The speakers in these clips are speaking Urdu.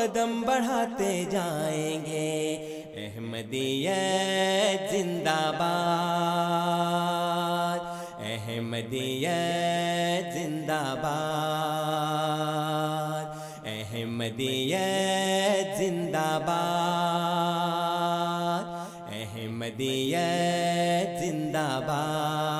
قدم بڑھاتے جائیں گے۔ احمدیت زندہ باد۔ احمدیت زندہ باد۔ احمدیت زندہ باد۔ احمدیت زندہ باد۔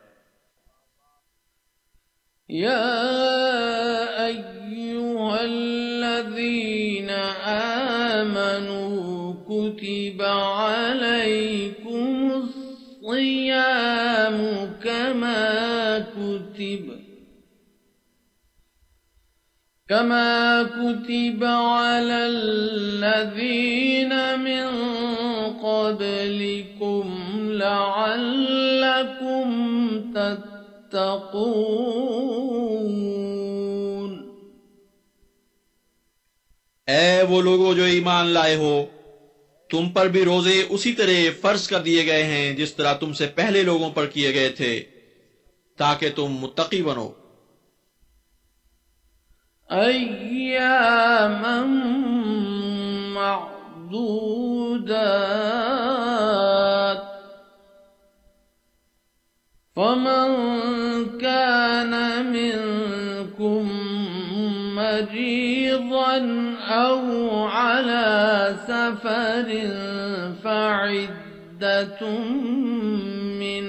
يا أيها الذين آمنوا كتب عليكم الصيام كما كتب كما كتب على الذين من قبلكم لعلكم تتقون اے وہ لوگوں جو ایمان لائے ہو تم پر بھی روزے اسی طرح فرض کر دیے گئے ہیں جس طرح تم سے پہلے لوگوں پر کیے گئے تھے تاکہ تم متقی بنو۔ أياما معدودات۔ فمن كان منكم مريضا أو على سفر فعدة من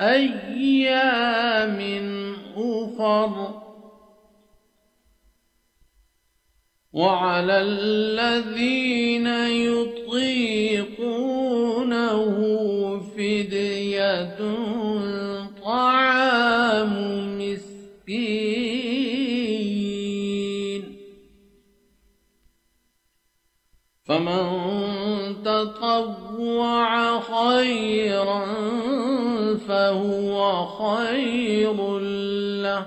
أيام أخر وعلى الذين يطيقونه تطوع خيرا فهو خير له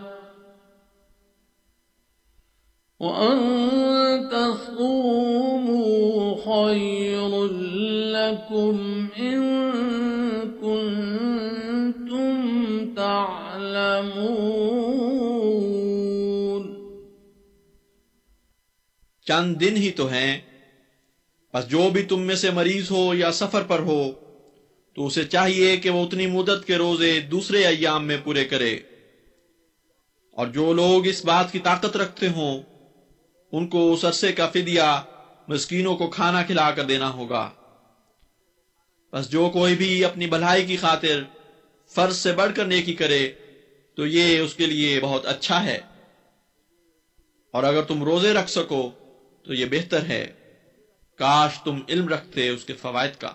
وأن تصوموا خير لكم إن كنتم تعلمون چند دن ہی تو ہیں بس جو بھی تم میں سے مریض ہو یا سفر پر ہو، تو اسے چاہیے کہ وہ اتنی مدت کے روزے دوسرے ایام میں پورے کرے۔ اور جو لوگ اس بات کی طاقت رکھتے ہوں، ان کو اس عرصے کا فدیہ مسکینوں کو کھانا کھلا کر دینا ہوگا۔ بس جو کوئی بھی اپنی بھلائی کی خاطر فرض سے بڑھ کر نیکی کرے، تو یہ اس کے لیے بہت اچھا ہے۔ اور اگر تم روزے رکھ سکو، تو یہ بہتر ہے۔ کاش تم علم رکھتے اس کے فوائد کا۔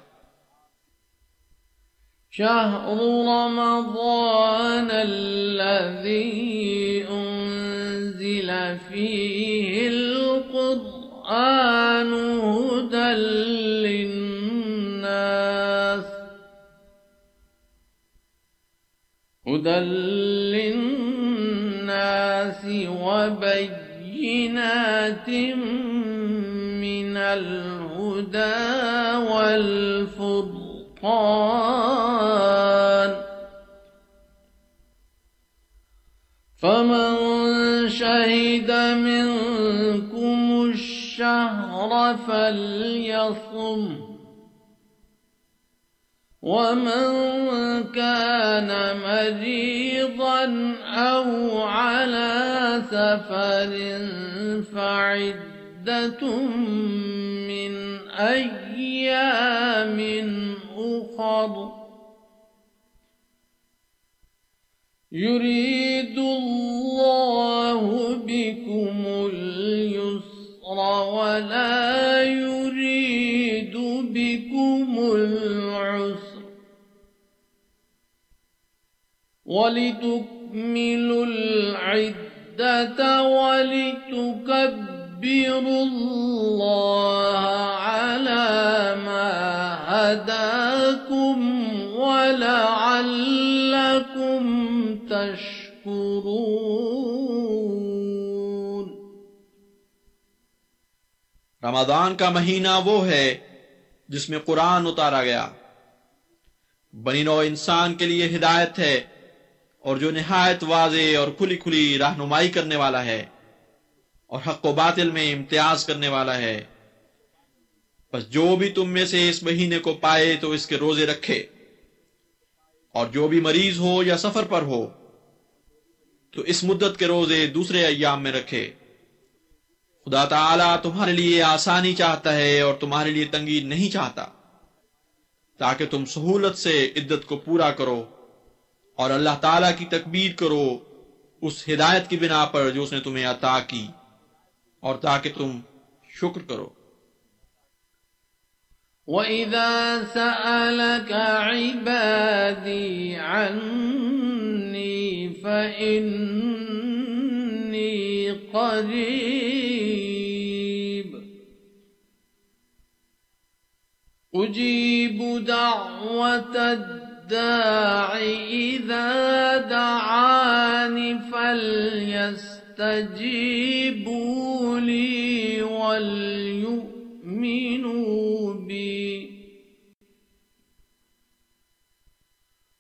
شهر رمضان الذي أنزل فيه القرآن هدى للناس هدى للناس بينات من الهدى والفرقان فمن شهد منكم الشهر فليصم ومن كان مريضا أو على سفر فعدة من أيام أخر يريد الله بكم اليسر ولا يريد بكم العسر ولتكملوا العدة ولتكبروا الله على ما هداكم ولعلكم تشكرون۔ رمضان کا مہینہ وہ ہے جس میں قرآن اتارا گیا۔ بنی نو انسان کے لیے ہدایت ہے۔ اور جو نہایت واضح اور کھلی کھلی رہنمائی کرنے والا ہے اور حق و باطل میں امتیاز کرنے والا ہے۔ بس جو بھی تم میں سے اس مہینے کو پائے تو اس کے روزے رکھے۔ اور جو بھی مریض ہو یا سفر پر ہو تو اس مدت کے روزے دوسرے ایام میں رکھے۔ خدا تعالی تمہارے لیے آسانی چاہتا ہے اور تمہارے لیے تنگی نہیں چاہتا۔ تاکہ تم سہولت سے عدت کو پورا کرو۔ اور اللہ تعالی کی تکبیر کرو اس ہدایت کی بنا پر جو اس نے تمہیں عطا کی اور تاکہ تم شکر کرو۔ وَإِذَا سَأَلَكَ عِبَادِي عَنِّي فَإِنِّي قَرِيبٌ۔ أُجِيبُ دَعْوَةَ الدَّاعِ إِذَا دَعَانِ فَلْيَسْتَجِيبُوا لِي وَلْيُؤْمِنُوا بِي.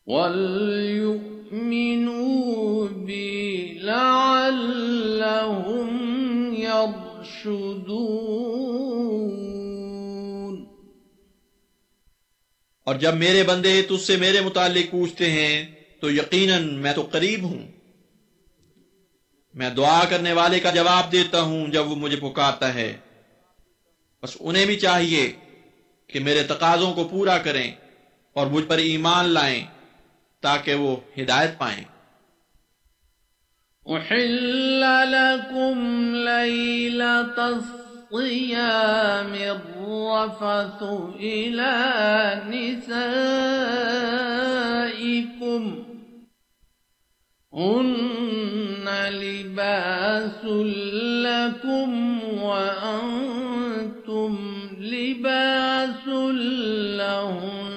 وَلْيُؤْمِنُوا بِي لَعَلَّهُمْ يَرْشُدُونَ. اور جب میرے بندے تجھ سے میرے متعلق پوچھتے ہیں، تو یقیناً میں تو قریب ہوں۔ میں دعا کرنے والے کا جواب دیتا ہوں جب وہ مجھے پکارتا ہے۔ بس انہیں بھی چاہیے کہ میرے تقاضوں کو پورا کریں اور مجھ پر ایمان لائیں تاکہ وہ ہدایت پائیں۔ أحل لكم الصيام الرفث إلى نسائكم هن لباس لكم وأنتم لباس لهن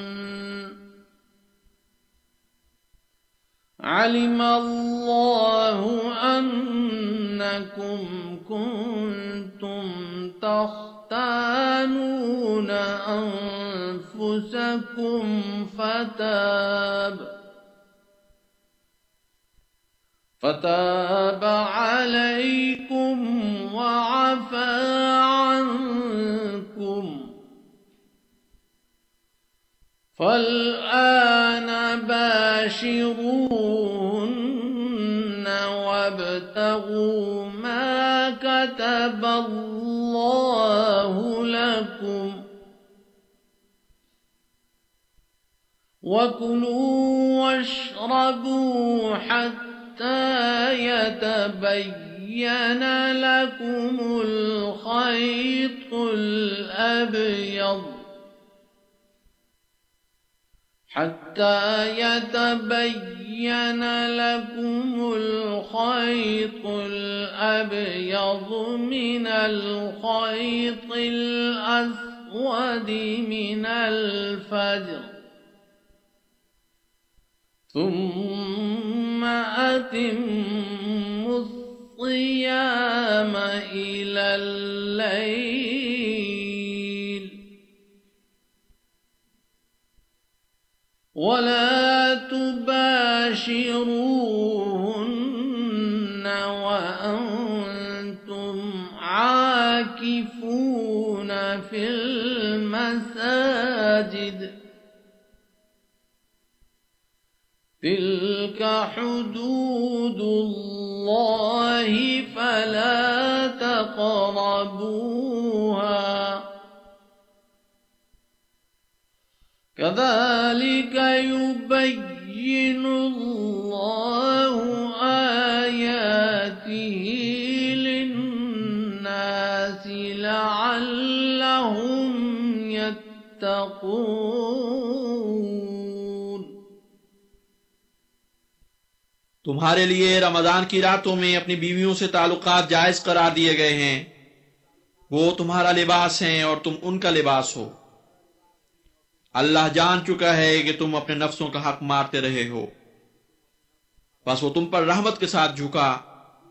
علم الله أنكم كنتم تختانون أنفسكم فتاب فتاب عليكم وعفى عنكم فالآن باشروهن وابتغوا كتب الله لكم وكلوا واشربوا حتى يتبين لكم الخيط الأبيض حتى يتبين لكم الخيط الأبيض من الخيط الأسود من الفجر. ثم أتموا الصيام إلى الليل ولا تباشروهن وأنتم عاكفون في المساجد تلك حدود الله فلا تقربوها كذلك يبين الله آياته للناس لعلهم يتقون. تمہارے لیے رمضان کی راتوں میں اپنی بیویوں سے تعلقات جائز قرار دیے گئے ہیں۔ وہ تمہارا لباس ہیں اور تم ان کا لباس ہو۔ اللہ جان چکا ہے کہ تم اپنے نفسوں کا حق مارتے رہے ہو۔ بس وہ تم پر رحمت کے ساتھ جھکا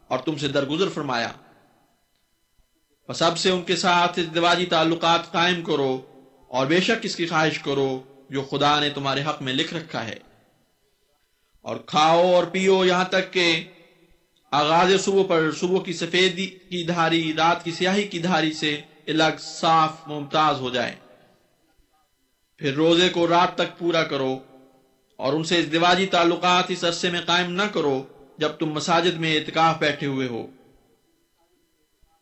اور تم سے درگزر فرمایا۔ بس اب سے ان کے ساتھ ازدواجی تعلقات قائم کرو اور بے شک اس کی خواہش کرو جو خدا نے تمہارے حق میں لکھ رکھا ہے۔ اور کھاؤ اور پیو یہاں تک کہ آغاز صبح پر صبح کی سفید کی دھاری، رات کی سیاہی کی دھاری سے الگ صاف ممتاز ہو جائے پھر روزے کو رات تک پورا کرو اور ان سے ازدواجی تعلقات اس عرصے میں قائم نہ کرو جب تم مساجد میں اعتکاف بیٹھے ہوئے ہو۔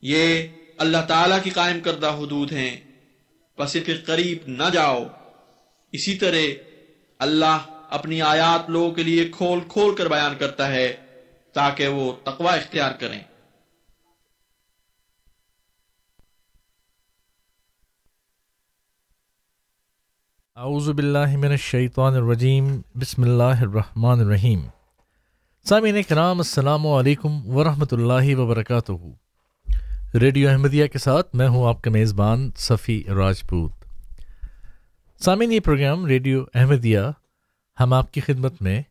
یہ اللہ تعالی کی قائم کردہ حدود ہیں۔ بس ان کے قریب نہ جاؤ۔ اسی طرح اللہ اپنی آیات لوگوں کے لیے کھول کھول کر بیان کرتا ہے تاکہ وہ تقوی اختیار کریں۔ اعوذ باللہ من الشیطان الرجیم، بسم اللہ الرحمن الرحیم۔ سامعین کرام، السلام علیکم ورحمۃ اللہ وبرکاتہ۔ ریڈیو احمدیہ کے ساتھ میں ہوں آپ کا میزبان صفی راجپوت۔ سامعین، یہ پروگرام ریڈیو احمدیہ ہم آپ کی خدمت میں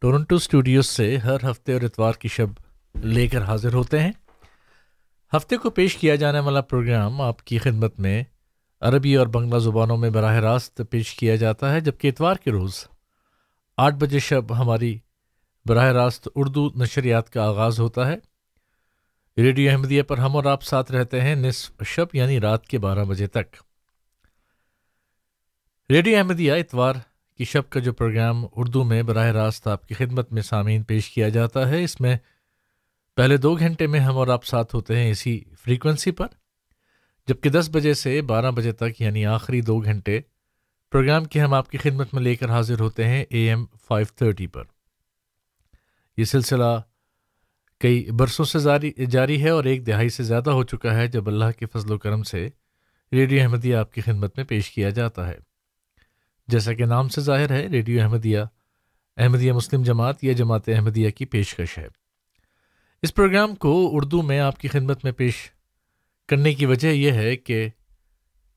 ٹورنٹو اسٹوڈیوز سے ہر ہفتے اور اتوار کی شب لے کر حاضر ہوتے ہیں۔ ہفتے کو پیش کیا جانے والا پروگرام آپ کی خدمت میں عربی اور بنگلہ زبانوں میں براہ راست پیش کیا جاتا ہے، جبکہ اتوار کے روز آٹھ بجے شب ہماری براہ راست اردو نشریات کا آغاز ہوتا ہے۔ ریڈیو احمدیہ پر ہم اور آپ ساتھ رہتے ہیں نصف شب یعنی رات کے بارہ بجے تک۔ ریڈیو احمدیہ اتوار کی شب کا جو پروگرام اردو میں براہ راست آپ کی خدمت میں سامعین پیش کیا جاتا ہے، اس میں پہلے دو گھنٹے میں ہم اور آپ ساتھ ہوتے ہیں اسی فریکوینسی پر۔ جبکہ دس بجے سے بارہ بجے تک یعنی آخری دو گھنٹے، پروگرام کی ہم آپ کی خدمت میں لے کر حاضر ہوتے ہیں اے ایم فائیو تھرٹی پر۔ یہ سلسلہ کئی برسوں سے جاری ہے اور ایک دہائی سے زیادہ ہو چکا ہے جب اللہ کے فضل و کرم سے ریڈیو احمدیہ آپ کی خدمت میں پیش کیا جاتا ہے۔ جیسا کہ نام سے ظاہر ہے، ریڈیو احمدیہ احمدیہ مسلم جماعت یا جماعت احمدیہ کی پیشکش ہے۔ اس پروگرام کو اردو میں آپ کی خدمت میں پیش کرنے کی وجہ یہ ہے کہ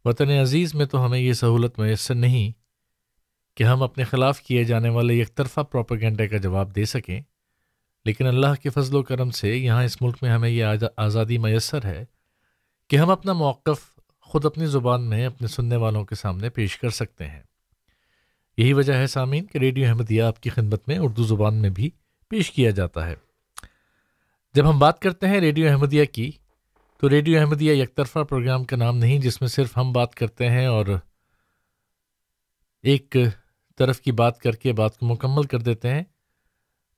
وطن عزیز میں تو ہمیں یہ سہولت میسر نہیں کہ ہم اپنے خلاف کیے جانے والے یک طرفہ پروپیگنڈے کا جواب دے سکیں، لیکن اللہ کے فضل و کرم سے یہاں اس ملک میں ہمیں یہ آزادی میسر ہے کہ ہم اپنا موقف خود اپنی زبان میں اپنے سننے والوں کے سامنے پیش کر سکتے ہیں۔ یہی وجہ ہے سامعین کہ ریڈیو احمدیہ آپ کی خدمت میں اردو زبان میں بھی پیش کیا جاتا ہے۔ جب ہم بات کرتے ہیں ریڈیو احمدیہ کی تو ریڈیو احمدیہ یک طرفہ پروگرام کا نام نہیں، جس میں صرف ہم بات کرتے ہیں اور ایک طرف کی بات کر کے بات کو مکمل کر دیتے ہیں،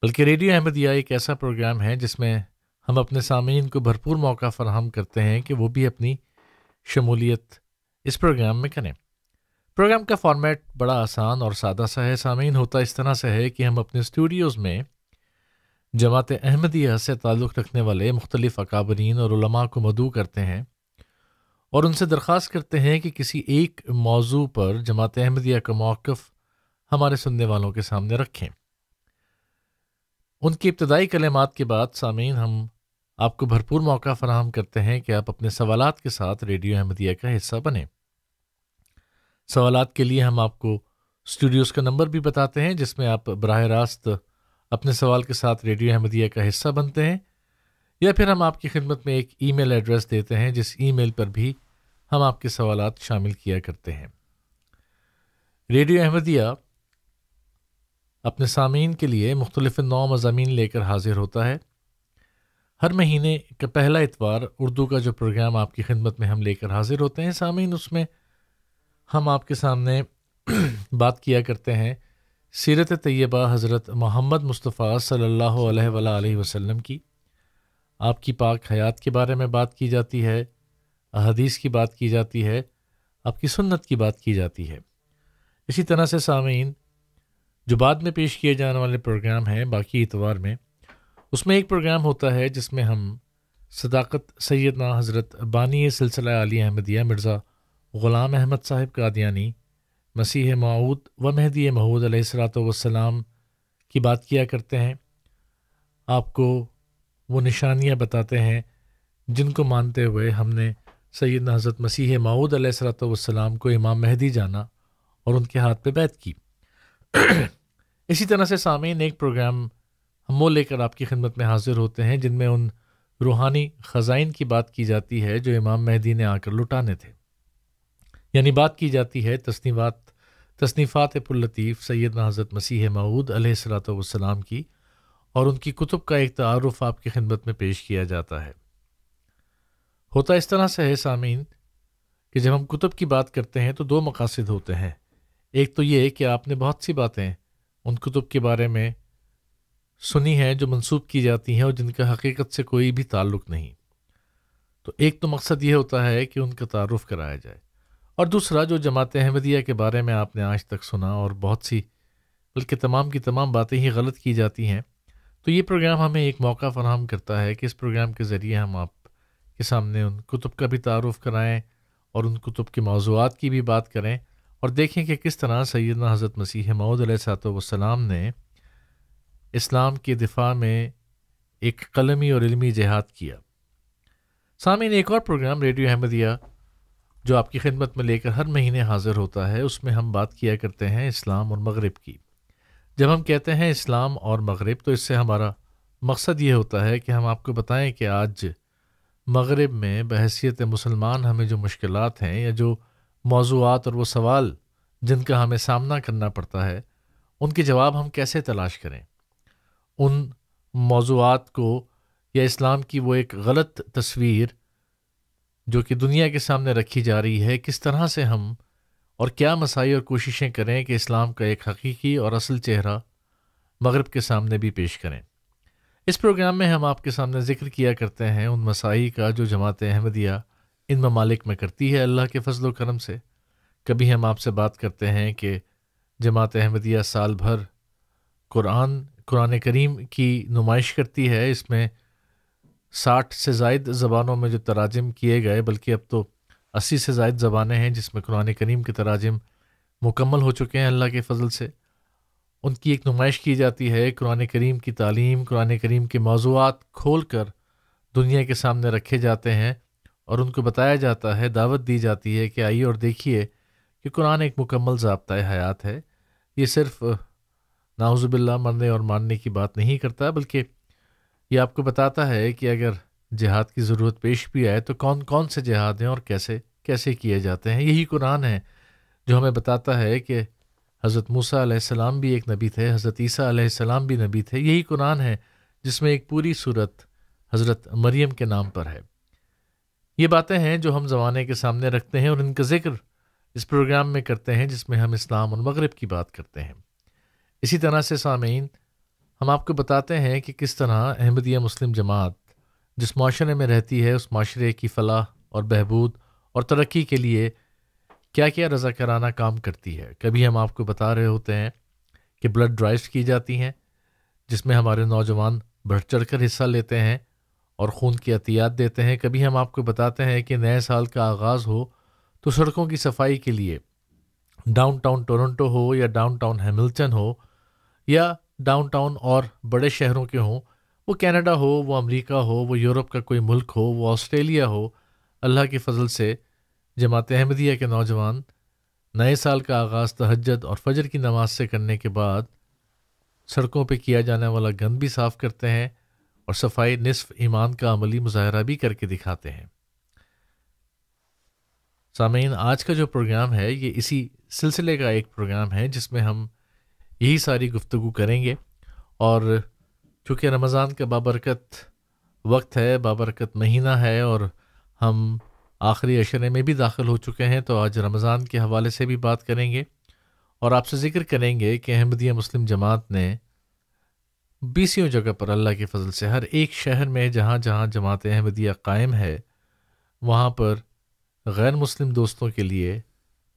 بلکہ ریڈیو احمدیہ ایک ایسا پروگرام ہے جس میں ہم اپنے سامعین کو بھرپور موقع فراہم کرتے ہیں کہ وہ بھی اپنی شمولیت اس پروگرام میں کریں۔ پروگرام کا فارمیٹ بڑا آسان اور سادہ سا ہے۔ سامعین ہوتا اس طرح سے ہے کہ ہم اپنے اسٹوڈیوز میں جماعت احمدیہ سے تعلق رکھنے والے مختلف اکابرین اور علماء کو مدعو کرتے ہیں اور ان سے درخواست کرتے ہیں کہ کسی ایک موضوع پر جماعت احمدیہ کا موقف ہمارے سننے والوں کے سامنے رکھیں۔ ان کی ابتدائی کلمات کے بعد سامعین، ہم آپ کو بھرپور موقع فراہم کرتے ہیں کہ آپ اپنے سوالات کے ساتھ ریڈیو احمدیہ کا حصہ بنیں۔ سوالات کے لیے ہم آپ کو اسٹوڈیوز کا نمبر بھی بتاتے ہیں، جس میں آپ براہ راست اپنے سوال کے ساتھ ریڈیو احمدیہ کا حصہ بنتے ہیں، یا پھر ہم آپ کی خدمت میں ایک ای میل ایڈریس دیتے ہیں، جس ای میل پر بھی ہم آپ کے سوالات شامل کیا کرتے ہیں۔ ریڈیو احمدیہ اپنے سامعین کے لیے مختلف نو مضامین لے کر حاضر ہوتا ہے۔ ہر مہینے کا پہلا اتوار اردو کا جو پروگرام آپ کی خدمت میں ہم لے کر حاضر ہوتے ہیں، سامعین، اس میں ہم آپ کے سامنے بات کیا کرتے ہیں۔ سیرت طیبہ حضرت محمد مصطفیٰ صلی اللہ علیہ وآلہ وسلم کی۔ آپ کی پاک حیات کے بارے میں بات کی جاتی ہے، احادیث کی بات کی جاتی ہے، آپ کی سنت کی بات کی جاتی ہے۔ اسی طرح سے سامعین، جو بعد میں پیش کیے جانے والے پروگرام ہیں باقی اتوار میں، اس میں ایک پروگرام ہوتا ہے جس میں ہم صداقت سیدنا حضرت بانی سلسلہ علی احمدیہ مرزا غلام احمد صاحب قادیانی مسیح معود و مہدی محود علیہ السلاۃ وسلام کی بات کیا کرتے ہیں۔ آپ کو وہ نشانیاں بتاتے ہیں جن کو مانتے ہوئے ہم نے سید حضرت مسیح معود علیہ السلاۃ والسلام کو امام مہدی جانا اور ان کے ہاتھ پہ بیت کی۔ اسی طرح سے سامعین، ایک پروگرام ہم وہ لے کر آپ کی خدمت میں حاضر ہوتے ہیں جن میں ان روحانی خزائن کی بات کی جاتی ہے جو امام مہدی نے آ کر لٹانے تھے۔ یعنی بات کی جاتی ہے تصنیفات تصنیفات پرلطیف سید حضرت مسیح معود علیہ السلاۃ والسلام کی اور ان کی کتب کا ایک تعارف آپ کی خدمت میں پیش کیا جاتا ہے۔ ہوتا اس طرح سے ہے سامعین کہ جب ہم کتب کی بات کرتے ہیں تو دو مقاصد ہوتے ہیں۔ ایک تو یہ کہ آپ نے بہت سی باتیں ان کتب کے بارے میں سنی ہیں جو منسوخ کی جاتی ہیں اور جن کا حقیقت سے کوئی بھی تعلق نہیں۔ تو ایک تو مقصد یہ ہوتا ہے کہ ان کا تعارف کرایا جائے۔ اور دوسرا جو جماعت احمدیہ کے بارے میں آپ نے آج تک سنا اور بہت سی، بلکہ تمام کی تمام باتیں ہی غلط کی جاتی ہیں، تو یہ پروگرام ہمیں ایک موقع فراہم کرتا ہے کہ اس پروگرام کے ذریعے ہم آپ کے سامنے ان کتب کا بھی تعارف کرائیں اور ان کتب کے موضوعات کی بھی بات کریں اور دیکھیں کہ کس طرح سیدنا حضرت مسیح معود علیہ صاحب والسلام نے اسلام کے دفاع میں ایک قلمی اور علمی جہاد کیا۔ سامعین، ایک اور پروگرام ریڈیو احمدیہ جو آپ کی خدمت میں لے کر ہر مہینے حاضر ہوتا ہے، اس میں ہم بات کیا کرتے ہیں اسلام اور مغرب کی۔ جب ہم کہتے ہیں اسلام اور مغرب، تو اس سے ہمارا مقصد یہ ہوتا ہے کہ ہم آپ کو بتائیں کہ آج مغرب میں بحثیت مسلمان ہمیں جو مشکلات ہیں یا جو موضوعات اور وہ سوال جن کا ہمیں سامنا کرنا پڑتا ہے، ان کے جواب ہم کیسے تلاش کریں؟ ان موضوعات کو یا اسلام کی وہ ایک غلط تصویر جو کہ دنیا کے سامنے رکھی جا رہی ہے، کس طرح سے ہم اور کیا مسائل اور کوششیں کریں کہ اسلام کا ایک حقیقی اور اصل چہرہ مغرب کے سامنے بھی پیش کریں۔ اس پروگرام میں ہم آپ کے سامنے ذکر کیا کرتے ہیں ان مساعی کا جو جماعت احمدیہ ان ممالک میں کرتی ہے اللہ کے فضل و کرم سے۔ کبھی ہم آپ سے بات کرتے ہیں کہ جماعت احمدیہ سال بھر قرآن قرآن کریم کی نمائش کرتی ہے، اس میں ساٹھ سے زائد زبانوں میں جو تراجم کیے گئے، بلکہ اب تو اسی سے زائد زبانیں ہیں جس میں قرآن کریم کے تراجم مکمل ہو چکے ہیں اللہ کے فضل سے۔ ان کی ایک نمائش کی جاتی ہے، قرآن کریم کی تعلیم، قرآن کریم کے موضوعات کھول کر دنیا کے سامنے رکھے جاتے ہیں اور ان کو بتایا جاتا ہے، دعوت دی جاتی ہے کہ آئیے اور دیکھیے کہ قرآن ایک مکمل ضابطۂ حیات ہے۔ یہ صرف ناوزب اللہ مرنے اور ماننے کی بات نہیں کرتا، بلکہ یہ آپ کو بتاتا ہے کہ اگر جہاد کی ضرورت پیش بھی آئے تو کون کون سے جہاد ہیں اور کیسے کیسے کیے جاتے ہیں؟ یہی قرآن ہے جو ہمیں بتاتا ہے کہ حضرت موسیٰ علیہ السلام بھی ایک نبی تھے، حضرت عیسیٰ علیہ السلام بھی نبی تھے۔ یہی قرآن ہے جس میں ایک پوری صورت حضرت مریم کے نام پر ہے۔ یہ باتیں ہیں جو ہم زمانے کے سامنے رکھتے ہیں اور ان کا ذکر اس پروگرام میں کرتے ہیں جس میں ہم اسلام اور مغرب کی بات کرتے ہیں۔ اسی طرح سے سامعین ہم آپ کو بتاتے ہیں کہ کس طرح احمدیہ مسلم جماعت جس معاشرے میں رہتی ہے، اس معاشرے کی فلاح اور بہبود اور ترقی کے لیے کیا کیا رضا کرانہ کام کرتی ہے۔ کبھی ہم آپ کو بتا رہے ہوتے ہیں کہ بلڈ ڈرائیوس کی جاتی ہیں، جس میں ہمارے نوجوان بڑھ چڑھ کر حصہ لیتے ہیں اور خون کی احتیاط دیتے ہیں۔ کبھی ہم آپ کو بتاتے ہیں کہ نئے سال کا آغاز ہو تو سڑکوں کی صفائی کے لیے ڈاؤن ٹاؤن ٹورنٹو ہو یا ڈاؤن ٹاؤن ہیملٹن ہو یا ڈاؤن ٹاؤن اور بڑے شہروں کے ہوں، وہ کینیڈا ہو، وہ امریکہ ہو، وہ یورپ کا کوئی ملک ہو، وہ آسٹریلیا ہو، اللہ کے فضل سے جماعت احمدیہ کے نوجوان نئے سال کا آغاز تہجد اور فجر کی نماز سے کرنے کے بعد سڑکوں پہ کیا جانے والا گند بھی صاف کرتے ہیں اور صفائی نصف ایمان کا عملی مظاہرہ بھی کر کے دکھاتے ہیں۔ سامعین، آج کا جو پروگرام ہے، یہ اسی سلسلے کا ایک پروگرام ہے جس میں ہم یہی ساری گفتگو کریں گے اور چونکہ رمضان کا بابرکت وقت ہے، بابرکت مہینہ ہے اور ہم آخری اشرے میں بھی داخل ہو چکے ہیں، تو آج رمضان کے حوالے سے بھی بات کریں گے اور آپ سے ذکر کریں گے کہ احمدیہ مسلم جماعت نے بیسیوں جگہ پر اللہ کے فضل سے ہر ایک شہر میں جہاں جہاں جماعت احمدیہ قائم ہے، وہاں پر غیر مسلم دوستوں کے لیے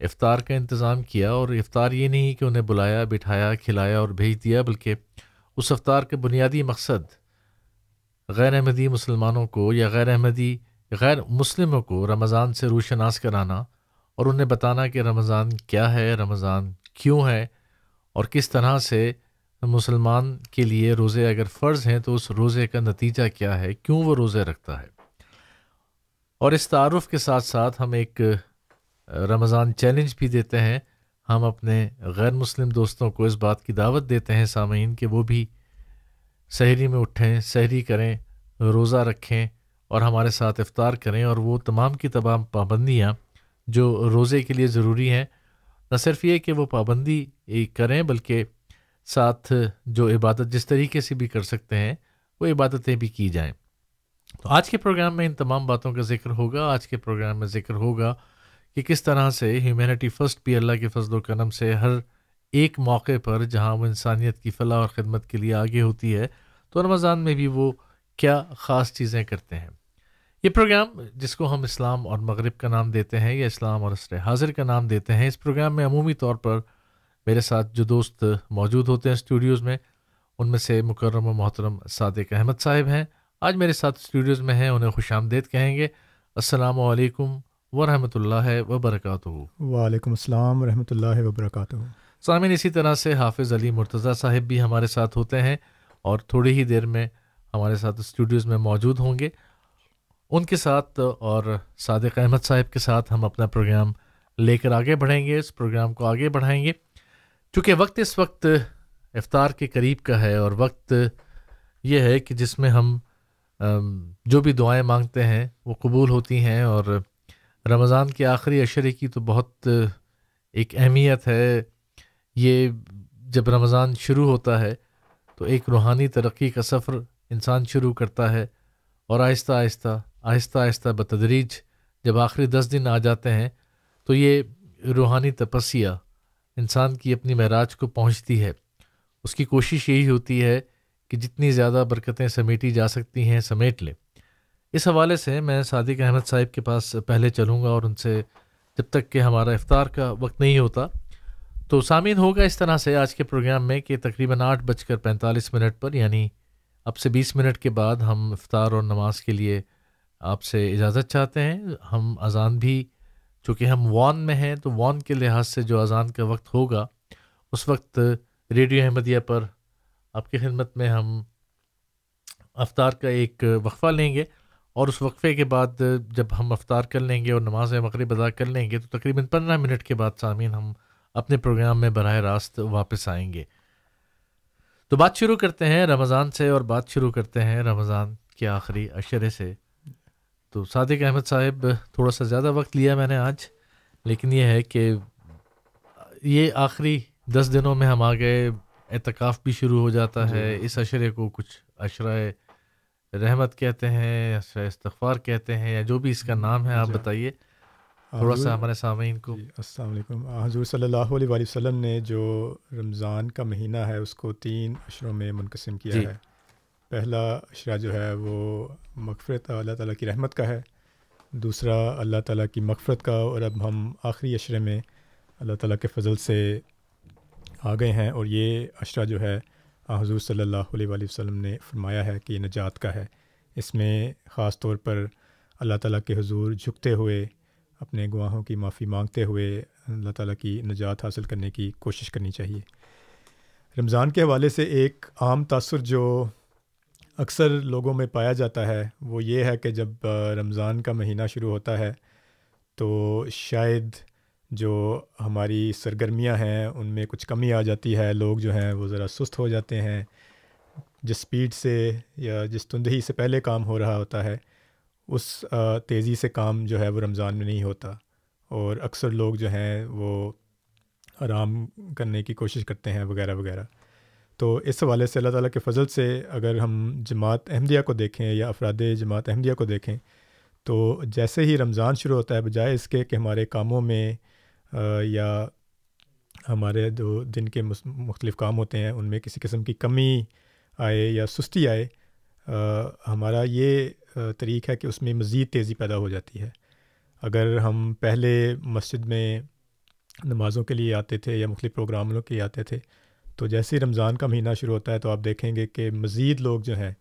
افطار کا انتظام کیا اور افطار یہ نہیں کہ انہیں بلایا، بٹھایا، کھلایا اور بھیج دیا، بلکہ اس افطار کا بنیادی مقصد غیر احمدی مسلمانوں کو یا غیر احمدی، غیر مسلموں کو رمضان سے روشناس کرانا اور انہیں بتانا کہ رمضان کیا ہے، رمضان کیوں ہے اور کس طرح سے مسلمان کے لیے روزے اگر فرض ہیں تو اس روزے کا نتیجہ کیا ہے، کیوں وہ روزے رکھتا ہے۔ اور اس تعارف کے ساتھ ساتھ ہم ایک رمضان چیلنج بھی دیتے ہیں۔ ہم اپنے غیر مسلم دوستوں کو اس بات کی دعوت دیتے ہیں سامعین کہ وہ بھی شہری میں اٹھیں، سحری کریں، روزہ رکھیں اور ہمارے ساتھ افطار کریں اور وہ تمام کی تمام پابندیاں جو روزے کے لیے ضروری ہیں، نہ صرف یہ کہ وہ پابندی کریں بلکہ ساتھ جو عبادت جس طریقے سے بھی کر سکتے ہیں، وہ عبادتیں بھی کی جائیں۔ تو آج کے پروگرام میں ان تمام باتوں کا ذکر ہوگا۔ آج کے پروگرام میں ذکر ہوگا کہ کس طرح سے ہیومینٹی فرسٹ بھی اللہ کے فضل و کرم سے ہر ایک موقع پر جہاں وہ انسانیت کی فلاح اور خدمت کے لیے آگے ہوتی ہے، تو رمضان میں بھی وہ کیا خاص چیزیں کرتے ہیں۔ یہ پروگرام جس کو ہم اسلام اور مغرب کا نام دیتے ہیں یا اسلام اور عصر حاضر کا نام دیتے ہیں، اس پروگرام میں عمومی طور پر میرے ساتھ جو دوست موجود ہوتے ہیں اسٹوڈیوز میں، ان میں سے مکرم و محترم صادق احمد صاحب ہیں۔ آج میرے ساتھ اسٹوڈیوز میں ہیں، انہیں خوش آمدید کہیں گے۔ السلام علیکم۔ ورحمۃ اللہ وبرکاتہ۔ وعلیکم السلام ورحمۃ اللہ وبرکاتہ۔ سامعین اسی طرح سے حافظ علی مرتضیٰ صاحب بھی ہمارے ساتھ ہوتے ہیں اور تھوڑی ہی دیر میں ہمارے ساتھ اسٹوڈیوز میں موجود ہوں گے۔ ان کے ساتھ اور صادق احمد صاحب کے ساتھ ہم اپنا پروگرام لے کر آگے بڑھیں گے اس پروگرام کو آگے بڑھائیں گے۔ چونکہ وقت اس وقت افطار کے قریب کا ہے اور وقت یہ ہے کہ جس میں ہم جو بھی دعائیں مانگتے ہیں وہ قبول ہوتی ہیں اور رمضان کے آخری اشرے کی تو بہت ایک اہمیت ہے۔ یہ جب رمضان شروع ہوتا ہے تو ایک روحانی ترقی کا سفر انسان شروع کرتا ہے اور آہستہ آہستہ آہستہ آہستہ بتدریج جب آخری دس دن آ جاتے ہیں تو یہ روحانی تپسیا انسان کی اپنی معراج کو پہنچتی ہے۔ اس کی کوشش یہی ہوتی ہے کہ جتنی زیادہ برکتیں سمیٹی جا سکتی ہیں، سمیٹ لیں۔ اس حوالے سے میں صادق احمد صاحب کے پاس پہلے چلوں گا اور ان سے جب تک کہ ہمارا افطار کا وقت نہیں ہوتا، تو سامعین ہوگا اس طرح سے آج کے پروگرام میں کہ تقریباً آٹھ بج کر پینتالیس منٹ پر یعنی اب سے بیس منٹ کے بعد ہم افطار اور نماز کے لیے آپ سے اجازت چاہتے ہیں۔ ہم اذان بھی، چونکہ ہم وان میں ہیں، تو وان کے لحاظ سے جو اذان کا وقت ہوگا، اس وقت ریڈیو احمدیہ پر آپ کی خدمت میں ہم افطار کا ایک وقفہ لیں گے۔ اور اس وقفے کے بعد جب ہم افطار کر لیں گے اور نماز مغرب ادا کر لیں گے تو تقریباً پندرہ منٹ کے بعد سامعین ہم اپنے پروگرام میں براہ راست واپس آئیں گے۔ تو بات شروع کرتے ہیں رمضان سے اور بات شروع کرتے ہیں رمضان کے آخری اشرے سے۔ تو صادق احمد صاحب تھوڑا سا زیادہ وقت لیا میں نے آج لیکن یہ ہے کہ یہ آخری دس دنوں میں ہم آ گئے اعتکاف بھی شروع ہو جاتا ہے۔ جی۔ اس اشرے کو کچھ اشرائے رحمت کہتے ہیں استغفار کہتے ہیں یا جو بھی اس کا نام ہے آپ جی۔ بتائیے۔ تھوڑا سا ہمارے سامعین کو۔ جی، السلام علیکم۔ حضور صلی اللہ علیہ وسلم نے جو رمضان کا مہینہ ہے اس کو تین اشروں میں منقسم کیا جی۔ ہے۔ پہلا اشرہ جو ہے وہ مغفرت اللہ تعالیٰ کی رحمت کا ہے۔ دوسرا اللہ تعالیٰ کی مغفرت کا۔ اور اب ہم آخری اشرے میں اللہ تعالیٰ کے فضل سے آ گئے ہیں۔ اور یہ اشرہ جو ہے حضور صلی اللہ علیہ وآلہ وسلم نے فرمایا ہے کہ یہ نجات کا ہے۔ اس میں خاص طور پر اللہ تعالیٰ کے حضور جھکتے ہوئے، اپنے گواہوں کی معافی مانگتے ہوئے اللہ تعالیٰ کی نجات حاصل کرنے کی کوشش کرنی چاہیے۔ رمضان کے حوالے سے ایک عام تاثر جو اکثر لوگوں میں پایا جاتا ہے، وہ یہ ہے کہ جب رمضان کا مہینہ شروع ہوتا ہے تو شاید جو ہماری سرگرمیاں ہیں، ان میں کچھ کمی آ جاتی ہے، لوگ جو ہیں وہ ذرا سست ہو جاتے ہیں۔ جس سپیڈ سے یا جس تندہی سے پہلے کام ہو رہا ہوتا ہے، اس تیزی سے کام جو ہے وہ رمضان میں نہیں ہوتا۔ اور اکثر لوگ جو ہیں وہ آرام کرنے کی کوشش کرتے ہیں وغیرہ وغیرہ۔ تو اس حوالے سے اللہ تعالیٰ کے فضل سے اگر ہم جماعت احمدیہ کو دیکھیں یا افراد جماعت احمدیہ کو دیکھیں، تو جیسے ہی رمضان شروع ہوتا ہے، بجائے اس کے کہ ہمارے کاموں میں یا ہمارے جو دن کے مختلف کام ہوتے ہیں، ان میں کسی قسم کی کمی آئے یا سستی آئے ہمارا یہ طریق ہے کہ اس میں مزید تیزی پیدا ہو جاتی ہے۔ اگر ہم پہلے مسجد میں نمازوں کے لیے آتے تھے یا مختلف پروگراموں کے لیے آتے تھے، تو جیسے ہی رمضان کا مہینہ شروع ہوتا ہے تو آپ دیکھیں گے کہ مزید لوگ جو ہیں،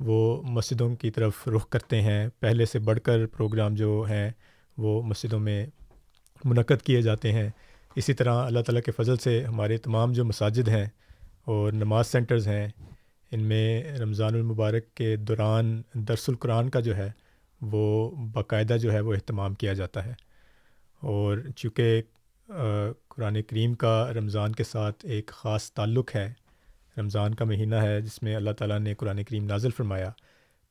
وہ مسجدوں کی طرف رخ کرتے ہیں۔ پہلے سے بڑھ کر پروگرام جو ہیں، وہ مسجدوں میں منعقد کیے جاتے ہیں۔ اسی طرح اللہ تعالیٰ کے فضل سے ہمارے تمام جو مساجد ہیں اور نماز سینٹرز ہیں، ان میں رمضان المبارک کے دوران درس القرآن کا جو ہے، وہ باقاعدہ جو ہے وہ اہتمام کیا جاتا ہے۔ اور چونکہ قرآن کریم کا رمضان کے ساتھ ایک خاص تعلق ہے، رمضان کا مہینہ ہے جس میں اللہ تعالیٰ نے قرآن کریم نازل فرمایا،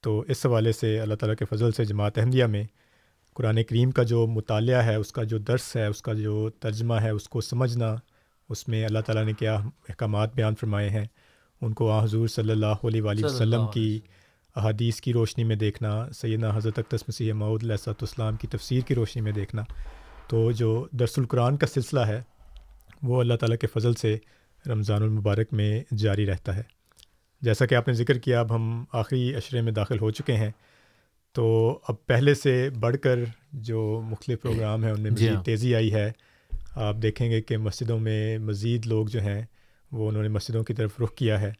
تو اس حوالے سے اللہ تعالیٰ کے فضل سے جماعت احمدیہ میں قرآن کریم کا جو مطالعہ ہے اس کا جو درس ہے اس کا جو ترجمہ ہے اس کو سمجھنا اس میں اللہ تعالیٰ نے کیا احکامات بیان فرمائے ہیں۔ ان کو آ حضور صلی اللہ علیہ وآلہ وسلم کی احادیث کی روشنی میں دیکھنا سیدنا حضرت اقتص مسیح معود علیہ السلام کی تفسیر کی روشنی میں دیکھنا۔ تو جو درس القرآن کا سلسلہ ہے وہ اللہ تعالیٰ کے فضل سے رمضان المبارک میں جاری رہتا ہے۔ جیسا کہ آپ نے ذکر کیا اب ہم آخری اشرے میں داخل ہو چکے ہیں۔ تو اب پہلے سے بڑھ کر جو مختلف پروگرام ہیں ان میں جی مزید ہاں۔ تیزی آئی ہے۔ آپ دیکھیں گے کہ مسجدوں میں مزید لوگ جو ہیں وہ انہوں نے مسجدوں کی طرف رخ کیا ہے۔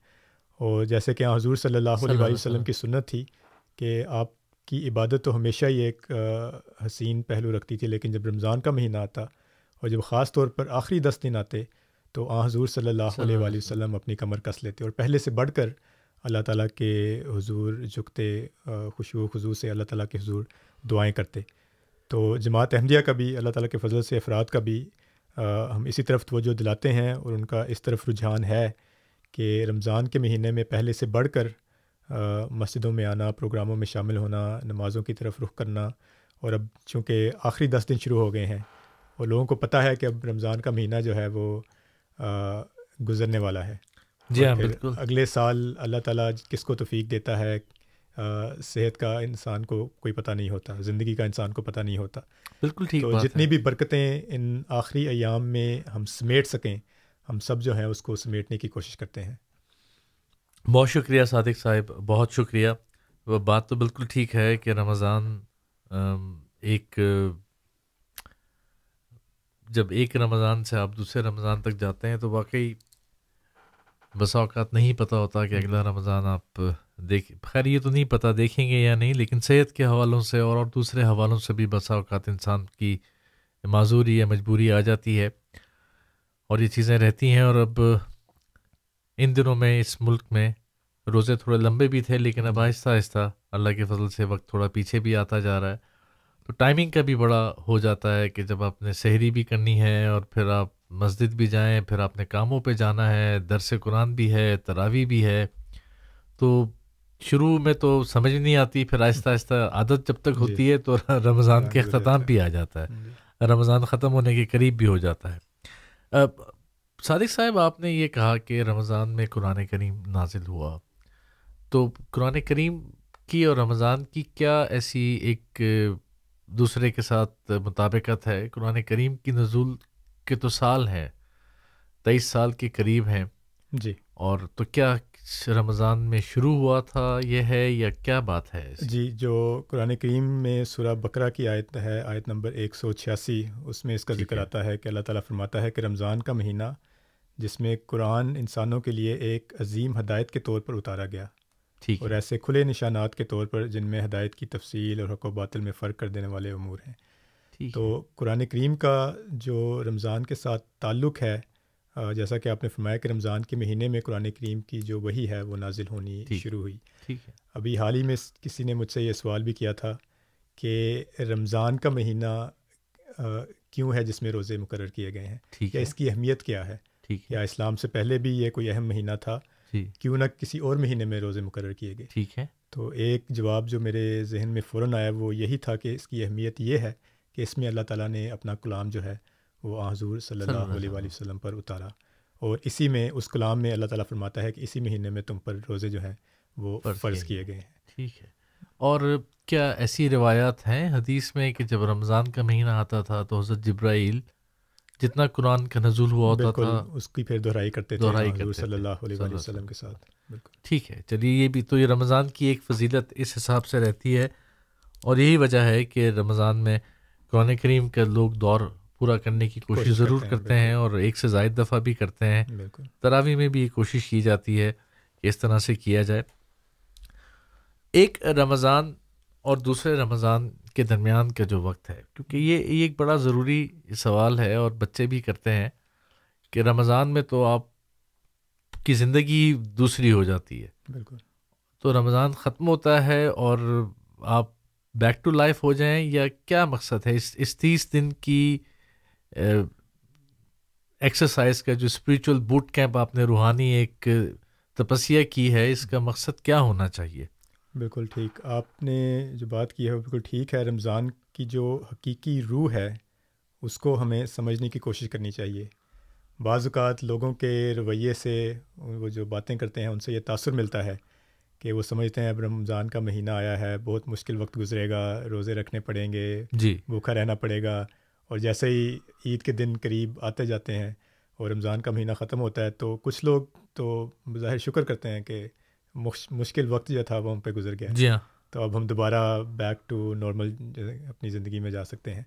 اور جیسے کہ حضور صلی اللہ علیہ وسلم کی سنت تھی کہ آپ کی عبادت تو ہمیشہ ہی ایک حسین پہلو رکھتی تھی لیکن جب رمضان کا مہینہ آتا اور جب خاص طور پر آخری دس دن آتے تو آ حضور صلی اللہ علیہ وسلم اپنی کمر کس لیتے۔ اور پہلے سے بڑھ کر اللہ تعالیٰ کے حضور جھکتے خوشو خضو سے اللہ تعالیٰ کے حضور دعائیں کرتے۔ تو جماعت احمدیہ کا بھی، اللہ تعالیٰ کے فضل سے، افراد کا بھی ہم اسی طرف توجہ دلاتے ہیں اور ان کا اس طرف رجحان ہے کہ رمضان کے مہینے میں پہلے سے بڑھ کر مسجدوں میں آنا، پروگراموں میں شامل ہونا، نمازوں کی طرف رخ کرنا اور اب چونکہ آخری دس دن شروع ہو گئے ہیں، اور لوگوں کو پتہ ہے کہ اب رمضان کا مہینہ جو ہے وہ گزرنے والا ہے۔ جی ہاں بالکل۔ اگلے سال اللہ تعالیٰ کس کو توفیق دیتا ہے صحت کا انسان کو کوئی پتہ نہیں ہوتا زندگی کا انسان کو پتہ نہیں ہوتا۔ بالکل ٹھیک تو جتنی بھی برکتیں ان آخری ایام میں ہم سمیٹ سکیں ہم سب جو ہیں اس کو سمیٹنے کی کوشش کرتے ہیں۔ بہت شکریہ صادق صاحب بہت شکریہ۔ وہ بات تو بالکل ٹھیک ہے کہ رمضان ایک جب ایک رمضان سے آپ دوسرے رمضان تک جاتے ہیں تو واقعی بسا اوقات نہیں پتہ ہوتا کہ اگلا رمضان آپ دیکھ خیر، یہ تو نہیں پتہ دیکھیں گے یا نہیں، لیکن صحت کے حوالوں سے اور اور دوسرے حوالوں سے بھی بسا اوقات انسان کی معذوری یا مجبوری آ جاتی ہے اور یہ چیزیں رہتی ہیں اور اب ان دنوں میں اس ملک میں روزے تھوڑے لمبے بھی تھے، لیکن اب آہستہ آہستہ اللہ کے فضل سے وقت تھوڑا پیچھے بھی آتا جا رہا ہے۔ تو ٹائمنگ کا بھی بڑا ہو جاتا ہے کہ جب آپ نے سحری بھی کرنی ہے اور پھر آپ مسجد بھی جائیں پھر آپ نے کاموں پہ جانا ہے درس قرآن بھی ہے تراوی بھی ہے۔ تو شروع میں تو سمجھ نہیں آتی پھر آہستہ آہستہ عادت جب تک جی۔ ہوتی ہے تو رمضان کے اختتام بھی آ جاتا ہے۔ جی۔ رمضان ختم ہونے کے قریب بھی ہو جاتا ہے۔ صادق صاحب آپ نے یہ کہا کہ رمضان میں قرآن کریم نازل ہوا۔ تو قرآن کریم کی اور رمضان کی کیا ایسی ایک دوسرے کے ساتھ مطابقت ہے؟ قرآن کریم کی نزول کے تو سال ہیں تیئیس سال کے قریب ہیں۔ جی۔ اور تو کیا رمضان میں شروع ہوا تھا یہ ہے یا کیا بات ہے؟ جی جو قرآن کریم میں سورہ بقرہ کی آیت ہے آیت نمبر ایک سو چھیاسی اس میں اس کا ذکر۔ آتا ہے کہ اللہ تعالیٰ فرماتا ہے کہ رمضان کا مہینہ جس میں قرآن انسانوں کے لیے ایک عظیم ہدایت کے طور پر اتارا گیا۔ ٹھیک اور ایسے کھلے نشانات کے طور پر جن میں ہدایت کی تفصیل اور حق و باطل میں فرق کر دینے والے امور ہیں۔ تو قرآن کریم کا جو رمضان کے ساتھ تعلق ہے جیسا کہ آپ نے فرمایا کہ رمضان کے مہینے میں قرآن کریم کی جو وہی ہے وہ نازل ہونی۔ شروع ہوئی۔ ابھی حال ہی میں کسی نے مجھ سے یہ سوال بھی کیا تھا کہ رمضان کا مہینہ کیوں ہے جس میں روزے مقرر کیے گئے ہیں؟ یا اس کی اہمیت کیا ہے۔ یا اسلام سے پہلے بھی یہ کوئی اہم مہینہ تھا؟ جی۔ کیوں نہ کسی اور مہینے میں روزے مقرر کیے گئے؟ ٹھیک ہے۔ تو ایک جواب جو میرے ذہن میں فوراً آیا وہ یہی تھا کہ اس کی اہمیت یہ ہے کہ اس میں اللہ تعالیٰ نے اپنا کلام جو ہے وہ حضور صلی اللہ علیہ وآلہ وسلم پر اتارا۔ اور اسی میں اس کلام میں اللہ تعالیٰ فرماتا ہے کہ اسی مہینے میں تم پر روزے جو ہیں وہ فرض کیے گئے۔ ہیں۔ ٹھیک ہے۔ اور کیا ایسی روایات ہیں حدیث میں کہ جب رمضان کا مہینہ آتا تھا تو حضرت جبرائیل جتنا قرآن کا نزول ہوا ہوتا تھا اس کی پھر دہرائی کرتے تھے دہرائی کرتے صلی اللہ علیہ وآلہ وسلم کے ساتھ۔ بالکل۔ ٹھیک ہے۔ چلیے یہ بھی تو یہ رمضان کی ایک فضیلت اس حساب سے رہتی ہے۔ اور یہی وجہ ہے کہ رمضان میں قرآن کریم کا لوگ دور پورا کرنے کی کوشش ضرور کرتے ہیں، کرتے ہیں اور ایک سے زائد دفعہ بھی کرتے ہیں۔ تراوی میں بھی یہ کوشش کی جاتی ہے کہ اس طرح سے کیا جائے۔ ایک رمضان اور دوسرے رمضان کے درمیان کا جو وقت ہے کیونکہ یہ یہ ایک بڑا ضروری سوال ہے اور بچے بھی کرتے ہیں کہ رمضان میں تو آپ کی زندگی دوسری ہو جاتی ہے۔ بالکل۔ تو رمضان ختم ہوتا ہے اور آپ بیک ٹو لائف ہو جائیں یا کیا مقصد ہے؟ اس اس تیس دن کی ایکسرسائز کا جو اسپریچول بوٹ کیمپ آپ نے روحانی ایک تپسیا کی ہے، اس کا مقصد کیا ہونا چاہیے؟ بالکل ٹھیک۔ آپ نے جو بات کی ہے وہ بالکل ٹھیک ہے۔ رمضان کی جو حقیقی روح ہے، اس کو ہمیں سمجھنے کی کوشش کرنی چاہیے۔ بعض اوقات لوگوں کے رویے سے وہ جو باتیں کرتے ہیں، ان سے یہ تاثر ملتا ہے۔ کہ وہ سمجھتے ہیں اب رمضان کا مہینہ آیا ہے بہت مشکل وقت گزرے گا روزے رکھنے پڑیں گے جی۔ بھوکا رہنا پڑے گا۔ اور جیسے ہی عید کے دن قریب آتے جاتے ہیں اور رمضان کا مہینہ ختم ہوتا ہے تو کچھ لوگ تو بظاہر شکر کرتے ہیں کہ مش- مشکل وقت جو تھا وہ ہم پہ گزر گیا جی ہاں۔ تو اب ہم دوبارہ بیک ٹو نارمل اپنی زندگی میں جا سکتے ہیں۔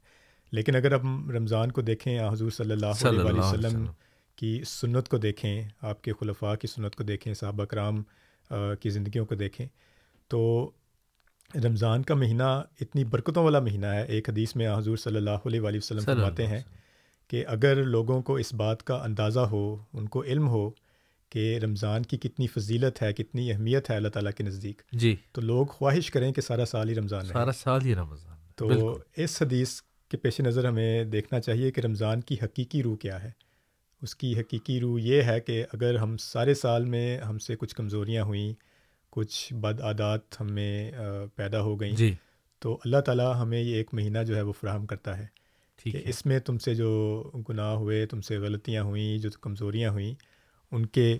لیکن اگر ہم رمضان کو دیکھیں حضور صلی اللہ علیہ وآلہ اللہ علیہ وسلم۔ کی سنت کو دیکھیں آپ کے خلفاء کی سنت کو دیکھیں صحابہ کرام کی زندگیوں کو دیکھیں تو رمضان کا مہینہ اتنی برکتوں والا مہینہ ہے۔ ایک حدیث میں حضور صلی اللہ علیہ وآلہ وسلم فرماتے ہیں کہ اگر لوگوں کو اس بات کا اندازہ ہو ان کو علم ہو کہ رمضان کی کتنی فضیلت ہے کتنی اہمیت ہے اللہ تعالیٰ کے نزدیک جی۔ تو لوگ خواہش کریں کہ سارا سال ہی رمضان رہے۔ سارا سال ہی رمضان۔ ہے۔ تو بالکل۔ اس حدیث کے پیش نظر ہمیں دیکھنا چاہیے کہ رمضان کی حقیقی روح کیا ہے۔ اس کی حقیقی روح یہ ہے کہ اگر ہم سارے سال میں ہم سے کچھ کمزوریاں ہوئیں کچھ بد عادات ہمیں آ، پیدا ہو گئیں جی۔ تو اللہ تعالیٰ ہمیں یہ ایک مہینہ جو ہے وہ فراہم کرتا ہے ٹھیک کہ ہے۔ اس میں تم سے جو گناہ ہوئے تم سے غلطیاں ہوئیں جو کمزوریاں ہوئیں ان کے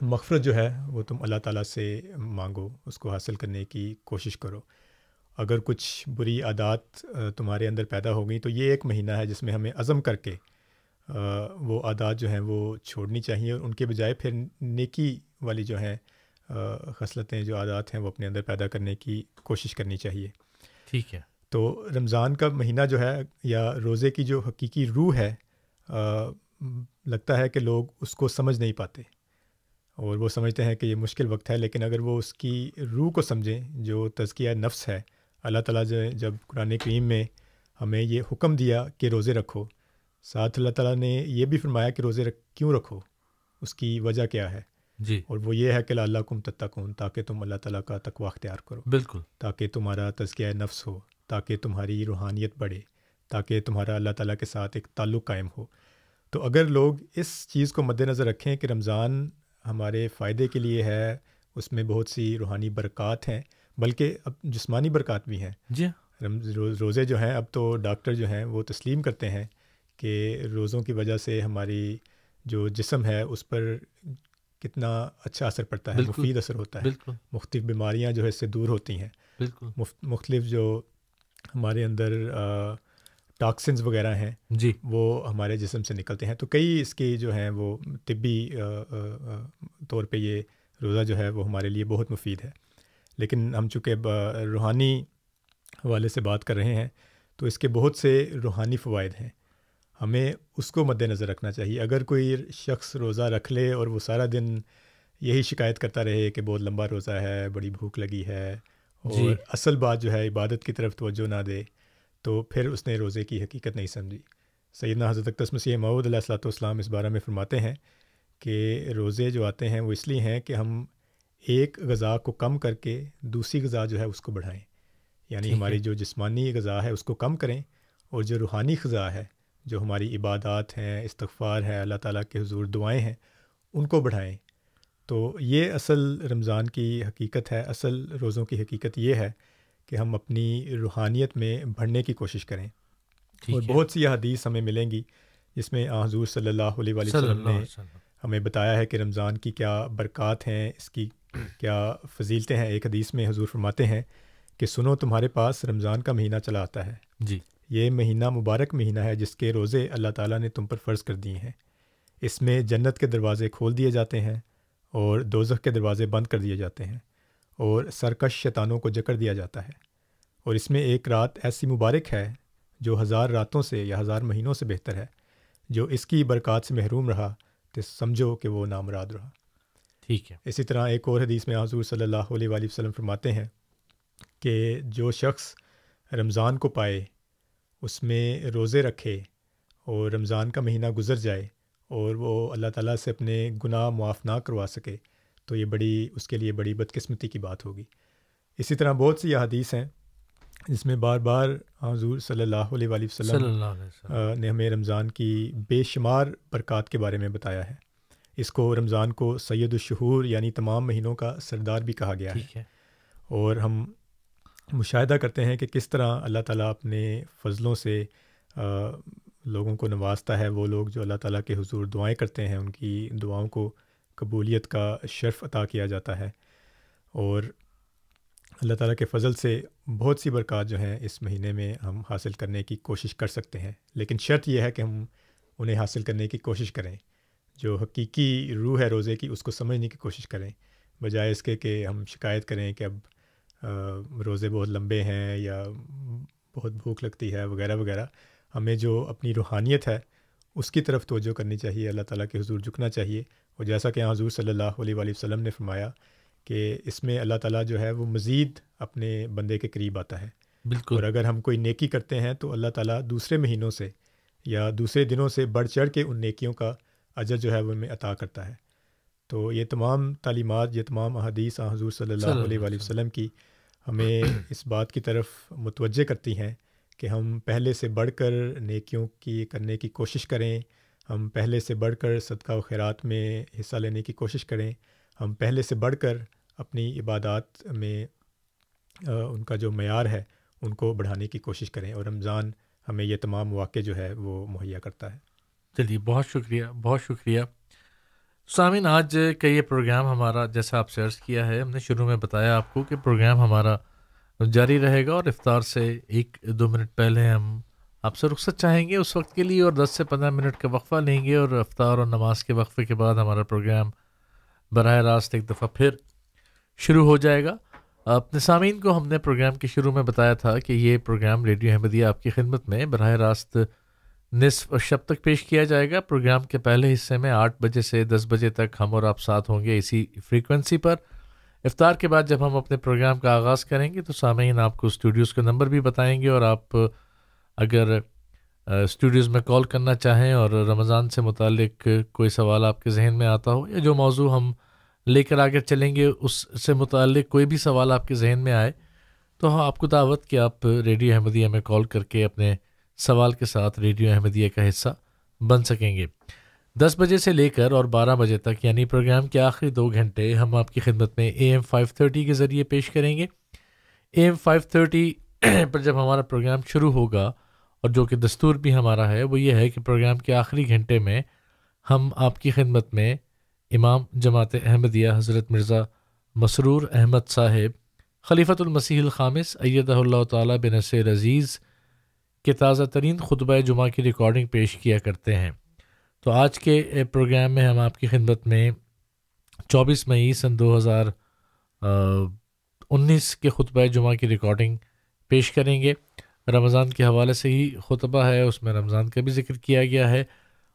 مغفرت جو ہے وہ تم اللہ تعالیٰ سے مانگو اس کو حاصل کرنے کی کوشش کرو۔ اگر کچھ بری عادات تمہارے اندر پیدا ہو گئیں تو یہ ایک مہینہ ہے جس میں ہمیں عزم کر کے وہ عادات جو ہیں وہ چھوڑنی چاہیے۔ اور ان کے بجائے پھر نیکی والی جو ہیں خصلتیں جو عادات ہیں وہ اپنے اندر پیدا کرنے کی کوشش کرنی چاہیے۔ ٹھیک ہے۔ تو رمضان کا مہینہ جو ہے یا روزے کی جو حقیقی روح ہے لگتا ہے کہ لوگ اس کو سمجھ نہیں پاتے۔ اور وہ سمجھتے ہیں کہ یہ مشکل وقت ہے لیکن اگر وہ اس کی روح کو سمجھیں جو تزکیہ نفس ہے اللہ تعالیٰ جو جب قرآن کریم میں ہمیں یہ حکم دیا کہ روزے رکھو ساتھ اللہ تعالیٰ نے یہ بھی فرمایا کہ روزے رکھ کیوں رکھو؟ اس کی وجہ کیا ہے؟ جی۔ اور وہ یہ ہے کہ اللہ کم تتقون تاکہ تم اللہ تعالیٰ کا تقوی اختیار کرو۔ بالکل۔ تاکہ تمہارا تزکیہ نفس ہو تاکہ تمہاری روحانیت بڑھے تاکہ تمہارا اللہ تعالیٰ کے ساتھ ایک تعلق قائم ہو۔ تو اگر لوگ اس چیز کو مد نظر رکھیں کہ رمضان ہمارے فائدے کے لیے ہے اس میں بہت سی روحانی برکات ہیں بلکہ اب جسمانی برکات بھی ہیں۔ جی۔ روزے جو ہیں اب تو ڈاکٹر جو ہیں وہ تسلیم کرتے ہیں کہ روزوں کی وجہ سے ہماری جو جسم ہے اس پر کتنا اچھا اثر پڑتا ہے بالکل، مفید اثر ہوتا ہے۔ بالکل۔ مختلف بیماریاں جو ہے اس سے دور ہوتی ہیں۔ بالکل۔ مختلف جو ہمارے اندر ٹاکسنز وغیرہ ہیں جی۔ وہ ہمارے جسم سے نکلتے ہیں۔ تو کئی اس کی جو ہیں وہ طبی طور پہ یہ روزہ جو ہے وہ ہمارے لیے بہت مفید ہے۔ لیکن ہم چونکہ روحانی حوالے سے بات کر رہے ہیں تو اس کے بہت سے روحانی فوائد ہیں۔ ہمیں اس کو مد نظر رکھنا چاہیے۔ اگر کوئی شخص روزہ رکھ لے اور وہ سارا دن یہی شکایت کرتا رہے کہ بہت لمبا روزہ ہے بڑی بھوک لگی ہے اور جی۔ اصل بات جو ہے عبادت کی طرف توجہ نہ دے تو پھر اس نے روزے کی حقیقت نہیں سمجھی۔ سیدنا حضرت مسیح معود علیہ السلاۃ والسلام اس بارے میں فرماتے ہیں کہ روزے جو آتے ہیں وہ اس لیے ہیں کہ ہم ایک غذا کو کم کر کے دوسری غذا جو ہے اس کو بڑھائیں۔ یعنی ہماری جو جسمانی غذا ہے اس کو کم کریں اور جو روحانی غذا ہے جو ہماری عبادات ہیں استغفار ہے اللہ تعالیٰ کے حضور دعائیں ہیں ان کو بڑھائیں۔ تو یہ اصل رمضان کی حقیقت ہے اصل روزوں کی حقیقت یہ ہے کہ ہم اپنی روحانیت میں بڑھنے کی کوشش کریں۔ اور بہت سی حدیث ہمیں ملیں گی جس میں حضور صلی اللہ علیہ وسلم نے ہمیں بتایا ہے کہ رمضان کی کیا برکات ہیں اس کی کیا فضیلتیں ہیں۔ ایک حدیث میں حضور فرماتے ہیں کہ سنو تمہارے پاس رمضان کا مہینہ چلا آتا ہے۔ جی۔ یہ مہینہ مبارک مہینہ ہے جس کے روزے اللہ تعالیٰ نے تم پر فرض کر دیے ہیں۔ اس میں جنت کے دروازے کھول دیے جاتے ہیں اور دوزخ کے دروازے بند کر دیے جاتے ہیں اور سرکش شیطانوں کو جکڑ دیا جاتا ہے۔ اور اس میں ایک رات ایسی مبارک ہے جو ہزار راتوں سے یا ہزار مہینوں سے بہتر ہے جو اس کی برکات سے محروم رہا تو سمجھو کہ وہ نامراد رہا۔ ٹھیک ہے۔ اسی طرح ایک اور حدیث میں حضور صلی اللہ علیہ وآلہ وسلم فرماتے ہیں کہ جو شخص رمضان کو پائے اس میں روزے رکھے اور رمضان کا مہینہ گزر جائے اور وہ اللہ تعالیٰ سے اپنے گناہ معاف نہ کروا سکے تو یہ بڑی اس کے لیے بڑی بدقسمتی کی بات ہوگی۔ اسی طرح بہت سی حدیث ہیں جس میں بار بار حضور صلی اللہ علیہ وآلہ وسلم نے ہمیں رمضان کی بے شمار برکات کے بارے میں بتایا ہے۔ اس کو رمضان کو سید الشہور یعنی تمام مہینوں کا سردار بھی کہا گیا ہے۔ اور ہم مشاہدہ کرتے ہیں کہ کس طرح اللہ تعالیٰ اپنے فضلوں سے لوگوں کو نوازتا ہے۔ وہ لوگ جو اللہ تعالیٰ کے حضور دعائیں کرتے ہیں، ان کی دعاؤں کو قبولیت کا شرف عطا کیا جاتا ہے۔ اور اللہ تعالیٰ کے فضل سے بہت سی برکات جو ہیں اس مہینے میں ہم حاصل کرنے کی کوشش کر سکتے ہیں۔ لیکن شرط یہ ہے کہ ہم انہیں حاصل کرنے کی کوشش کریں۔ جو حقیقی روح ہے، روزے کی، اس کو سمجھنے کی کوشش کریں۔ بجائے اس کے کہ ہم شکایت کریں کہ اب روزے بہت لمبے ہیں یا بہت بھوک لگتی ہے وغیرہ وغیرہ ہمیں جو اپنی روحانیت ہے اس کی طرف توجہ کرنی چاہیے اللہ تعالیٰ کے حضور جھکنا چاہیے۔ اور جیسا کہ حضور صلی اللہ علیہ وآلہ وسلم نے فرمایا کہ اس میں اللہ تعالیٰ جو ہے وہ مزید اپنے بندے کے قریب آتا ہے۔ بالکل۔ اور اگر ہم کوئی نیکی کرتے ہیں تو اللہ تعالیٰ دوسرے مہینوں سے یا دوسرے دنوں سے بڑھ چڑھ کے ان نیکیوں کا اجر جو ہے وہ ہمیں عطا کرتا ہے۔ تو یہ تمام تعلیمات یہ تمام احادیث حضور صلی اللہ علیہ وآلہ وسلم کی ہمیں اس بات کی طرف متوجہ کرتی ہیں کہ ہم پہلے سے بڑھ کر نیکیوں کی کرنے کی کوشش کریں، ہم پہلے سے بڑھ کر صدقہ و خیرات میں حصہ لینے کی کوشش کریں، ہم پہلے سے بڑھ کر اپنی عبادات میں ان کا جو معیار ہے، ان کو بڑھانے کی کوشش کریں اور رمضان ہمیں یہ تمام مواقع جو ہے وہ مہیا کرتا ہے۔ چلیے، بہت شکریہ بہت شکریہ۔ سامعین، آج کا یہ پروگرام ہمارا، جیسا آپ سے عرض کیا ہے، ہم نے شروع میں بتایا آپ کو کہ پروگرام ہمارا جاری رہے گا اور افطار سے ایک دو منٹ پہلے ہم آپ سے رخصت چاہیں گے، اس وقت کے لیے اور دس سے پندرہ منٹ کا وقفہ لیں گے اور افطار اور نماز کے وقفے کے بعد ہمارا پروگرام براہ راست ایک دفعہ پھر شروع ہو جائے گا۔ اپنے سامعین کو ہم نے پروگرام کے شروع میں بتایا تھا کہ یہ پروگرام ریڈیو احمدیہ آپ کی خدمت میں براہ راست نصف شب تک پیش کیا جائے گا۔ پروگرام کے پہلے حصے میں آٹھ بجے سے دس بجے تک ہم اور آپ ساتھ ہوں گے اسی فریکوینسی پر۔ افطار کے بعد جب ہم اپنے پروگرام کا آغاز کریں گے تو سامعین آپ کو اسٹوڈیوز کا نمبر بھی بتائیں گے اور آپ اگر اسٹوڈیوز میں کال کرنا چاہیں اور رمضان سے متعلق کوئی سوال آپ کے ذہن میں آتا ہو یا جو موضوع ہم لے کر آگے چلیں گے اس سے متعلق کوئی بھی سوال آپ کے ذہن میں آئے تو ہاں آپ کو دعوت کہ آپ ریڈیو احمدیہ میں کال کر کے اپنے سوال کے ساتھ ریڈیو احمدیہ کا حصہ بن سکیں گے۔ دس بجے سے لے کر اور بارہ بجے تک یعنی پروگرام کے آخری دو گھنٹے، ہم آپ کی خدمت میں اے ایم فائیو تھرٹی کے ذریعے پیش کریں گے۔ اے ایم فائیو تھرٹی پر جب ہمارا پروگرام شروع ہوگا، اور جو کہ دستور بھی ہمارا ہے، وہ یہ ہے کہ پروگرام کے آخری گھنٹے میں ہم آپ کی خدمت میں امام جماعت احمدیہ حضرت مرزا مسرور احمد صاحب، خلیفۃ المسیح الخامس، ایدہ اللہ تعالیٰ بنصر عزیز کے تازہ ترین خطبہ جمعہ کی ریکارڈنگ پیش کیا کرتے ہیں۔ تو آج کے پروگرام میں ہم آپ کی خدمت میں چوبیس مئی سن دو ہزار انیس کے خطبہ جمعہ کی ریکارڈنگ پیش کریں گے۔ رمضان کے حوالے سے ہی خطبہ ہے، اس میں رمضان کا بھی ذکر کیا گیا ہے۔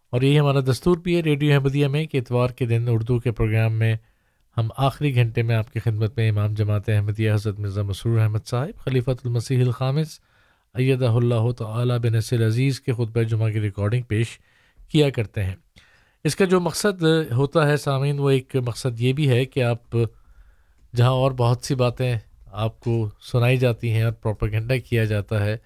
اور یہی ہمارا دستور بھی ہے ریڈیو احمدیہ میں کہ اتوار کے دن اردو کے پروگرام میں ہم آخری گھنٹے میں آپ کی خدمت میں امام جماعت احمدیہ حضرت مرزا مسرور احمد صاحب، خلیفۃ المسیح الخامس ایدہ اللہ تعالیٰ بن نصر عزیز کے خطبہ جمعہ کی ریکارڈنگ پیش کیا کرتے ہیں۔ اس کا جو مقصد ہوتا ہے سامعین، وہ ایک مقصد یہ بھی ہے کہ آپ جہاں اور بہت سی باتیں آپ کو سنائی جاتی ہیں اور پروپرگنڈا کیا جاتا ہے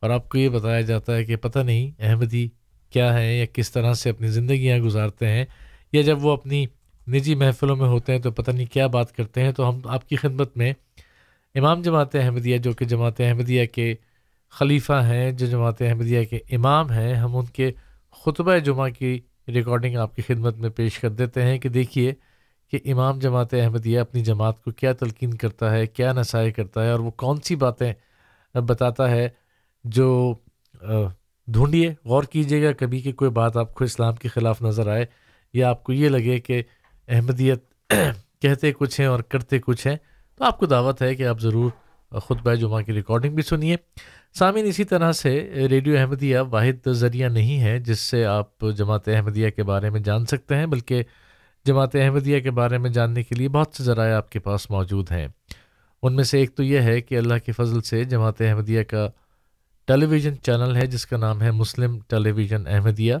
اور آپ کو یہ بتایا جاتا ہے کہ پتہ نہیں احمدی کیا ہے یا کس طرح سے اپنی زندگیاں گزارتے ہیں یا جب وہ اپنی نجی محفلوں میں ہوتے ہیں تو پتہ نہیں کیا بات کرتے ہیں۔ تو ہم آپ کی خدمت میں امام جماعت احمدیہ، جو کہ جماعت احمدیہ کے خلیفہ ہیں، جو جماعت احمدیہ کے امام ہیں، ہم ان کے خطبہ جمعہ کی ریکارڈنگ آپ کی خدمت میں پیش کر دیتے ہیں کہ دیکھیے کہ امام جماعت احمدیہ اپنی جماعت کو کیا تلقین کرتا ہے، کیا نسائے کرتا ہے اور وہ کون سی باتیں بتاتا ہے جو ڈھونڈیے، غور کیجیے گا کبھی کہ کوئی بات آپ کو اسلام کے خلاف نظر آئے یا آپ کو یہ لگے کہ احمدیت کہتے کچھ ہیں اور کرتے کچھ ہیں، تو آپ کو دعوت ہے کہ آپ ضرور خطبہ جمعہ کی ریکارڈنگ بھی سنیے سامعین، اسی طرح سے ریڈیو احمدیہ واحد ذریعہ نہیں ہے، جس سے آپ جماعت احمدیہ کے بارے میں جان سکتے ہیں، بلکہ جماعت احمدیہ کے بارے میں جاننے کے لیے بہت سے ذرائع آپ کے پاس موجود ہیں۔ ان میں سے ایک تو یہ ہے کہ اللہ کے فضل سے جماعت احمدیہ کا ٹیلی ویژن چینل ہے، جس کا نام ہے مسلم ٹیلی ویژن احمدیہ۔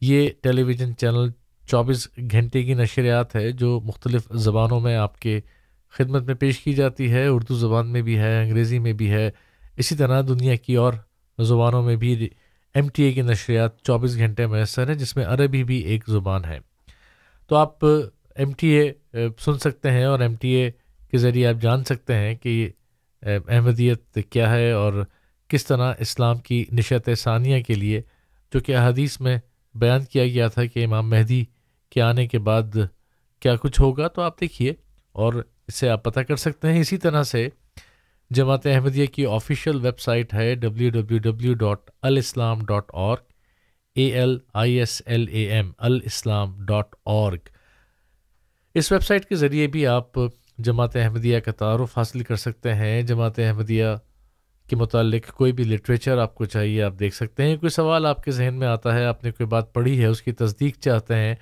یہ ٹیلی ویژن چینل چوبیس گھنٹے کی نشریات ہے، جو مختلف زبانوں میں آپ کے خدمت میں پیش کی جاتی ہے، اردو زبان میں بھی ہے، انگریزی میں بھی ہے۔ اسی طرح دنیا کی اور زبانوں میں بھی ایم ٹی اے کی نشریات چوبیس گھنٹے میسر ہے جس میں عربی بھی ایک زبان ہے۔ تو آپ ایم ٹی اے سن سکتے ہیں اور ایم ٹی اے کے ذریعے آپ جان سکتے ہیں کہ احمدیت کیا ہے اور کس طرح اسلام کی نشت ثانیہ کے لیے، جو کہ احادیث میں بیان کیا گیا تھا کہ امام مہدی کے آنے کے بعد کیا کچھ ہوگا۔ تو آپ دیکھیے اور اسے آپ پتہ کر سکتے ہیں اسی طرح سے جماعت احمدیہ کی آفیشیل ویب سائٹ ہے W W W dot alislam dot org A L I S L A M alislam dot org us website کے ذریعے بھی آپ جماعت احمدیہ کا تعارف حاصل کر سکتے ہیں۔ جماعت احمدیہ کے متعلق کوئی بھی لٹریچر آپ کو چاہیے، آپ دیکھ سکتے ہیں۔ کوئی سوال آپ کے ذہن میں آتا ہے، آپ نے کوئی بات پڑھی ہے، اس کی تصدیق چاہتے ہیں،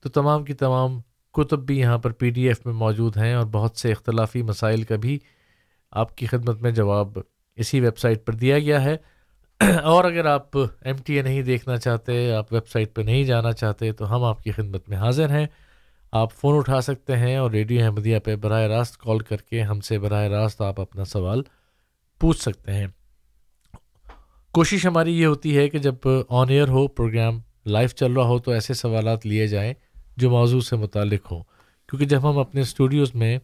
تو تمام کی تمام کتب بھی یہاں پر پی ڈی ایف میں موجود ہیں اور بہت سے اختلافی مسائل کا بھی آپ کی خدمت میں جواب اسی ویب سائٹ پر دیا گیا ہے۔ اور اگر آپ ایم ٹی اے نہیں دیکھنا چاہتے، آپ ویب سائٹ پہ نہیں جانا چاہتے، تو ہم آپ کی خدمت میں حاضر ہیں۔ آپ فون اٹھا سکتے ہیں اور ریڈیو احمدیہ پہ براہ راست کال کر کے ہم سے براہ راست آپ اپنا سوال پوچھ سکتے ہیں۔ کوشش ہماری یہ ہوتی ہے کہ جب آن ایئر ہو، پروگرام لائیو چل رہا ہو تو ایسے سوالات لیے جائیں۔ جو موضوع سے متعلق ہوں۔ کیونکہ جب ہم اپنے اسٹوڈیوز میں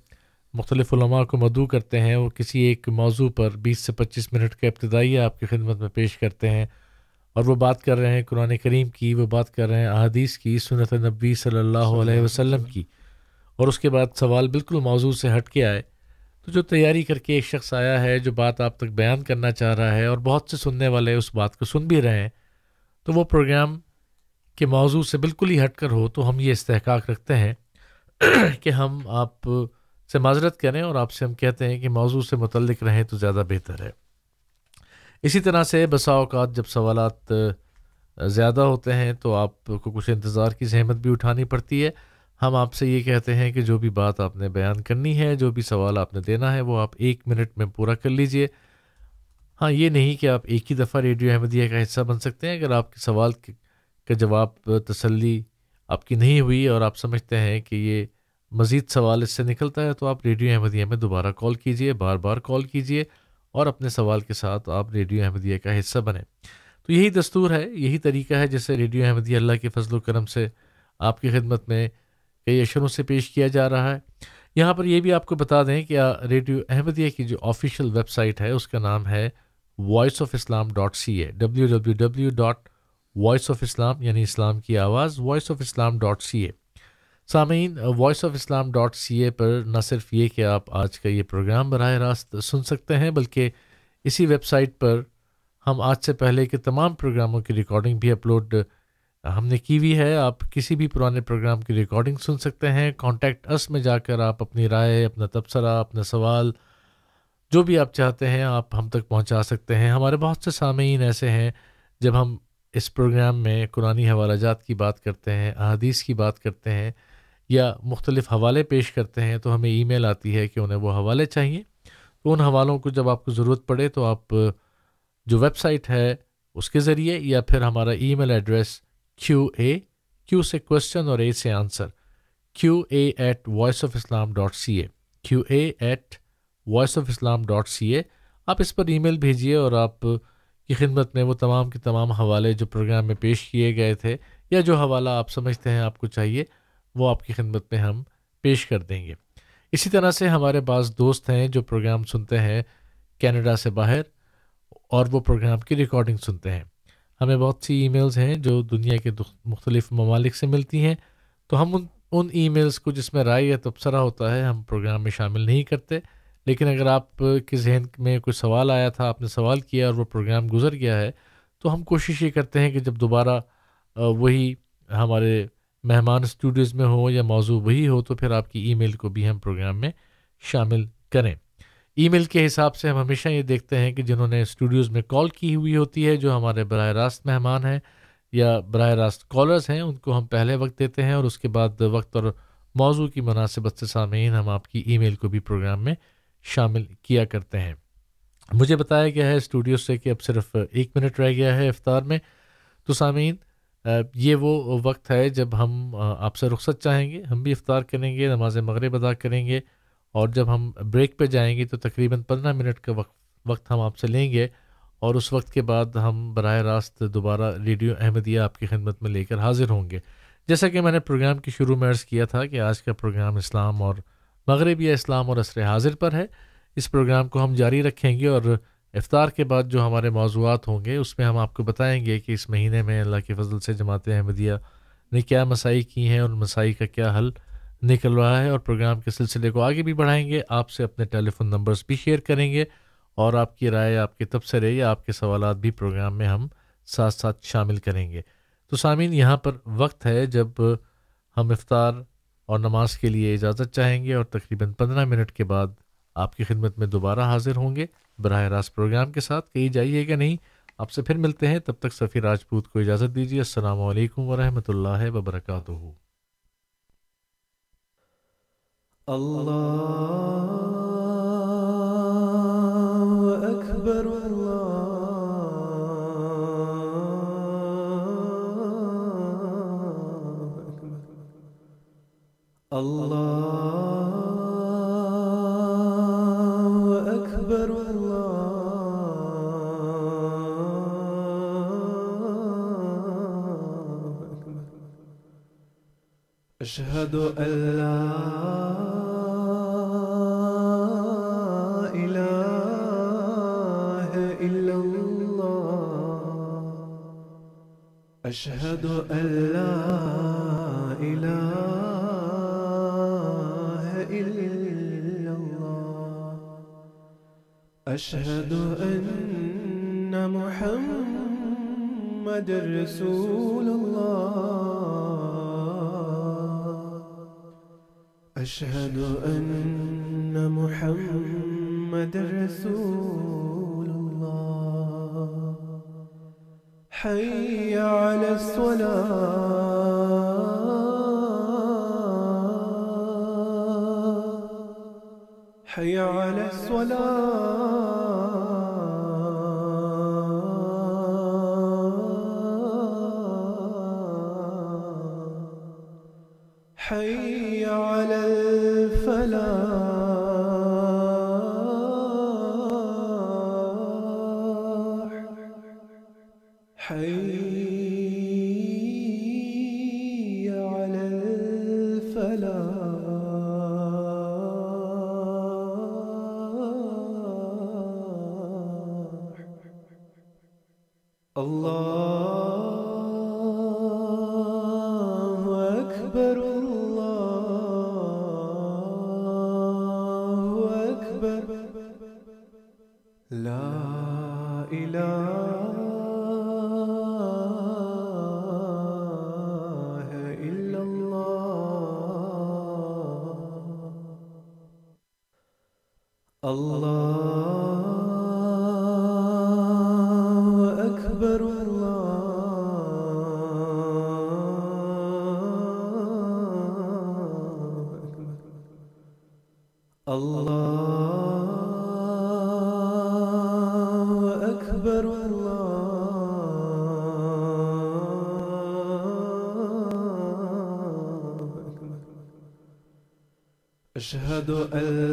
مختلف علماء کو مدعو کرتے ہیں وہ کسی ایک موضوع پر بیس سے پچیس منٹ کا ابتدائی آپ کی خدمت میں پیش کرتے ہیں اور وہ بات کر رہے ہیں قرآن کریم کی وہ بات کر رہے ہیں احادیث کی سنت نبی صلی اللہ علیہ وسلم۔ کی۔ اور اس کے بعد سوال بالکل موضوع سے ہٹ کے آئے۔ تو جو تیاری کر کے ایک شخص آیا ہے جو بات آپ تک بیان کرنا چاہ رہا ہے اور بہت سے سننے والے اس بات کو سن بھی رہے ہیں تو وہ پروگرام کے موضوع سے بالکل ہی ہٹ کر ہو تو ہم یہ استحقاق رکھتے ہیں کہ ہم آپ سے معذرت کریں اور آپ سے ہم کہتے ہیں کہ موضوع سے متعلق رہیں تو زیادہ بہتر ہے۔ اسی طرح سے بسا اوقات جب سوالات زیادہ ہوتے ہیں تو آپ کو کچھ انتظار کی زحمت بھی اٹھانی پڑتی ہے۔ ہم آپ سے یہ کہتے ہیں کہ جو بھی بات آپ نے بیان کرنی ہے، جو بھی سوال آپ نے دینا ہے، وہ آپ ایک منٹ میں پورا کر لیجیے۔ ہاں یہ نہیں کہ آپ ایک ہی دفعہ ریڈیو احمدیہ کا حصہ بن سکتے ہیں۔ اگر آپ کے سوال کا جواب تسلی آپ کی نہیں ہوئی اور آپ سمجھتے ہیں کہ یہ مزید سوال اس سے نکلتا ہے، تو آپ ریڈیو احمدیہ میں دوبارہ کال کیجیے، بار بار کال کیجیے اور اپنے سوال کے ساتھ آپ ریڈیو احمدیہ کا حصہ بنیں۔ تو یہی دستور ہے، یہی طریقہ ہے جیسے ریڈیو احمدیہ اللہ کے فضل و کرم سے آپ کی خدمت میں کئی اشروں سے پیش کیا جا رہا ہے۔ یہاں پر یہ بھی آپ کو بتا دیں کہ ریڈیو احمدیہ کی جو آفیشیل ویب سائٹ ہے، اس کا نام ہے voice of Islam dot C A W W W dot voice of Islam یعنی اسلام کی آواز، voice of Islam dot C A. سامعین، voice of Islam dot C A پر نہ صرف یہ کہ آپ آج کا یہ پروگرام براہ راست سن سکتے ہیں، بلکہ اسی ویب سائٹ پر ہم آج سے پہلے کے تمام پروگراموں کی ریکارڈنگ بھی اپلوڈ، ہم نے کی ہوئی ہے۔ آپ کسی بھی پرانے پروگرام کی ریکارڈنگ سن سکتے ہیں۔ کانٹیکٹ اس میں جا کر آپ اپنی رائے، اپنا تبصرہ، اپنا سوال، جو بھی آپ چاہتے ہیں، آپ ہم تک پہنچا سکتے ہیں۔ ہمارے بہت سے سامعین ایسے ہیں، جب ہم اس پروگرام میں قرآن حوالہ جات کی بات کرتے ہیں، احادیث کی بات کرتے ہیں یا مختلف حوالے پیش کرتے ہیں، تو ہمیں ای میل آتی ہے کہ انہیں وہ حوالے چاہیے۔ تو ان حوالوں کو جب آپ کو ضرورت پڑے تو آپ جو ویب سائٹ ہے اس کے ذریعے یا پھر ہمارا ای میل ایڈریس کیو اے کیو سے کوشچن اور اے سے answer Q A at voice of Islam dot C A Q A at voice of Islam dot C A آپ اس پر ای میل بھیجیے اور آپ کی خدمت میں وہ تمام کے تمام حوالے جو پروگرام میں پیش کیے گئے تھے یا جو حوالہ آپ سمجھتے ہیں آپ کو چاہیے، وہ آپ کی خدمت میں ہم پیش کر دیں گے۔ اسی طرح سے ہمارے بعض دوست ہیں جو پروگرام سنتے ہیں کینیڈا سے باہر اور وہ پروگرام کی ریکارڈنگ سنتے ہیں۔ ہمیں بہت سی ای میلز ہیں جو دنیا کے مختلف ممالک سے ملتی ہیں۔ تو ہم ان ان ای میلز کو جس میں رائے یا تبصرہ ہوتا ہے، ہم پروگرام میں شامل نہیں کرتے۔ لیکن اگر آپ کے ذہن میں کوئی سوال آیا تھا، آپ نے سوال کیا اور وہ پروگرام گزر گیا ہے، تو ہم کوشش یہ کرتے ہیں کہ جب دوبارہ وہی ہمارے مہمان اسٹوڈیوز میں ہوں یا موضوع وہی ہو تو پھر آپ کی ای میل کو بھی ہم پروگرام میں شامل کریں۔ ای میل کے حساب سے ہم ہمیشہ یہ دیکھتے ہیں کہ جنہوں نے اسٹوڈیوز میں کال کی ہوئی ہوتی ہے، جو ہمارے براہ راست مہمان ہیں یا براہ راست کالرز ہیں، ان کو ہم پہلے وقت دیتے ہیں اور اس کے بعد وقت اور موضوع کی مناسبت سے سامعین ہم آپ کی ای میل کو بھی پروگرام میں شامل کیا کرتے ہیں۔ مجھے بتایا گیا ہے اسٹوڈیو سے کہ اب صرف ایک منٹ رہ گیا ہے افطار میں۔ تو سامعین یہ وہ وقت ہے جب ہم آپ سے رخصت چاہیں گے۔ ہم بھی افطار کریں گے، نماز مغرب ادا کریں گے۔ اور جب ہم بریک پہ جائیں گے تو تقریباً پندرہ منٹ کا وقت وقت ہم آپ سے لیں گے۔ اور اس وقت کے بعد ہم براہ راست دوبارہ ریڈیو احمدیہ آپ کی خدمت میں لے کر حاضر ہوں گے۔ جیسا کہ میں نے پروگرام کی شروع میں عرض کیا تھا کہ آج کا پروگرام اسلام اور مغربی اسلام اور عصر حاضر پر ہے۔ اس پروگرام کو ہم جاری رکھیں گے اور افطار کے بعد جو ہمارے موضوعات ہوں گے، اس میں ہم آپ کو بتائیں گے کہ اس مہینے میں اللہ کے فضل سے جماعت احمدیہ نے کیا مسائی کی ہیں اور مسائی کا کیا حل نکل رہا ہے اور پروگرام کے سلسلے کو آگے بھی بڑھائیں گے۔ آپ سے اپنے ٹیلی فون نمبرس بھی شیئر کریں گے اور آپ کی رائے آپ کے تبصرے یا آپ کے سوالات بھی پروگرام میں ہم ساتھ ساتھ شامل کریں گے۔ تو سامعین، یہاں پر وقت ہے جب ہم افطار اور نماز کے لیے اجازت چاہیں گے اور تقریباً پندرہ منٹ کے بعد آپ کی خدمت میں دوبارہ حاضر ہوں گے۔ براہ راست پروگرام کے ساتھ کہیں جائیے گا نہیں۔ آپ سے پھر ملتے ہیں۔ تب تک سفیر راجپوت کو اجازت دیجیے۔ السلام علیکم ورحمۃ اللہ وبرکاتہ۔ اللہ اللہ اکبر اشهد ان لا اله الا الله اشهد ان لا اشهد ان محمد رسول الله. أشهد أن محمد رسول الله. حي على الصلاة. حي على الصلاة. حي على الفلاح. حي أشهد أن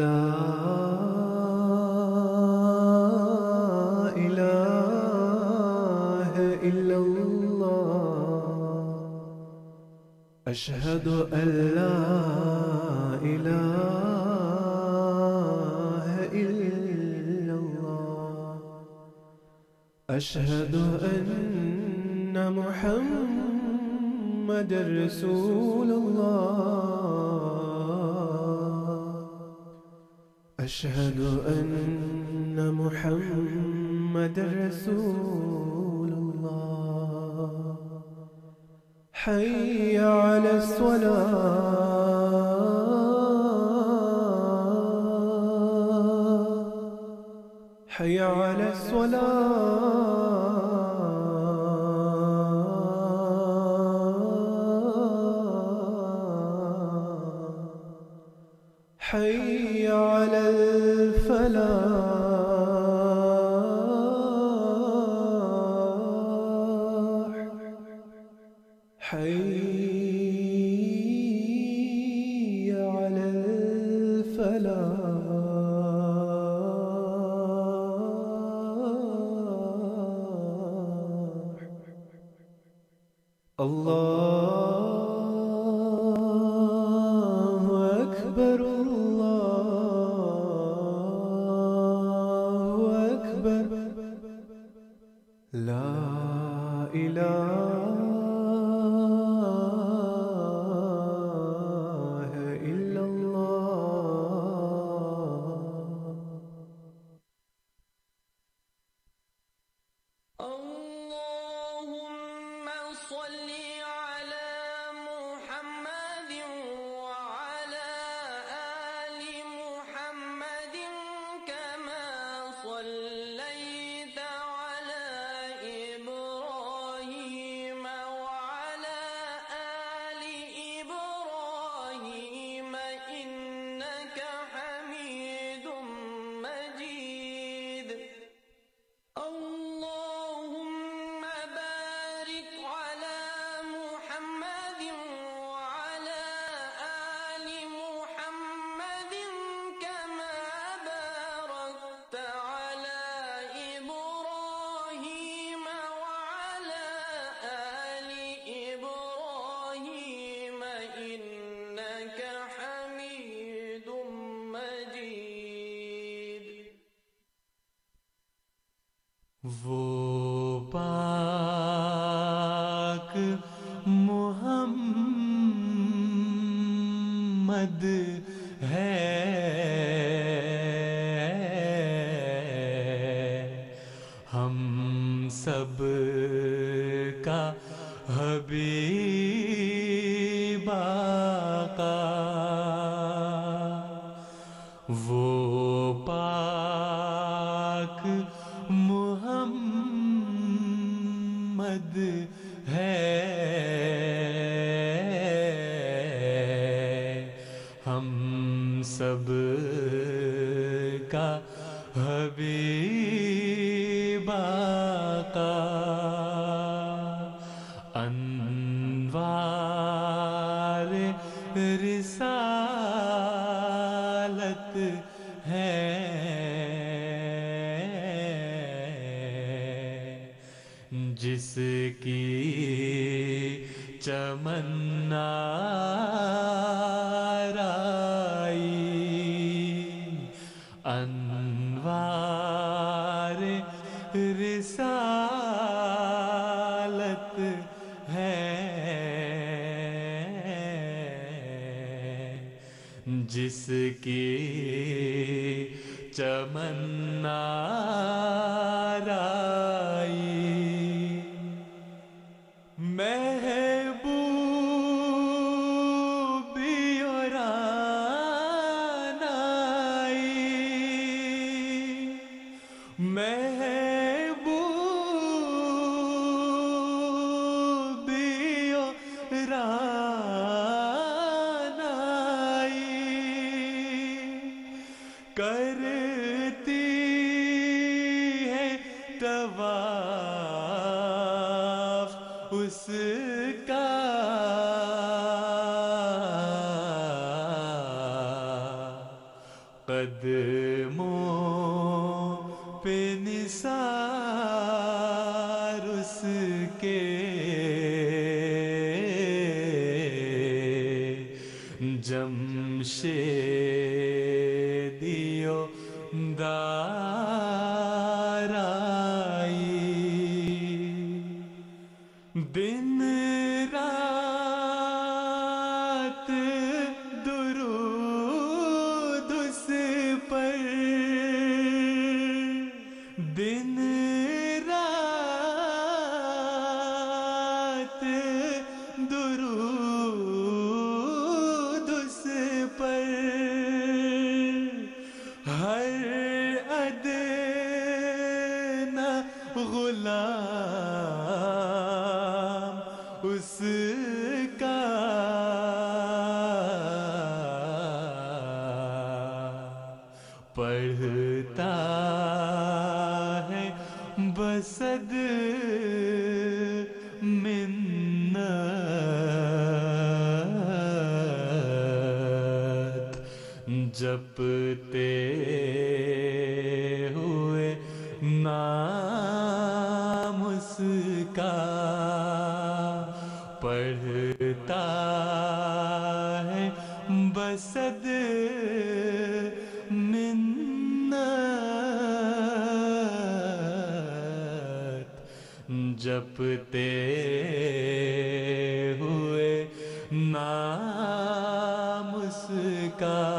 پڑھتا ہے بسد منت جپتے ہوئے نام اس کا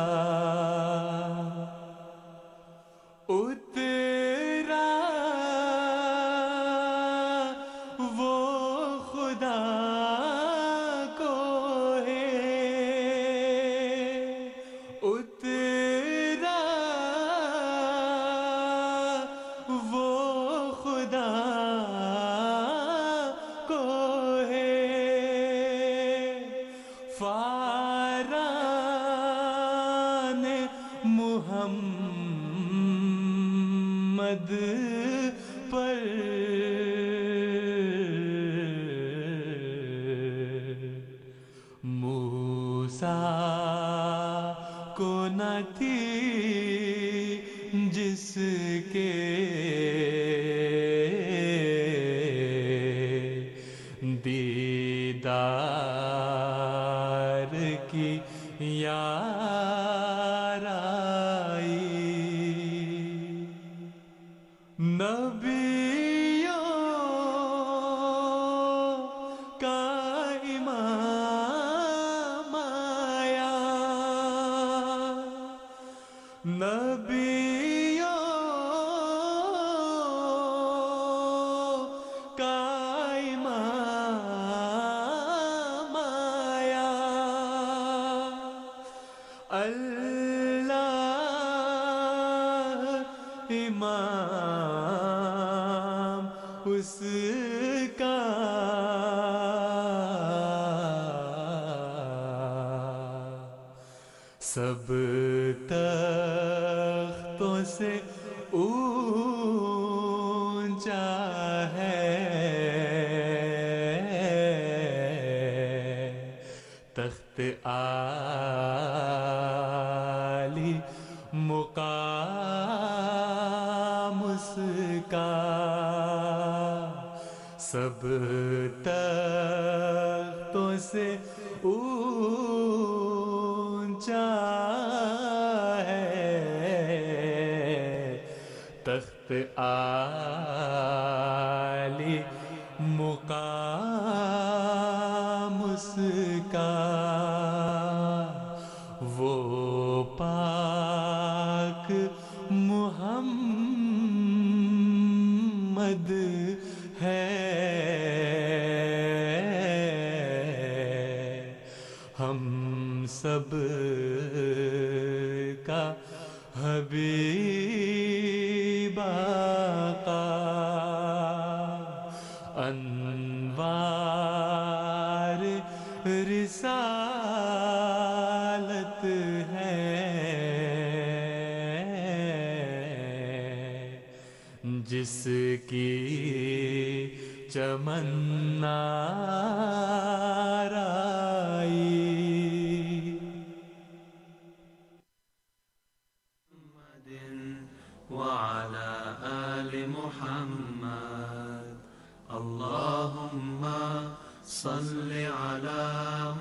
صل على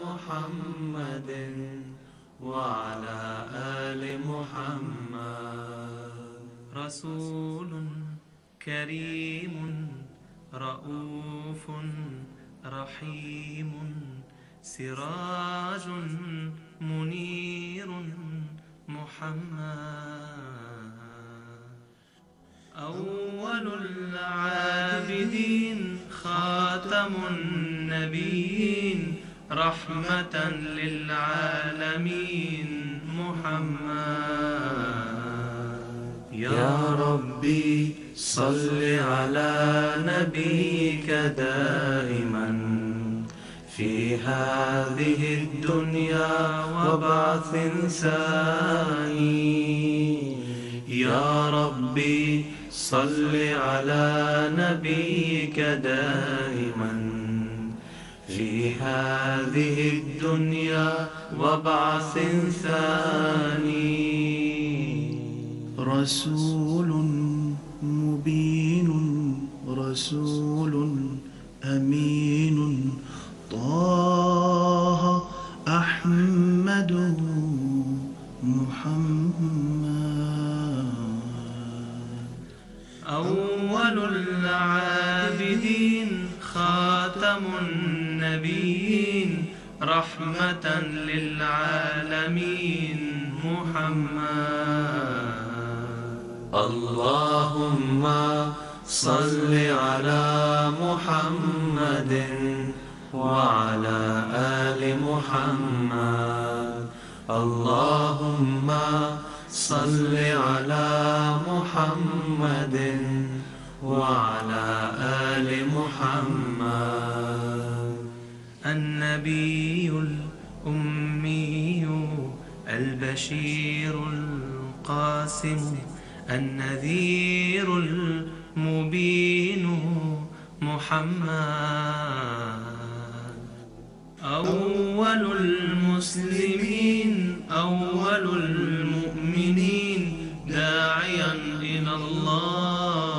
محمد وعلى آل محمد. رسول كريم رؤوف رحيم سراج منير محمد. أول العابدين خاتم النبيين، رحمة للعالمين. محمد. يا ربي صل على نبيك دائما في هذه الدنيا وبعث ثاني. يا ربي صل على نبيك دائما لهذه الدنيا وبعث ثاني رسول مبين رسول أمين طه رحمة للعالمين محمد. اللهم صل على محمد وعلى آل محمد. اللهم صل على محمد وعلى آل محمد. النبي الأمي البشير القاسم النذير المبين محمد. أول المسلمين، أول المؤمنين داعيا إلى الله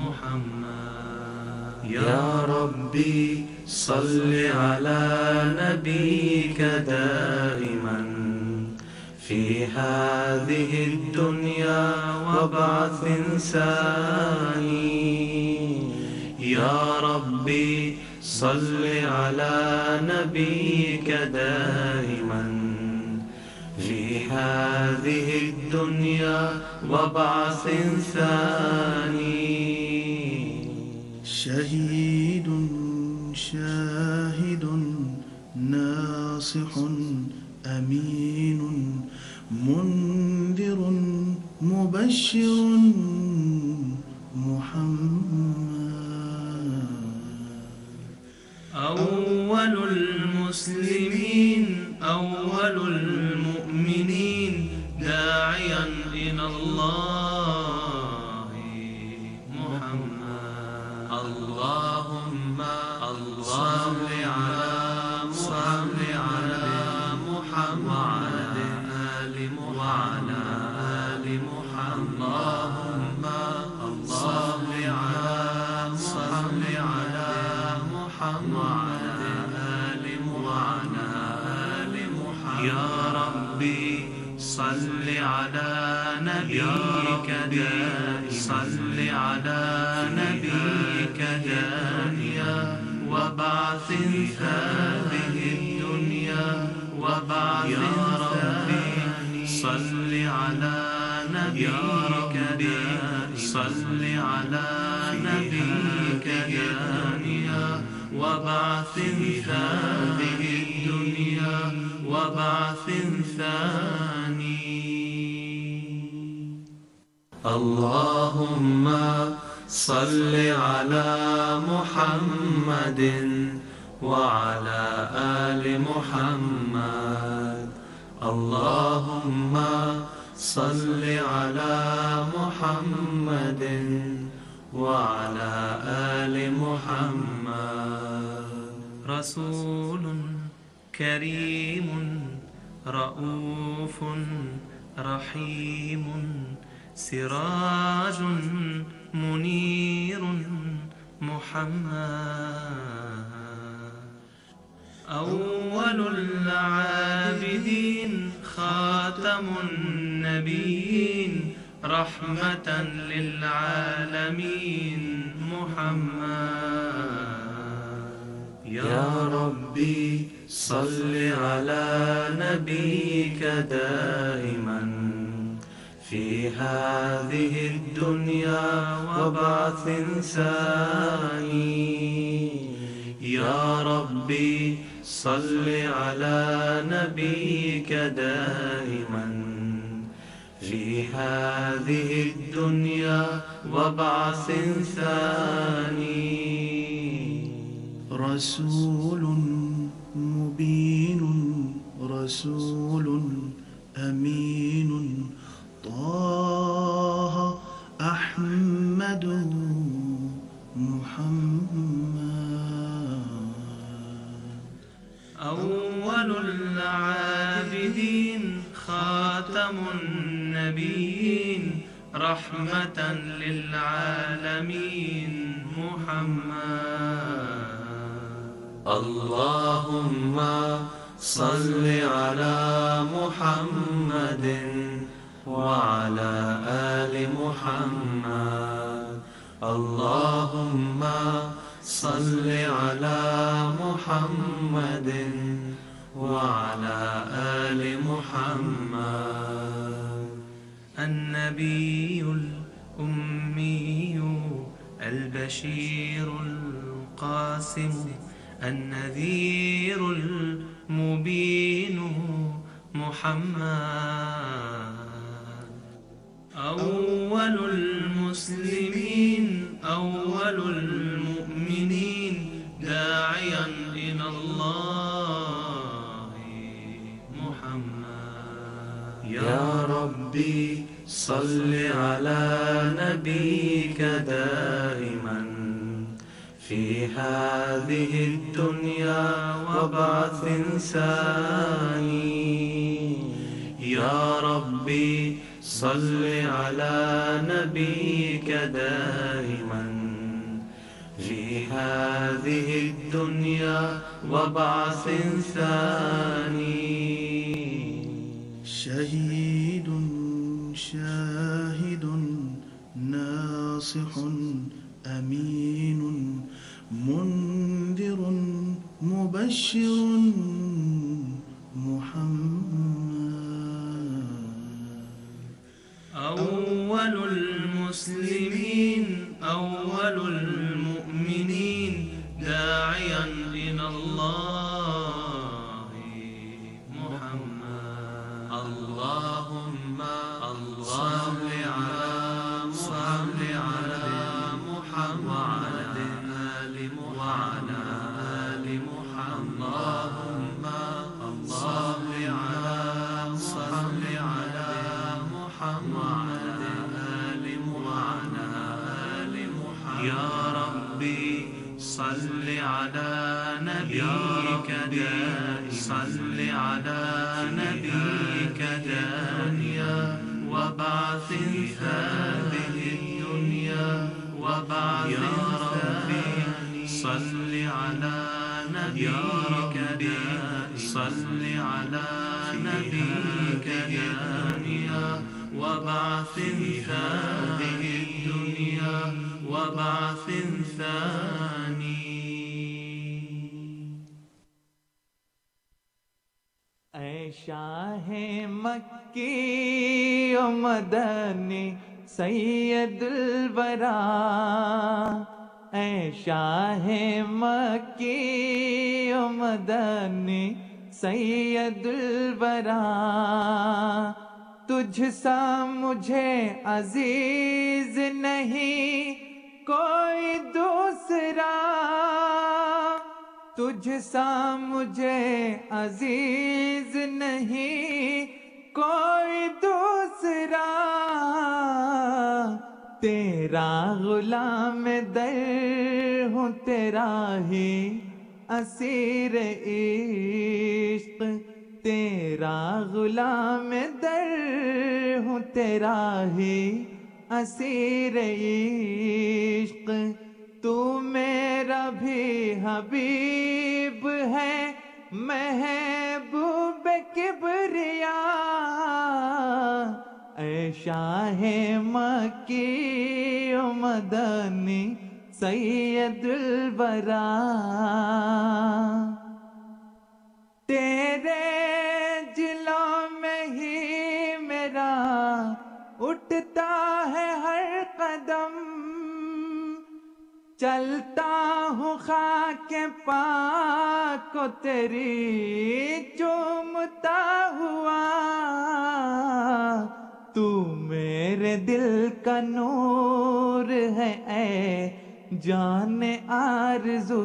محمد. يا ربي صل على نبيك دائما في هذه الدنيا وبعث ثاني يا ربي صل على نبيك دائما في هذه الدنيا وبعث ثاني شهيد شاهد ناصح أمين منذر مبشر محمد. أول المسلمين أول المؤمنين داعيا إلى الله. يا ربي صل على نبيك صل على نبيك دانيا وبعث هذه الدنيا. وبعث يا ربي صل على نبيك صل على نبيك دانيا وبعث هذه الدنيا وبعث ثاني. اللهم صل على محمد وعلى آل محمد. اللهم صل على محمد وعلى آل محمد. رسول كريم، رؤوف رحيم، سراج منير محمد. أول العابدين خاتم النبيين، رحمة للعالمين محمد. يا ربي صل على نبيك دائما في هذه الدنيا وبعث ثاني. يا ربي صل على نبيك دائما في هذه الدنيا وبعث ثاني. رسول مبين رسول أمين طه أحمد محمد. أول العابدين خاتم النبيين رحمة للعالمين محمد. اللهم صل على محمد وعلى آل محمد. اللهم صل على محمد وعلى آل محمد. النبي الأمي البشير القاسم. النذير المبين محمد. أول المسلمين، أول المؤمنين داعيا إلى الله محمد. يا ربي صل على نبيك دائما. في هذه الدنيا وبعث ثاني يا ربي صل على نبيك دائما في هذه الدنيا وبعث ثاني شهيد، شاهد، ناصح. مبشر سید الورا، اے شاہ مکی و مدنی سید الورا، تجھ سا مجھے عزیز نہیں، کوئی دوسرا، تجھ سا مجھے عزیز نہیں کوئی دوسرا تیرا غلام در ہوں، تیرا ہی اسیر عشق، تیرا غلام در ہوں، تیرا ہی اسیر عشق۔ تو میرا بھی حبیب ہے محبوب کبریا، اے شاہ مکی و مدنی سید البرا تیرے جلوں میں ہی میرا اٹھتا ہے ہر قدم۔ چلتا ہوں خاک پاک کو تیری چومتا ہوا۔ تو میرے دل کا نور ہے اے جان آرزو۔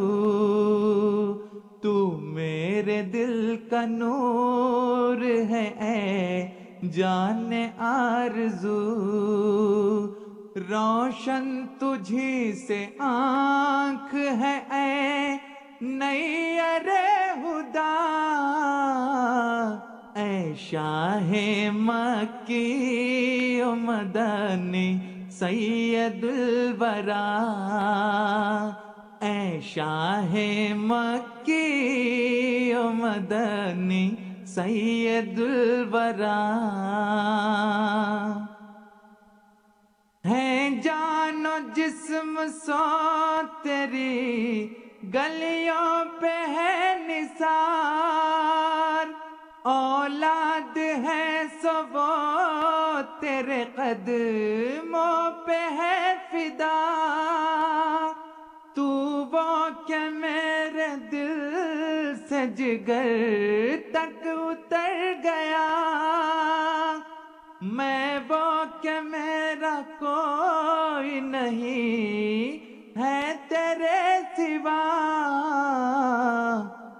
تو میرے دل کا نور ہے اے جان آرزو۔ روشن تجھی سے آنکھ ہے، اے نئی ارے ہدا اے شاہ مکی و مدنی سید البرا اے شاہ مکی و مدنی سید البرا ہے جان و جسم سو تیری گلیوں پہ ہے نثار۔ اولاد ہے سو وہ تیرے قدموں پہ ہے فدا۔ تو وہ کہ میرے دل سے جگر تک اتر گیا۔ میں کہ میرا کوئی نہیں ہے تیرے سوا۔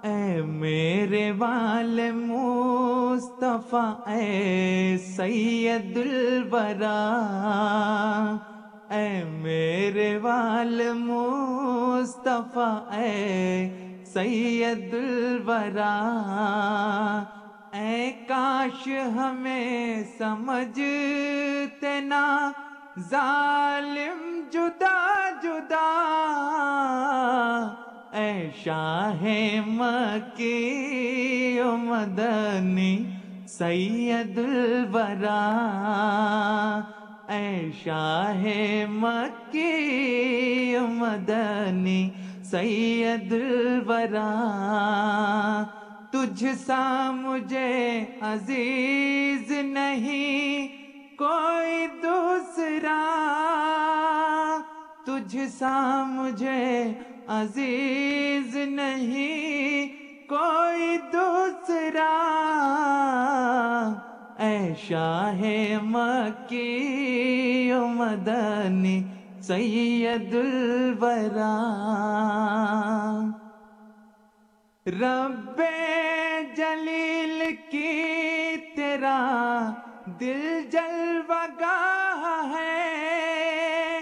اے میرے وال مصطفیٰ، اے سید البرا اے میرے وال مصطفیٰ، اے سید البرا اے کاش ہمیں سمجھتے نا، ظالم جدا جدا۔ اے شاہ مکی و مدنی سید البرا اے شاہ مکی و مدنی سید البرا تجھ سا مجھے عزیز نہیں، کوئی دوسرا۔ تجھ سا مجھے عزیز نہیں، کوئی دوسرا۔ اے شاہ مکی و مدنی سید البرا رب جلیل کی تیرا دل جلوہ گاہ ہے۔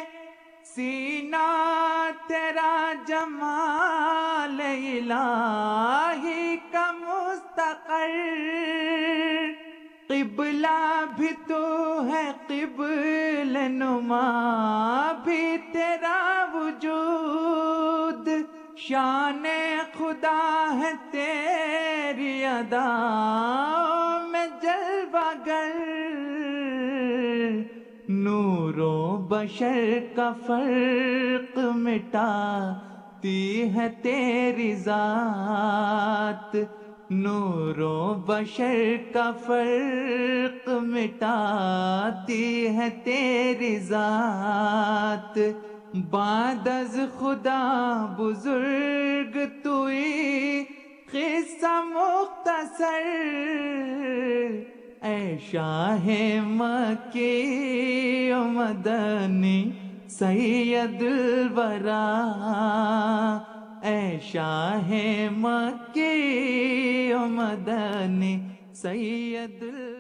سینہ تیرا جمال الہی کا مستقر۔ قبلہ بھی تو ہے، قبل نما بھی تیرا وجود۔ شان خدا ہے تیری ادا میں جلوہ گر۔ نور و بشر کا فرق مٹاتی ہے تیری ذات۔ نور و بشر کا فرق مٹاتی ہے تیری ذات۔ بعد از خدا بزرگ توئی قصہ مختصر، اے شاہ مکی و مدنی سید البرا اے شاہ مکی و مدنی سید البرا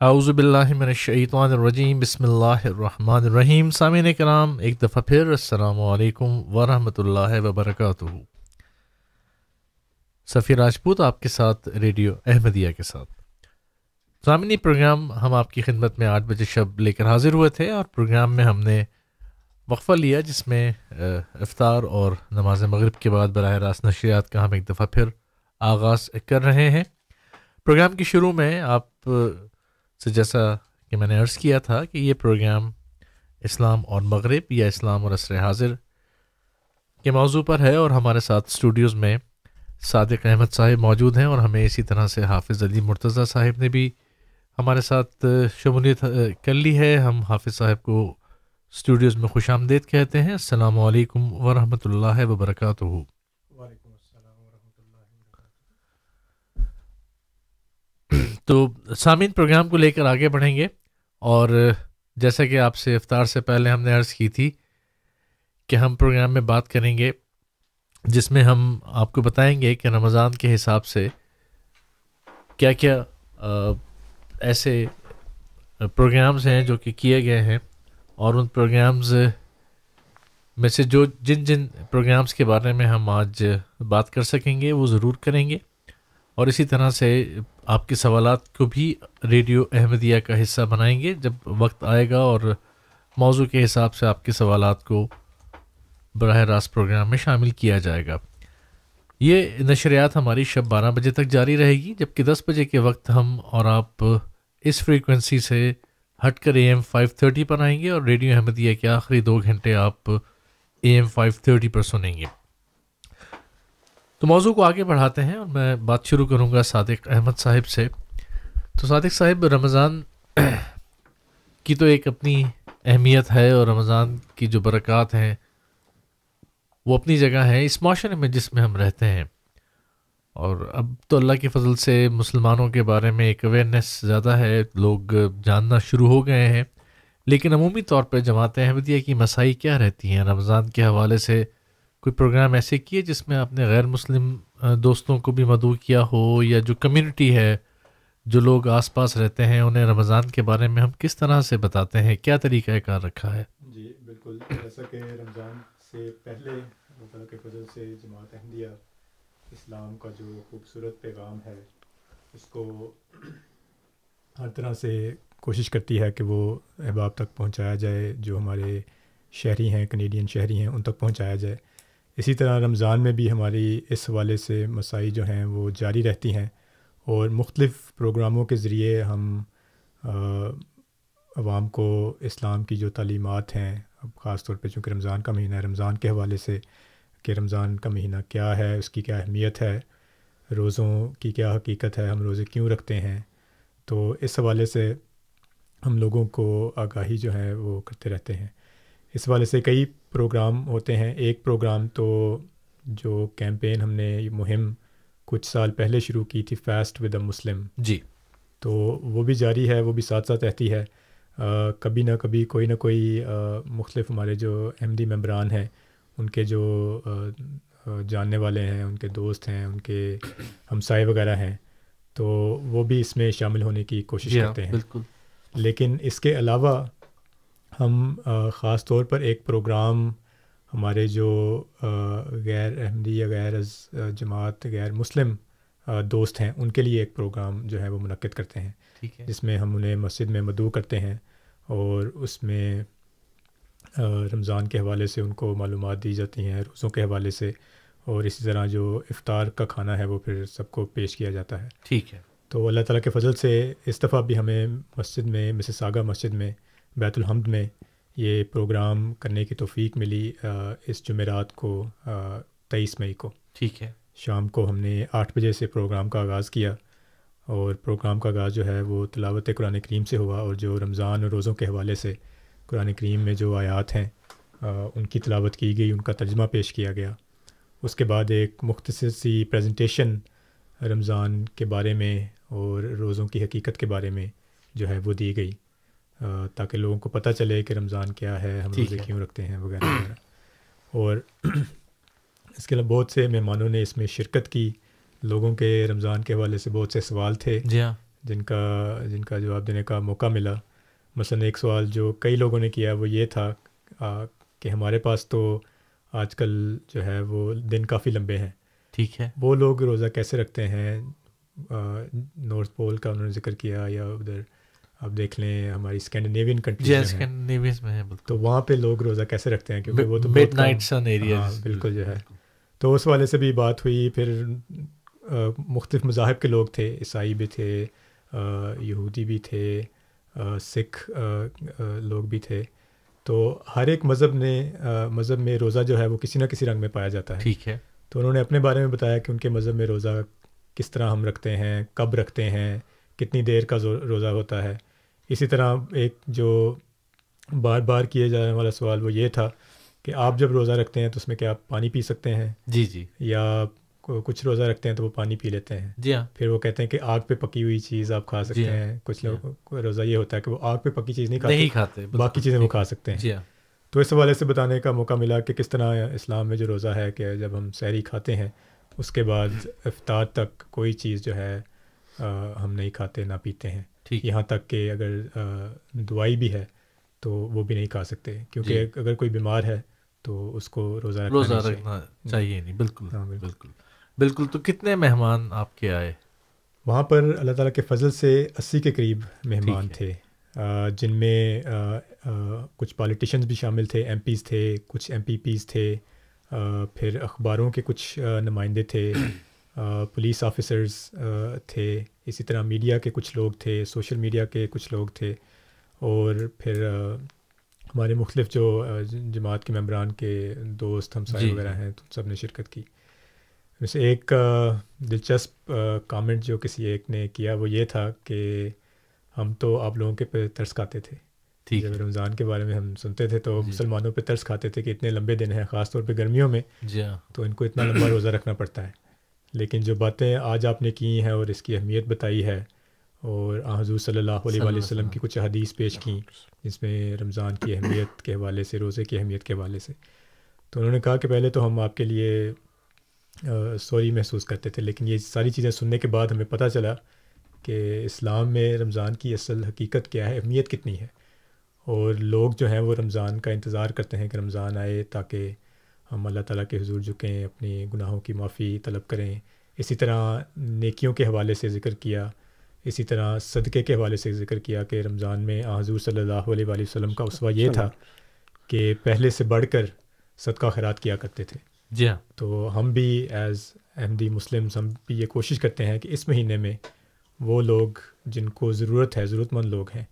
اعوذ باللہ من الشیطان الرجیم، بسم اللہ الرحمن الرحیم۔ سامعین کرام، ایک دفعہ پھر السلام علیکم ورحمۃ اللہ وبرکاتہ۔ سفیر راجپوت آپ کے ساتھ، ریڈیو احمدیہ کے ساتھ۔ سامعین پروگرام ہم آپ کی خدمت میں آٹھ بجے شب لے کر حاضر ہوئے تھے اور پروگرام میں ہم نے وقفہ لیا، جس میں افطار اور نماز مغرب کے بعد براہ راست نشریات کا ہم ایک دفعہ پھر آغاز کر رہے ہیں۔ پروگرام کی شروع میں آپ سے جیسا کہ میں نے عرض کیا تھا کہ یہ پروگرام اسلام اور مغرب یا اسلام اور عصر حاضر کے موضوع پر ہے اور ہمارے ساتھ اسٹوڈیوز میں صادق احمد صاحب موجود ہیں اور ہمیں اسی طرح سے حافظ علی مرتضیٰ صاحب نے بھی ہمارے ساتھ شمولیت کر لی ہے۔ ہم حافظ صاحب کو اسٹوڈیوز میں خوش آمدید کہتے ہیں۔ السلام علیکم ورحمۃ اللہ وبرکاتہ۔ تو سامعین پروگرام کو لے کر آگے بڑھیں گے اور جیسا کہ آپ سے افطار سے پہلے ہم نے عرض کی تھی کہ ہم پروگرام میں بات کریں گے جس میں ہم آپ کو بتائیں گے کہ رمضان کے حساب سے کیا کیا ایسے پروگرامز ہیں جو کہ کیے گئے ہیں اور ان پروگرامز میں سے جو جن جن پروگرامز کے بارے میں ہم آج بات کر سکیں گے وہ ضرور کریں گے۔ اور اسی طرح سے آپ کے سوالات کو بھی ریڈیو احمدیہ کا حصہ بنائیں گے جب وقت آئے گا اور موضوع کے حساب سے آپ کے سوالات کو براہ راست پروگرام میں شامل کیا جائے گا۔ یہ نشریات ہماری شب بارہ بجے تک جاری رہے گی، جبکہ دس بجے کے وقت ہم اور آپ اس فریکوینسی سے ہٹ کر اے ایم فائیو تھرٹی پر آئیں گے اور ریڈیو احمدیہ کے آخری دو گھنٹے آپ اے ایم فائیو تھرٹی پر سنیں گے۔ تو موضوع کو آگے بڑھاتے ہیں اور میں بات شروع کروں گا صادق احمد صاحب سے۔ تو صادق صاحب، رمضان کی تو ایک اپنی اہمیت ہے اور رمضان کی جو برکات ہیں، وہ اپنی جگہ ہے اس معاشرے میں جس میں ہم رہتے ہیں۔ اور اب تو اللہ کے فضل سے مسلمانوں کے بارے میں ایک اویئرنیس زیادہ ہے، لوگ جاننا شروع ہو گئے ہیں۔ لیکن عمومی طور پہ جماعت احمدیہ کی مسائی کیا رہتی ہیں؟ رمضان کے حوالے سے کوئی پروگرام ایسے کیے جس میں آپ نے غیر مسلم دوستوں کو بھی مدعو کیا ہو یا جو کمیونٹی ہے، جو لوگ آس پاس رہتے ہیں، انہیں رمضان کے بارے میں ہم کس طرح سے بتاتے ہیں؟ کیا طریقہ کار رکھا ہے؟ جی بالکل۔ جیسا کہ رمضان سے پہلے اللہ تعالیٰ کے فضل سے جماعت احمدیہ اسلام کا جو خوبصورت پیغام ہے، اس کو ہر طرح سے کوشش کرتی ہے کہ وہ احباب تک پہنچایا جائے، جو ہمارے شہری ہیں کنیڈین شہری ہیں، ان تک پہنچایا جائے۔ اسی طرح رمضان میں بھی ہماری اس حوالے سے مسائی جو ہیں وہ جاری رہتی ہیں اور مختلف پروگراموں کے ذریعے ہم عوام کو اسلام کی جو تعلیمات ہیں، اب خاص طور پہ چونکہ رمضان کا مہینہ ہے، رمضان کے حوالے سے کہ رمضان کا مہینہ کیا ہے، اس کی کیا اہمیت ہے، روزوں کی کیا حقیقت ہے، ہم روزے کیوں رکھتے ہیں، تو اس حوالے سے ہم لوگوں کو آگاہی جو ہے وہ کرتے رہتے ہیں۔ اس حوالے سے کئی پروگرام ہوتے ہیں۔ ایک پروگرام تو جو کیمپین ہم نے مہم کچھ سال پہلے شروع کی تھی فیسٹ ود اے مسلم جی۔ تو وہ بھی جاری ہے وہ بھی ساتھ ساتھ رہتی ہے۔ کبھی نہ کبھی کوئی نہ کوئی مختلف ہمارے جو احمدی ممبران ہیں ان کے جو جاننے والے ہیں ان کے دوست ہیں ان کے ہمسائے وغیرہ ہیں تو وہ بھی اس میں شامل ہونے کی کوشش جی ہاں، کرتے ہیں۔ بالکل۔ لیکن اس کے علاوہ ہم خاص طور پر ایک پروگرام ہمارے جو غیر احمدی یا غیر جماعت غیر مسلم دوست ہیں ان کے لیے ایک پروگرام جو ہے وہ منعقد کرتے ہیں۔ جس میں ہم انہیں مسجد میں مدعو کرتے ہیں اور اس میں رمضان کے حوالے سے ان کو معلومات دی جاتی ہیں روزوں کے حوالے سے اور اسی طرح جو افطار کا کھانا ہے وہ پھر سب کو پیش کیا جاتا ہے۔ ٹھیک ہے۔ تو اللہ تعالیٰ کے فضل سے اس دفعہ بھی ہمیں مسجد میں مسز ساگا مسجد میں بیت الحمد میں یہ پروگرام کرنے کی توفیق ملی اس جمعرات کو تیئیس مئی کو۔ ٹھیک ہے۔ شام کو ہم نے آٹھ بجے سے پروگرام کا آغاز کیا اور پروگرام کا آغاز جو ہے وہ تلاوت قرآن کریم سے ہوا اور جو رمضان اور روزوں کے حوالے سے قرآن کریم میں جو آیات ہیں ان کی تلاوت کی گئی ان کا ترجمہ پیش کیا گیا۔ اس کے بعد ایک مختصر سی پریزنٹیشن رمضان کے بارے میں اور روزوں کی حقیقت کے بارے میں جو ہے وہ دی گئی۔ تاکہ لوگوں کو پتہ چلے کہ رمضان کیا ہے ہم روزے کیوں رکھتے ہیں وغیرہ وغیرہ۔ اور اس کے علاوہ بہت سے مہمانوں نے اس میں شرکت کی۔ لوگوں کے رمضان کے حوالے سے بہت سے سوال تھے۔ جی ہاں۔ جن کا جن کا جواب دینے کا موقع ملا۔ مثلا ایک سوال جو کئی لوگوں نے کیا وہ یہ تھا کہ ہمارے پاس تو آج کل جو ہے وہ دن کافی لمبے ہیں۔ ٹھیک ہے۔ وہ لوگ روزہ کیسے رکھتے ہیں؟ نارتھ پول کا انہوں نے ذکر کیا یا ادھر آپ دیکھ لیں ہماری اسکینڈینیوین جی کنٹریز اسکینڈینیویز میں تو وہاں پہ لوگ روزہ کیسے رکھتے ہیں؟ کیونکہ وہ تو مڈ نائٹ سن ایریا بالکل جو ہے۔ تو اس والے سے بھی بات ہوئی پھر مختلف مذاہب کے لوگ تھے عیسائی بھی تھے یہودی بھی تھے سکھ لوگ بھی تھے۔ تو ہر ایک مذہب نے مذہب میں روزہ جو ہے وہ کسی نہ کسی رنگ میں پایا جاتا ہے۔ ٹھیک ہے۔ تو انہوں نے اپنے بارے میں بتایا کہ ان کے مذہب میں روزہ کس طرح ہم رکھتے ہیں کب رکھتے ہیں کتنی دیر کا روزہ ہوتا ہے۔ اسی طرح ایک جو بار بار کیے جانے والا سوال وہ یہ تھا کہ آپ جب روزہ رکھتے ہیں تو اس میں کیا آپ پانی پی سکتے ہیں؟ جی جی۔ یا کچھ روزہ رکھتے ہیں تو وہ پانی پی لیتے ہیں؟ جی ہاں۔ پھر وہ کہتے ہیں کہ آگ پہ پکی ہوئی چیز آپ کھا سکتے جی ہاں، ہیں۔ کچھ جی لوگ کو روزہ یہ ہوتا ہے کہ وہ آگ پہ پکی چیز نہیں کھاتے باقی چیزیں وہ ٹھیک کھا۔ سکتے ہیں۔ جی ہاں۔ تو اس حوالے سے بتانے کا موقع ملا کہ کس طرح اسلام میں جو روزہ ہے کہ جب ہم سحری کھاتے ہیں اس کے بعد افطار تک کوئی چیز جو ہے ہم نہیں کھاتے نہ پیتے ہیں۔ یہاں تک کہ اگر دوائی بھی ہے تو وہ بھی نہیں کھا سکتے۔ کیونکہ اگر کوئی بیمار ہے تو اس کو روزہ رکھنا روزہ نہیں چاہیے۔ رکھنا چاہیے نہیں بالکل ہاں، بالکل۔ بالکل۔ بالکل تو کتنے مہمان آپ کے آئے؟ وہاں پر اللہ تعالیٰ کے فضل سے اسی کے قریب مہمان تھے۔ جن میں کچھ پالیٹیشنز بھی شامل تھے ایم پیز تھے کچھ ایم پی پیز تھے پھر اخباروں کے کچھ نمائندے تھے۔ پولیس آفیسرز تھے۔ اسی طرح میڈیا کے کچھ لوگ تھے سوشل میڈیا کے کچھ لوگ تھے۔ اور پھر ہمارے مختلف جو جماعت کے ممبران کے دوست ہمسائے جی، وغیرہ۔ ہیں تو سب نے شرکت کی۔ ویسے ایک آ, دلچسپ کامنٹ جو کسی ایک نے کیا وہ یہ تھا کہ ہم تو آپ لوگوں کے پہ ترس کھاتے تھے۔ ٹھیک۔ جب رمضان کے بارے میں ہم سنتے تھے تو جی۔ مسلمانوں پہ ترس کھاتے تھے کہ اتنے لمبے دن ہیں خاص طور پہ گرمیوں میں جی ہاں۔ تو ان کو اتنا لمبا روزہ رکھنا پڑتا ہے۔ لیکن جو باتیں آج آپ نے کی ہیں اور اس کی اہمیت بتائی ہے اور حضور صلی اللہ علیہ وآلہ وسلم کی کچھ حدیث پیش کیں جس میں رمضان کی اہمیت کے حوالے سے روزے کی اہمیت کے حوالے سے۔ تو انہوں نے کہا کہ پہلے تو ہم آپ کے لیے سوری محسوس کرتے تھے لیکن یہ ساری چیزیں سننے کے بعد ہمیں پتہ چلا کہ اسلام میں رمضان کی اصل حقیقت کیا ہے اہمیت کتنی ہے۔ اور لوگ جو ہیں وہ رمضان کا انتظار کرتے ہیں کہ رمضان آئے تاکہ ہم اللہ تعالیٰ کے حضور جھکیں اپنی گناہوں کی معافی طلب کریں۔ اسی طرح نیکیوں کے حوالے سے ذکر کیا اسی طرح صدقے کے حوالے سے ذکر کیا کہ رمضان میں حضور صلی اللہ علیہ وآلہ وسلم کا اسوہ یہ تھا کہ پہلے سے بڑھ کر صدقہ خیرات کیا کرتے تھے۔ جی ہاں۔ تو ہم بھی ایز احمدی مسلمس ہم بھی یہ کوشش کرتے ہیں کہ اس مہینے میں وہ لوگ جن کو ضرورت ہے ضرورت مند لوگ ہیں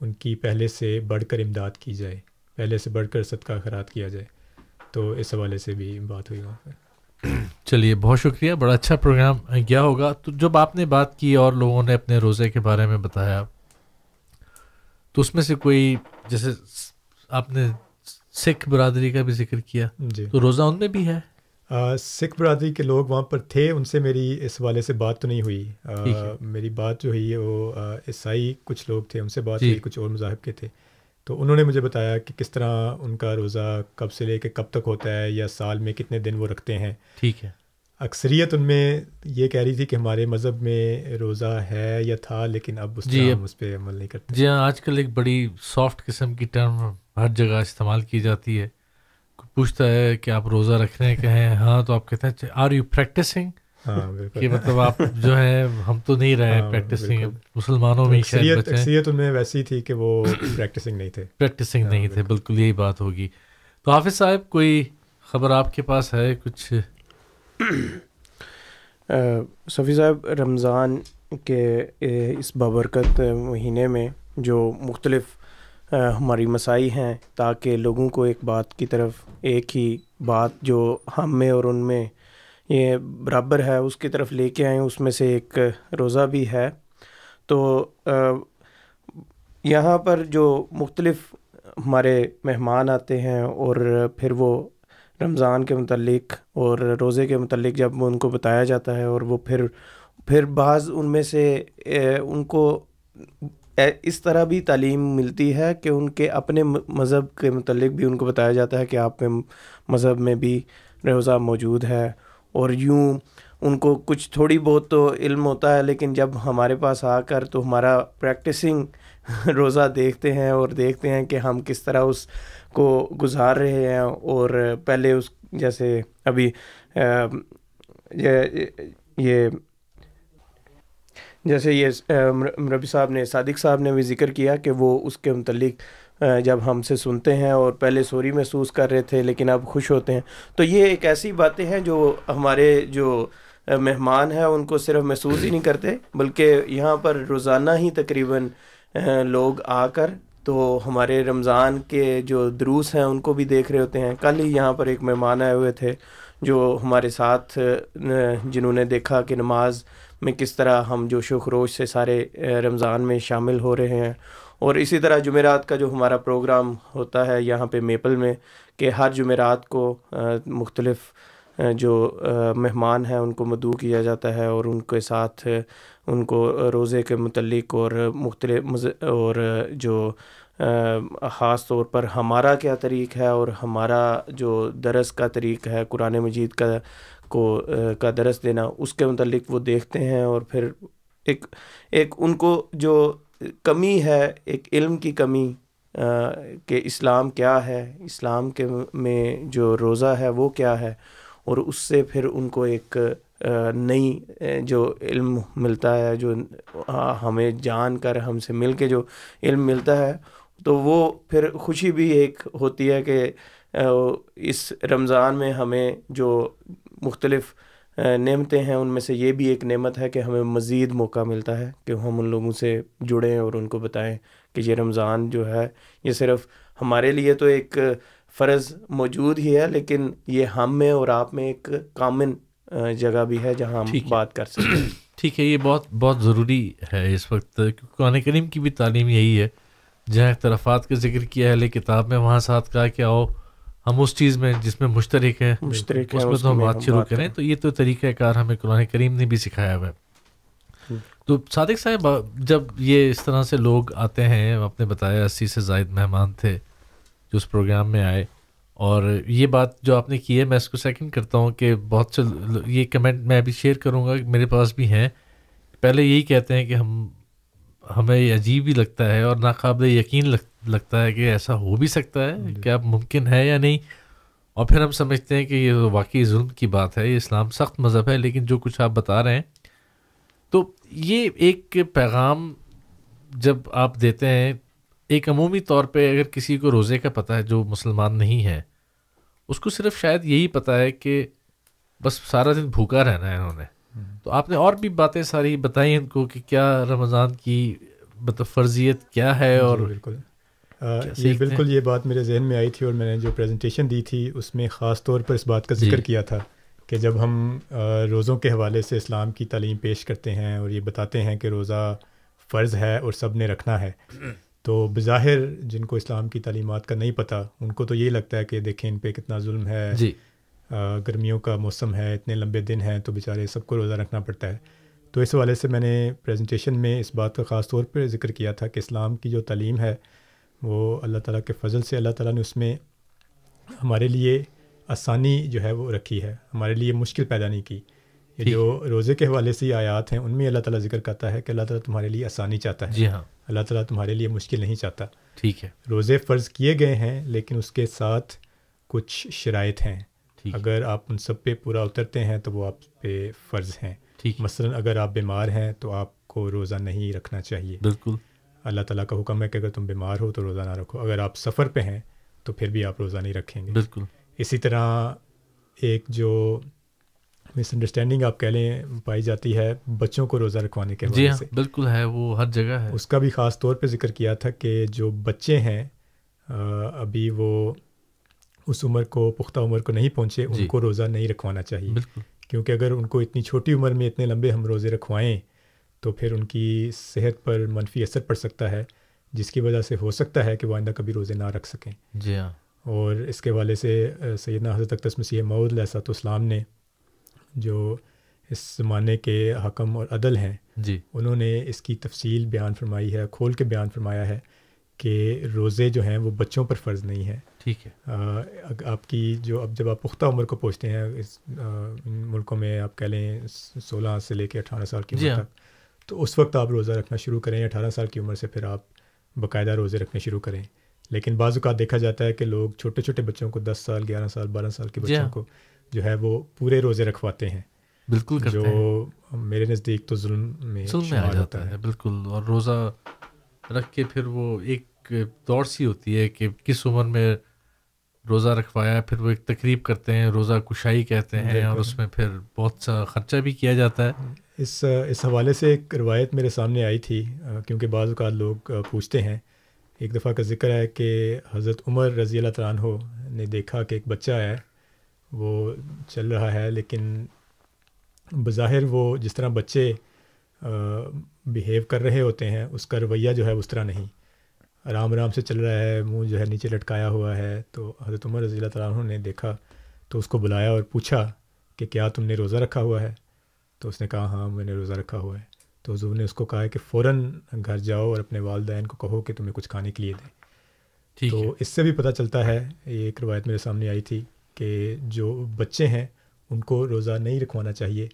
ان کی پہلے سے بڑھ کر امداد کی جائے پہلے سے بڑھ کر صدقہ خیرات کیا جائے۔ تو اس حوالے سے بھی بات ہوئی وہاں پہ چلیے بہت شکریہ بڑا اچھا پروگرام کیا ہوگا۔ تو جب آپ نے بات کی اور لوگوں نے اپنے روزے کے بارے میں بتایا تو اس میں سے کوئی جیسے آپ نے سکھ برادری کا بھی ذکر کیا جی۔ تو روزہ ان میں بھی ہے؟ آ, سکھ برادری کے لوگ وہاں پر تھے ان سے میری اس حوالے سے بات تو نہیں ہوئی۔ آ۔ میری بات جو ہوئی ہے وہ عیسائی کچھ لوگ تھے ان سے بات جی۔ ہوئی کچھ اور مذاہب کے تھے۔ تو انہوں نے مجھے بتایا کہ کس طرح ان کا روزہ کب سے لے کے کب تک ہوتا ہے یا سال میں کتنے دن وہ رکھتے ہیں۔ ٹھیک ہے۔ اکثریت ان میں یہ کہہ رہی تھی کہ ہمارے مذہب میں روزہ ہے یا تھا لیکن اب اس جی، ہم اس پہ عمل نہیں کرتے۔ جی ہاں آج کل ایک بڑی سافٹ قسم کی ٹرم ہر جگہ استعمال کی جاتی ہے۔ کوئی پوچھتا ہے کہ آپ روزہ رکھ رہے ہیں کہیں ہاں تو آپ کہتے ہیں آر یو پریکٹسنگ کہ بالکل۔ مطلب آپ جو ہے ہم تو نہیں رہے ہاں، پریکٹسنگ بالکل۔ مسلمانوں میں اکثریت ان میں ویسی تھی کہ وہ پریکٹسنگ نہیں تھے۔ پریکٹسنگ ہاں، نہیں تھے بالکل۔ یہی بات ہوگی۔ تو حافظ صاحب کوئی خبر آپ کے پاس ہے؟ کچھ صفی صاحب رمضان کے اس بابرکت مہینے میں جو مختلف ہماری مسائی ہیں تاکہ لوگوں کو ایک بات کی طرف ایک ہی بات جو ہم میں اور ان میں یہ برابر ہے، اس کی طرف لے کے آئیں، اس میں سے ایک روزہ بھی ہے۔ تو یہاں پر جو مختلف ہمارے مہمان آتے ہیں اور پھر وہ رمضان کے متعلق اور روزے کے متعلق جب ان کو بتایا جاتا ہے اور وہ پھر پھر بعض ان میں سے ان کو اس طرح بھی تعلیم ملتی ہے کہ ان کے اپنے مذہب کے متعلق بھی ان کو بتایا جاتا ہے کہ آپ کے مذہب میں بھی روزہ موجود ہے۔ اور یوں ان کو کچھ تھوڑی بہت تو علم ہوتا ہے، لیکن جب ہمارے پاس آ کر تو ہمارا پریکٹسنگ روزہ دیکھتے ہیں اور دیکھتے ہیں کہ ہم کس طرح اس کو گزار رہے ہیں۔ اور پہلے اس، جیسے ابھی یہ جیسے یہ ربی صاحب نے، صادق صاحب نے بھی ذکر کیا کہ وہ اس کے متعلق جب ہم سے سنتے ہیں اور پہلے سوری محسوس کر رہے تھے لیکن اب خوش ہوتے ہیں۔ تو یہ ایک ایسی باتیں ہیں جو ہمارے جو مہمان ہیں، ان کو صرف محسوس ہی نہیں کرتے، بلکہ یہاں پر روزانہ ہی تقریباً لوگ آ کر تو ہمارے رمضان کے جو دروس ہیں، ان کو بھی دیکھ رہے ہوتے ہیں۔ کل ہی یہاں پر ایک مہمان آئے ہوئے تھے جو ہمارے ساتھ جنہوں نے دیکھا کہ نماز میں کس طرح ہم جوش و خروش سے سارے رمضان میں شامل ہو رہے ہیں۔ اور اسی طرح جمعرات کا جو ہمارا پروگرام ہوتا ہے یہاں پہ میپل میں، کہ ہر جمعرات کو مختلف جو مہمان ہیں، ان کو مدعو کیا جاتا ہے اور ان کے ساتھ، ان کو روزے کے متعلق اور مختلف اور جو خاص طور پر ہمارا کیا طریق ہے اور ہمارا جو درس کا طریق ہے، قرآن مجید کا، کو کا درس دینا، اس کے متعلق وہ دیکھتے ہیں اور پھر ایک ایک ان کو جو کمی ہے، ایک علم کی کمی کہ اسلام کیا ہے، اسلام کے میں جو روزہ ہے وہ کیا ہے، اور اس سے پھر ان کو ایک نئی جو علم ملتا ہے، جو ہمیں جان کر، ہم سے مل کے جو علم ملتا ہے، تو وہ پھر خوشی بھی ایک ہوتی ہے کہ اس رمضان میں ہمیں جو مختلف نعمتیں ہیں ان میں سے یہ بھی ایک نعمت ہے کہ ہمیں مزید موقع ملتا ہے کہ ہم ان لوگوں سے جڑیں اور ان کو بتائیں کہ یہ رمضان جو ہے یہ صرف ہمارے لیے تو ایک فرض موجود ہی ہے لیکن یہ ہم میں اور آپ میں ایک کامن جگہ بھی ہے جہاں ہم بات کر سکتے ہیں ٹھیک ہے یہ بہت بہت ضروری ہے اس وقت قرآن کریم کی بھی تعلیم یہی ہے۔ جہاں اختلافات کا ذکر کیا ہے اہل کتاب میں وہاں ساتھ کہا کہ آؤ ہم اس چیز میں جس میں مشترک ہیں مشترک اس میں تو ہم بات شروع کریں۔ تو یہ تو طریقہ کار ہمیں قرآن کریم نے بھی سکھایا ہوا ہے۔ تو صادق صاحب جب یہ اس طرح سے لوگ آتے ہیں آپ نے بتایا اسی سے زائد مہمان تھے جو اس پروگرام میں آئے۔ اور یہ بات جو آپ نے کی ہے میں اس کو سیکنڈ کرتا ہوں کہ بہت سے یہ کمنٹ میں ابھی شیئر کروں گا۔ میرے پاس بھی ہیں۔ پہلے یہی کہتے ہیں کہ ہم ہمیں عجیب ہی لگتا ہے اور ناقابل یقین لگتا ہے کہ ایسا ہو بھی سکتا ہے کہ اب ممکن ہے یا نہیں۔ اور پھر ہم سمجھتے ہیں کہ یہ واقعی ظلم کی بات ہے یہ اسلام سخت مذہب ہے لیکن جو کچھ آپ بتا رہے ہیں۔ تو یہ ایک پیغام جب آپ دیتے ہیں ایک عمومی طور پہ اگر کسی کو روزے کا پتہ ہے جو مسلمان نہیں ہے اس کو صرف شاید یہی پتہ ہے کہ بس سارا دن بھوکا رہنا ہے انہوں نے۔ تو آپ نے اور بھی باتیں ساری بتائی ان کو کہ کیا رمضان کی مطلب فرضیت کیا ہے اور بالکل۔ یہ بالکل یہ بات میرے ذہن میں آئی تھی اور میں نے جو پریزنٹیشن دی تھی اس میں خاص طور پر اس بات کا ذکر کیا تھا کہ جب ہم روزوں کے حوالے سے اسلام کی تعلیم پیش کرتے ہیں اور یہ بتاتے ہیں کہ روزہ فرض ہے اور سب نے رکھنا ہے تو بظاہر جن کو اسلام کی تعلیمات کا نہیں پتہ ان کو تو یہ لگتا ہے کہ دیکھیں ان پہ کتنا ظلم ہے جی۔ گرمیوں کا موسم ہے اتنے لمبے دن ہیں تو بیچارے سب کو روزہ رکھنا پڑتا ہے۔ تو اس حوالے سے میں نے پریزنٹیشن میں اس بات کا خاص طور پہ ذکر کیا تھا کہ اسلام کی جو تعلیم ہے وہ اللہ تعالیٰ کے فضل سے اللہ تعالیٰ نے اس میں ہمارے لیے آسانی جو ہے وہ رکھی ہے ہمارے لیے مشکل پیدا نہیں کی۔ یہ جو روزے کے حوالے سے آیات ہیں ان میں اللہ تعالیٰ ذکر کرتا ہے کہ اللہ تعالیٰ تمہارے لیے آسانی چاہتا ہے۔ جی ہاں۔ اللہ تعالیٰ تمہارے لیے مشکل نہیں چاہتا۔ ٹھیک ہے۔ روزے فرض کیے گئے ہیں لیکن اس کے ساتھ کچھ شرائط ہیں۔ اگر آپ ان سب پہ پورا اترتے ہیں تو وہ آپ پہ فرض ہیں۔ مثلا اگر آپ بیمار ہیں تو آپ کو روزہ نہیں رکھنا چاہیے۔ بالکل۔ اللہ تعالیٰ کا حکم ہے کہ اگر تم بیمار ہو تو روزہ نہ رکھو۔ اگر آپ سفر پہ ہیں تو پھر بھی آپ روزہ نہیں رکھیں گے۔ بالکل۔ اسی طرح ایک جو مس انڈرسٹینڈنگ آپ کہہ لیں پائی جاتی ہے بچوں کو روزہ رکھوانے کے جی ہاں بالکل ہے وہ ہر جگہ ہے۔ اس کا بھی خاص طور پہ ذکر کیا تھا کہ جو بچے ہیں ابھی وہ اس عمر کو پختہ عمر کو نہیں پہنچے ان جی۔ کو روزہ نہیں رکھوانا چاہیے۔ بالکل۔ کیونکہ اگر ان کو اتنی چھوٹی عمر میں اتنے لمبے ہم روزے رکھوائیں تو پھر ان کی صحت پر منفی اثر پڑ سکتا ہے جس کی وجہ سے ہو سکتا ہے کہ وہ آئندہ کبھی روزے نہ رکھ سکیں۔ جی ہاں۔ اور اس کے والے سے سیدنا حضرت اقدس مسیح معود علیہ اسلام نے جو اس زمانے کے حکم اور عدل ہیں جی۔ انہوں نے اس کی تفصیل بیان فرمائی ہے کھول کے بیان فرمایا ہے کہ روزے جو ہیں وہ بچوں پر فرض نہیں ہیں۔ ٹھیک ہے۔ آپ کی جو اب جب آپ پختہ عمر کو پہنچتے ہیں اس ملکوں میں آپ کہہ لیں سولہ سے لے کے اٹھارہ سال کی جی عمر ہاں۔ تک تو اس وقت آپ روزہ رکھنا شروع کریں اٹھارہ سال کی عمر سے پھر آپ باقاعدہ روزے رکھنے شروع کریں۔ لیکن بعض اوقات دیکھا جاتا ہے کہ لوگ چھوٹے چھوٹے بچوں کو دس سال گیارہ سال بارہ سال کے جی بچوں ہاں۔ کو جو ہے وہ پورے روزے رکھواتے ہیں۔ بالکل ہیں جو میرے نزدیک تو ظلم میں ظلم میں آ جاتا ہے بالکل۔ اور روزہ رکھ کے پھر وہ ایک دوڑ سی ہوتی ہے کہ کس عمر میں روزہ رکھوایا پھر وہ ایک تقریب کرتے ہیں روزہ کشائی کہتے ہیں اور۔ اس میں پھر بہت سا خرچہ بھی کیا جاتا ہے۔ اس اس حوالے سے ایک روایت میرے سامنے آئی تھی کیونکہ بعض اوقات لوگ پوچھتے ہیں۔ ایک دفعہ کا ذکر ہے کہ حضرت عمر رضی اللہ تعالیٰ عنہ نے دیکھا کہ ایک بچہ ہے وہ چل رہا ہے لیکن بظاہر وہ جس طرح بچے بیہیو کر رہے ہوتے ہیں اس کا رویہ جو ہے اس طرح نہیں۔ آرام آرام سے چل رہا ہے منہ جو ہے نیچے لٹکایا ہوا ہے۔ تو حضرت عمر رضی اللہ تعالیٰ عنہ نے دیکھا تو اس کو بلایا اور پوچھا کہ کیا تم نے روزہ رکھا ہوا ہے؟ تو اس نے کہا ہاں میں نے روزہ رکھا ہوا ہے۔ تو حضور نے اس کو کہا کہ فوراً گھر جاؤ اور اپنے والدین کو کہو کہ تمہیں کچھ کھانے کے لیے دیں۔ تو اس سے بھی پتہ چلتا ہے یہ ایک روایت میرے سامنے آئی تھی کہ جو بچے ہیں ان کو روزہ نہیں رکھوانا چاہیے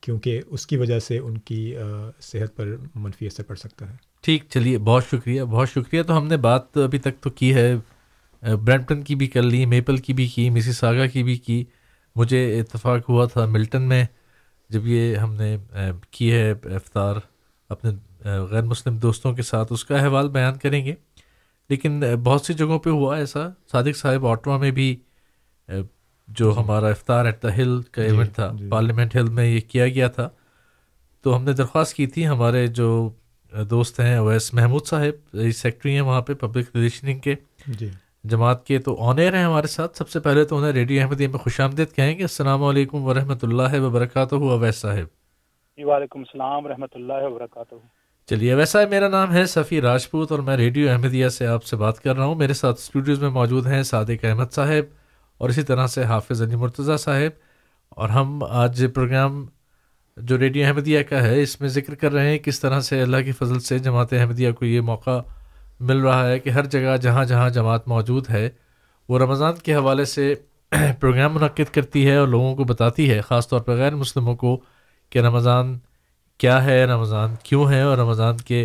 کیونکہ اس کی وجہ سے ان کی صحت پر منفی اثر پڑ سکتا ہے۔ ٹھیک چلیے بہت شکریہ بہت شکریہ۔ تو ہم نے بات ابھی تک تو کی ہے برمپٹن کی بھی کر لی میپل کی بھی کی مسی ساگا کی بھی کی۔ مجھے اتفاق ہوا تھا ملٹن میں جب یہ ہم نے کی ہے افطار اپنے غیر مسلم دوستوں کے ساتھ اس کا احوال بیان کریں گے۔ لیکن بہت سی جگہوں پہ ہوا ایسا صادق صاحب آٹوا میں بھی جو ہمارا افطار ایٹ دا ہل کا جی، ایونٹ تھا جی۔ پارلیمنٹ ہل میں یہ کیا گیا تھا۔ تو ہم نے درخواست کی تھی ہمارے جو دوست ہیں اویس محمود صاحب سیکٹری ہیں وہاں پہ پبلک ریلیشننگ کے۔ جی۔ جماعت کے تو آن ایئر ہیں ہمارے ساتھ۔ سب سے پہلے تو انہیں ریڈیو احمدیہ میں خوش آمدید کہیں گے السلام علیکم ورحمۃ اللہ وبرکاتہ اویس صاحب۔ جی وعلیکم السلام ورحمۃ اللہ وبرکاتہ۔ چلیے اویس صاحب میرا نام ہے صفی راجپوت اور میں ریڈیو احمدیہ سے آپ سے بات کر رہا ہوں۔ میرے ساتھ اسٹوڈیوز میں موجود ہیں صادق احمد صاحب اور اسی طرح سے حافظ علی مرتضیٰ صاحب۔ اور ہم آج پروگرام جو ریڈیو احمدیہ کا ہے اس میں ذکر کر رہے ہیں کس طرح سے اللہ کی فضل سے جماعت احمدیہ کو یہ موقع مل رہا ہے کہ ہر جگہ جہاں جہاں جماعت موجود ہے وہ رمضان کے حوالے سے پروگرام منعقد کرتی ہے اور لوگوں کو بتاتی ہے خاص طور پہ غیر مسلموں کو کہ رمضان کیا ہے رمضان کیوں ہے اور رمضان کے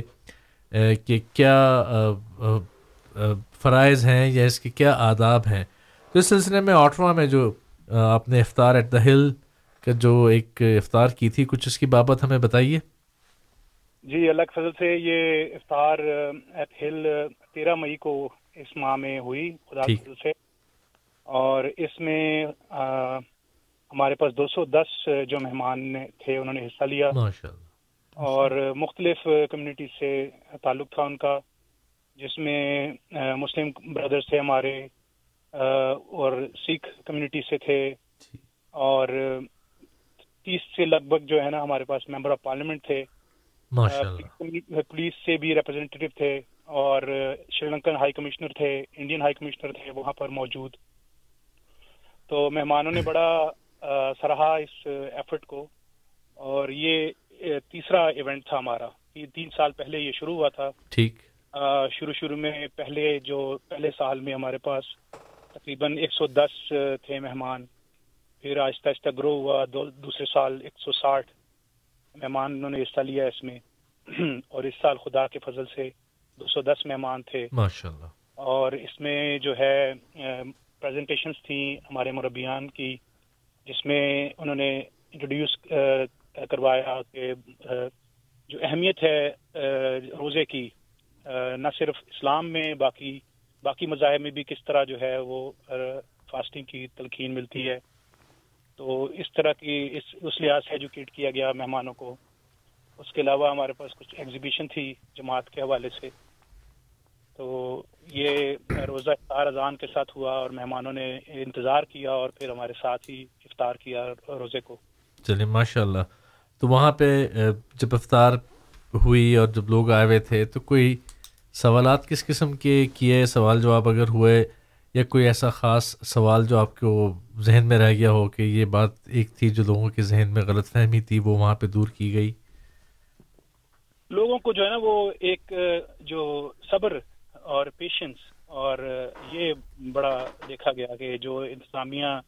کہ کیا فرائض ہیں یا اس کے کیا آداب ہیں۔ تو اس سلسلے میں آٹوا میں جو اے، آپ نے افطار ایٹ دا ہل کا جو ایک افطار کی تھی کچھ اس کی بابت ہمیں بتائیے۔ جی اللہ کے فضل سے یہ افطار ایٹ ہل تیرہ مئی کو اس ماہ میں ہوئی خدا کے۔ فضل سے۔ اور اس میں ہمارے پاس دو سو دس جو مہمان تھے انہوں نے حصہ لیا۔ اور مختلف کمیونٹی سے تعلق تھا ان کا جس میں مسلم بردرز تھے ہمارے اور سکھ کمیونٹی سے تھے۔ اور تیس سے لگ بھگ جو ہے نا ہمارے پاس ممبر آف پارلیمنٹ تھے۔ پولیس سے بھی ریپرزینٹیو تھے اور شری لنکن ہائی کمشنر تھے انڈین ہائی کمشنر تھے وہاں پر موجود۔ تو مہمانوں نے بڑا سراہا اس ایفرٹ کو۔ اور یہ تیسرا ایونٹ تھا ہمارا۔ یہ تین سال پہلے یہ شروع ہوا تھا۔ ٹھیک۔ شروع شروع میں پہلے جو پہلے سال میں ہمارے پاس تقریباً ایک سو دس تھے مہمان۔ پھر آہستہ آہستہ گرو ہوا دو دوسرے سال ایک سو ساٹھ مہمان انہوں نے حصہ لیا اس میں۔ اور اس سال خدا کے فضل سے دو سو دس مہمان تھے۔ ماشاء اللہ اور اس میں جو ہے پریزنٹیشنس تھیں ہمارے مربیان کی جس میں انہوں نے انٹروڈیوس کروایا کہ جو اہمیت ہے روزے کی۔ نہ صرف اسلام میں باقی باقی مذاہب میں بھی کس طرح جو ہے وہ فاسٹنگ کی تلقین ملتی ہے۔ تو اس طرح کی اس اس لحاظ سے ایجوکیٹ کیا گیا مہمانوں کو۔ اس کے علاوہ ہمارے پاس کچھ ایگزیبیشن تھی جماعت کے حوالے سے۔ تو یہ روزہ افطار اذان کے ساتھ ہوا اور مہمانوں نے انتظار کیا اور پھر ہمارے ساتھ ہی افطار کیا روزے کو۔ چلیے ماشاء اللہ تو وہاں پہ جب افطار ہوئی اور جب لوگ آئے ہوئے تھے، تو کوئی سوالات کس قسم کے کیے؟ سوال جواب اگر ہوئے یا کوئی ایسا خاص سوال جو آپ کو ذہن میں رہ گیا ہو کہ یہ بات ایک تھی جو لوگوں کے ذہن میں غلط فہمی تھی وہ وہاں پہ دور کی گئی؟ لوگوں کو جو ہے نا وہ ایک جو صبر اور پیشنس اور یہ بڑا دیکھا گیا کہ جو انتظامیہ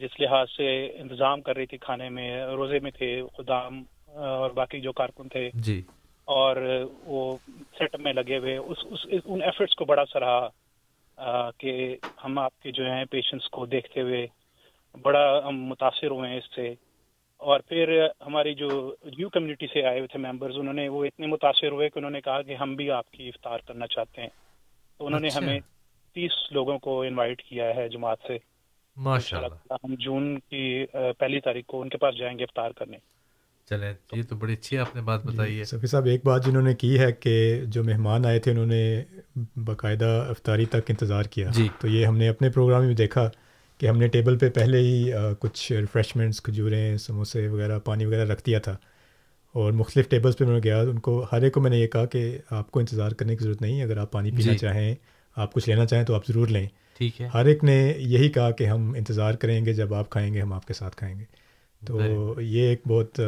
جس لحاظ سے انتظام کر رہی تھی کھانے میں روزے میں تھے خدام اور باقی جو کارکن تھے جی۔ اور وہ سیٹ میں لگے ہوئے اس, اس, ان ایفرٹس کو بڑا سراہا کہ ہم آپ کے جو ہیں پیشنس کو دیکھتے ہوئے بڑا ہم متاثر ہوئے ہیں اس سے۔ اور پھر ہماری جو یو کمیونٹی سے آئے ہوئے تھے ممبرز انہوں نے وہ اتنے متاثر ہوئے کہ انہوں نے کہا کہ ہم بھی آپ کی افطار کرنا چاہتے ہیں۔ تو انہوں نے اچھا۔ ہمیں تیس لوگوں کو انوائٹ کیا ہے جماعت سے۔ ماشاء اللہ ہم جون کی پہلی تاریخ کو ان کے پاس جائیں گے افطار کرنے۔ چلیں یہ تو بڑی اچھی آپ نے بات بتائی ہے۔ صفی صاحب ایک بات جنہوں نے کی ہے کہ جو مہمان آئے تھے انہوں نے باقاعدہ افطاری تک انتظار کیا۔ جی۔ تو یہ ہم نے اپنے پروگرام میں دیکھا کہ ہم نے ٹیبل پہ پہلے ہی کچھ ریفریشمنٹس کھجوریں سموسے وغیرہ پانی وغیرہ رکھ دیا تھا۔ اور مختلف ٹیبلز پہ نے گیا۔ ان کو ہر ایک کو میں نے یہ کہا کہ آپ کو انتظار کرنے کی ضرورت نہیں اگر آپ پانی پینا جی۔ چاہیں آپ کچھ لینا چاہیں تو آپ ضرور لیں۔ ٹھیک ہے۔ ہر ایک نے یہی کہا کہ ہم انتظار کریں گے جب آپ کھائیں گے ہم آپ کے ساتھ کھائیں گے۔ تو یہ ایک بہت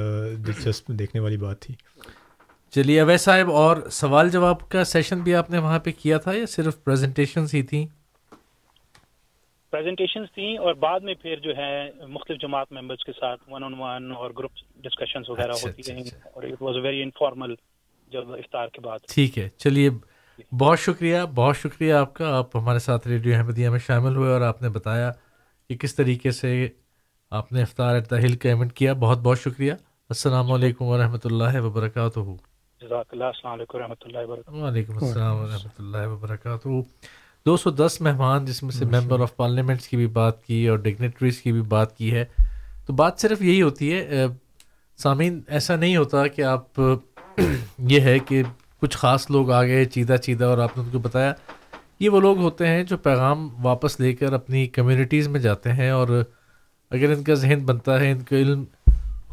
دلچسپ دیکھنے والی بات تھی۔ چلیے اویس صاحب اور سوال جواب کا سیشن بھی آپ نے وہاں پہ کیا تھا یا صرف پریزنٹیشنز ہی تھیں؟ پریزنٹیشنز تھیں اور بعد میں پھر جو ہے مختلف جماعت ممبرس کے ساتھ ون آن ون اور گروپ ڈسکشنز وغیرہ اچھا، ہوتی اچھا، رہیں۔ اچھا۔ اور اٹ واز ویری انفارمل جب افطار کے بعد۔ ٹھیک ہے چلیے بہت شکریہ بہت شکریہ آپ کا۔ آپ ہمارے ساتھ ریڈیو احمدیہ میں شامل ہوئے اور آپ نے بتایا کہ کس طریقے سے آپ نے افطار ایٹ دا ہل کا ایونٹ کیا بہت بہت شکریہ۔ السلام علیکم ورحمۃ اللہ وبرکاتہ۔ جزاک اللہ السلام علیکم اللہ وبرکاتہ۔ وعلیکم السلام ورحمۃ اللہ وبرکاتہ۔ دو سو دس مہمان جس میں سے ممبر آف پارلیمنٹس کی بھی بات کی اور ڈگنیٹریز کی بھی بات کی ہے۔ تو بات صرف یہی ہوتی ہے سامعین ایسا نہیں ہوتا کہ آپ یہ ہے کہ کچھ خاص لوگ آ گئے چیدہ چیدہ اور آپ نے ان کو بتایا۔ یہ وہ لوگ ہوتے ہیں جو پیغام واپس لے کر اپنی کمیونٹیز میں جاتے ہیں اور اگر ان کا ذہن بنتا ہے، ان کا علم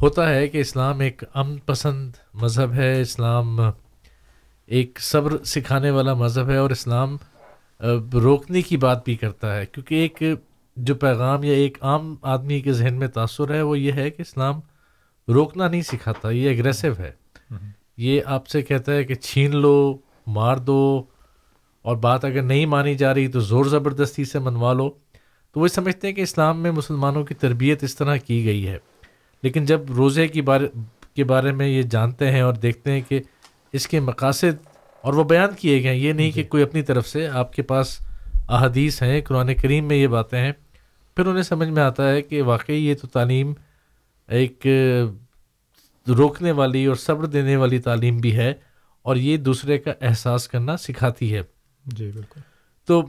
ہوتا ہے کہ اسلام ایک امن پسند مذہب ہے، اسلام ایک صبر سکھانے والا مذہب ہے اور اسلام روکنے کی بات بھی کرتا ہے۔ کیونکہ ایک جو پیغام یا ایک عام آدمی کے ذہن میں تاثر ہے، وہ یہ ہے کہ اسلام روکنا نہیں سکھاتا، یہ اگریسو ہے۔ یہ آپ سے کہتا ہے کہ چھین لو، مار دو اور بات اگر نہیں مانی جا رہی تو زور زبردستی سے منوا لو۔ تو وہ سمجھتے ہیں کہ اسلام میں مسلمانوں کی تربیت اس طرح کی گئی ہے۔ لیکن جب روزے کی بارے کے بارے میں یہ جانتے ہیں اور دیکھتے ہیں کہ اس کے مقاصد اور وہ بیان کیے گئے ہیں یہ نہیں کہ کوئی اپنی طرف سے آپ کے پاس احادیث ہیں قرآن کریم میں یہ باتیں ہیں پھر انہیں سمجھ میں آتا ہے کہ واقعی یہ تو تعلیم ایک روکنے والی اور صبر دینے والی تعلیم بھی ہے اور یہ دوسرے کا احساس کرنا سکھاتی ہے۔ جی بالکل۔ تو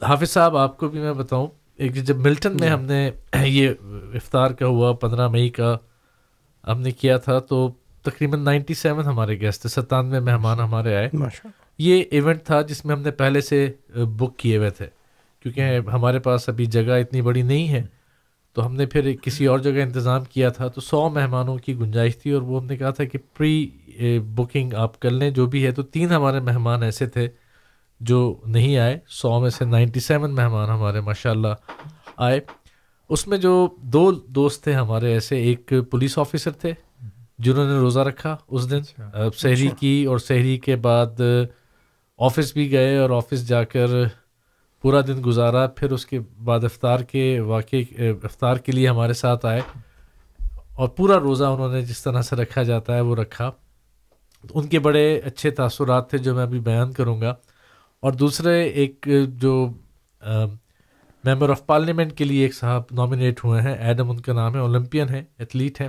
حافظ صاحب آپ کو بھی میں بتاؤں ایک جب ملٹن میں ہم نے یہ افطار کا ہوا پندرہ مئی کا ہم نے کیا تھا تو تقریباً نائنٹی سیون ہمارے گیسٹ تھے ستانوے مہمان ہمارے آئے۔ یہ ایونٹ تھا جس میں ہم نے پہلے سے بک کیے ہوئے تھے کیونکہ ہمارے پاس ابھی جگہ اتنی بڑی نہیں ہے۔ تو ہم نے پھر کسی اور جگہ انتظام کیا تھا تو سو مہمانوں کی گنجائش تھی اور وہ ہم نے کہا تھا کہ پری بکنگ آپ کر لیں جو بھی ہے تو تین ہمارے مہمان ایسے تھے۔ جو نہیں آئے سو میں سے نائنٹی سیون مہمان ہمارے ماشاء اللہ آئے۔ اس میں جو دو دوست تھے ہمارے ایسے ایک پولیس آفیسر تھے جنہوں نے روزہ رکھا اس دن۔ شہری کی اور شہری کے بعد آفس بھی گئے اور آفس جا کر پورا دن گزارا۔ پھر اس کے بعد افطار کے واقع افطار کے لیے ہمارے ساتھ آئے۔ اور پورا روزہ انہوں نے جس طرح سے رکھا جاتا ہے وہ رکھا۔ ان کے بڑے اچھے تاثرات تھے جو میں ابھی بیان کروں گا۔ اور دوسرے ایک جو ممبر آف پارلیمنٹ کے لیے ایک صاحب نامنیٹ ہوئے ہیں ایڈم ان کا نام ہے اولمپئن ہے ایتھلیٹ ہیں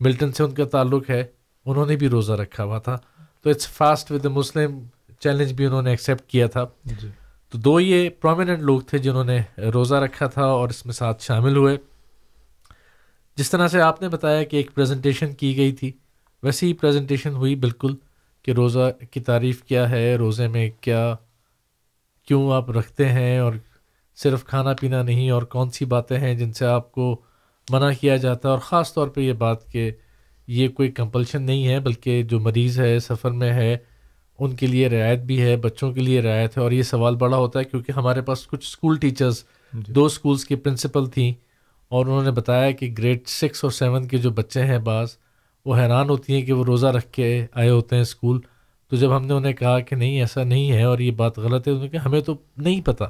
ملٹن سے ان کا تعلق ہے انہوں نے بھی روزہ رکھا ہوا تھا۔ تو it's fast with Muslim challenge بھی انہوں نے ایکسیپٹ کیا تھا۔ جی۔ تو دو یہ پرومیننٹ لوگ تھے جنہوں نے روزہ رکھا تھا اور اس میں ساتھ شامل ہوئے۔ جس طرح سے آپ نے بتایا کہ ایک پریزنٹیشن کی گئی تھی ویسے ہی پریزنٹیشن ہوئی بالکل۔ کہ روزہ کی تعریف کیا ہے روزے میں کیا کیوں آپ رکھتے ہیں اور صرف کھانا پینا نہیں اور کون سی باتیں ہیں جن سے آپ کو منع کیا جاتا ہے؟ اور خاص طور پہ یہ بات کہ یہ کوئی کمپلشن نہیں ہے بلکہ جو مریض ہے سفر میں ہے ان کے لیے رعایت بھی ہے بچوں کے لیے رعایت ہے اور یہ سوال بڑا ہوتا ہے کیونکہ ہمارے پاس کچھ اسکول ٹیچرز دو اسکولس کی پرنسپل تھیں اور انہوں نے بتایا کہ گریڈ سکس اور سیون کے جو بچے ہیں بعض وہ حیران ہوتی ہیں کہ وہ روزہ رکھ کے آئے ہوتے ہیں اسکول۔ تو جب ہم نے انہیں کہا کہ نہیں ایسا نہیں ہے اور یہ بات غلط ہے انہوں نے کہا ہمیں تو نہیں پتہ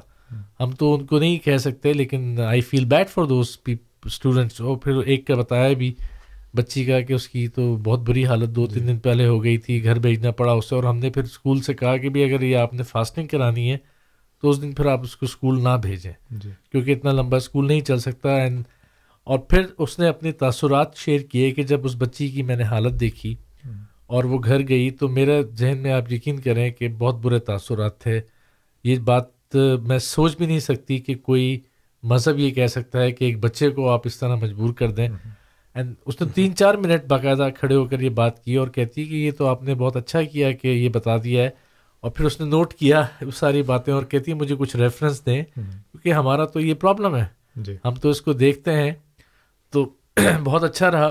ہم تو ان کو نہیں کہہ سکتے لیکن I feel bad for those students اور پھر ایک کا بتایا بھی بچی کا کہ اس کی تو بہت بری حالت دو تین دن پہلے ہو گئی تھی گھر بھیجنا پڑا اسے اور ہم نے پھر اسکول سے کہا کہ بھی اگر یہ آپ نے فاسٹنگ کرانی ہے تو اس دن پھر آپ اس کو اسکول نہ بھیجیں۔ جی۔ کیونکہ اتنا لمبا اسکول نہیں چل سکتا۔ اینڈ اور پھر اس نے اپنی تاثرات شیئر کیے کہ جب اس بچی کی میں نے حالت دیکھی اور وہ گھر گئی تو میرے ذہن میں آپ یقین کریں کہ بہت برے تاثرات تھے۔ یہ بات میں سوچ بھی نہیں سکتی کہ کوئی مذہب یہ کہہ سکتا ہے کہ ایک بچے کو آپ اس طرح مجبور کر دیں۔ اینڈ اس نے تین چار منٹ باقاعدہ کھڑے ہو کر یہ بات کی اور کہتی کہ یہ تو آپ نے بہت اچھا کیا کہ یہ بتا دیا ہے۔ اور پھر اس نے نوٹ کیا ساری باتیں اور کہتی ہے مجھے کچھ ریفرنس دیں کیونکہ ہمارا تو یہ پرابلم ہے۔ جی۔ ہم تو اس کو دیکھتے ہیں۔ تو بہت اچھا رہا۔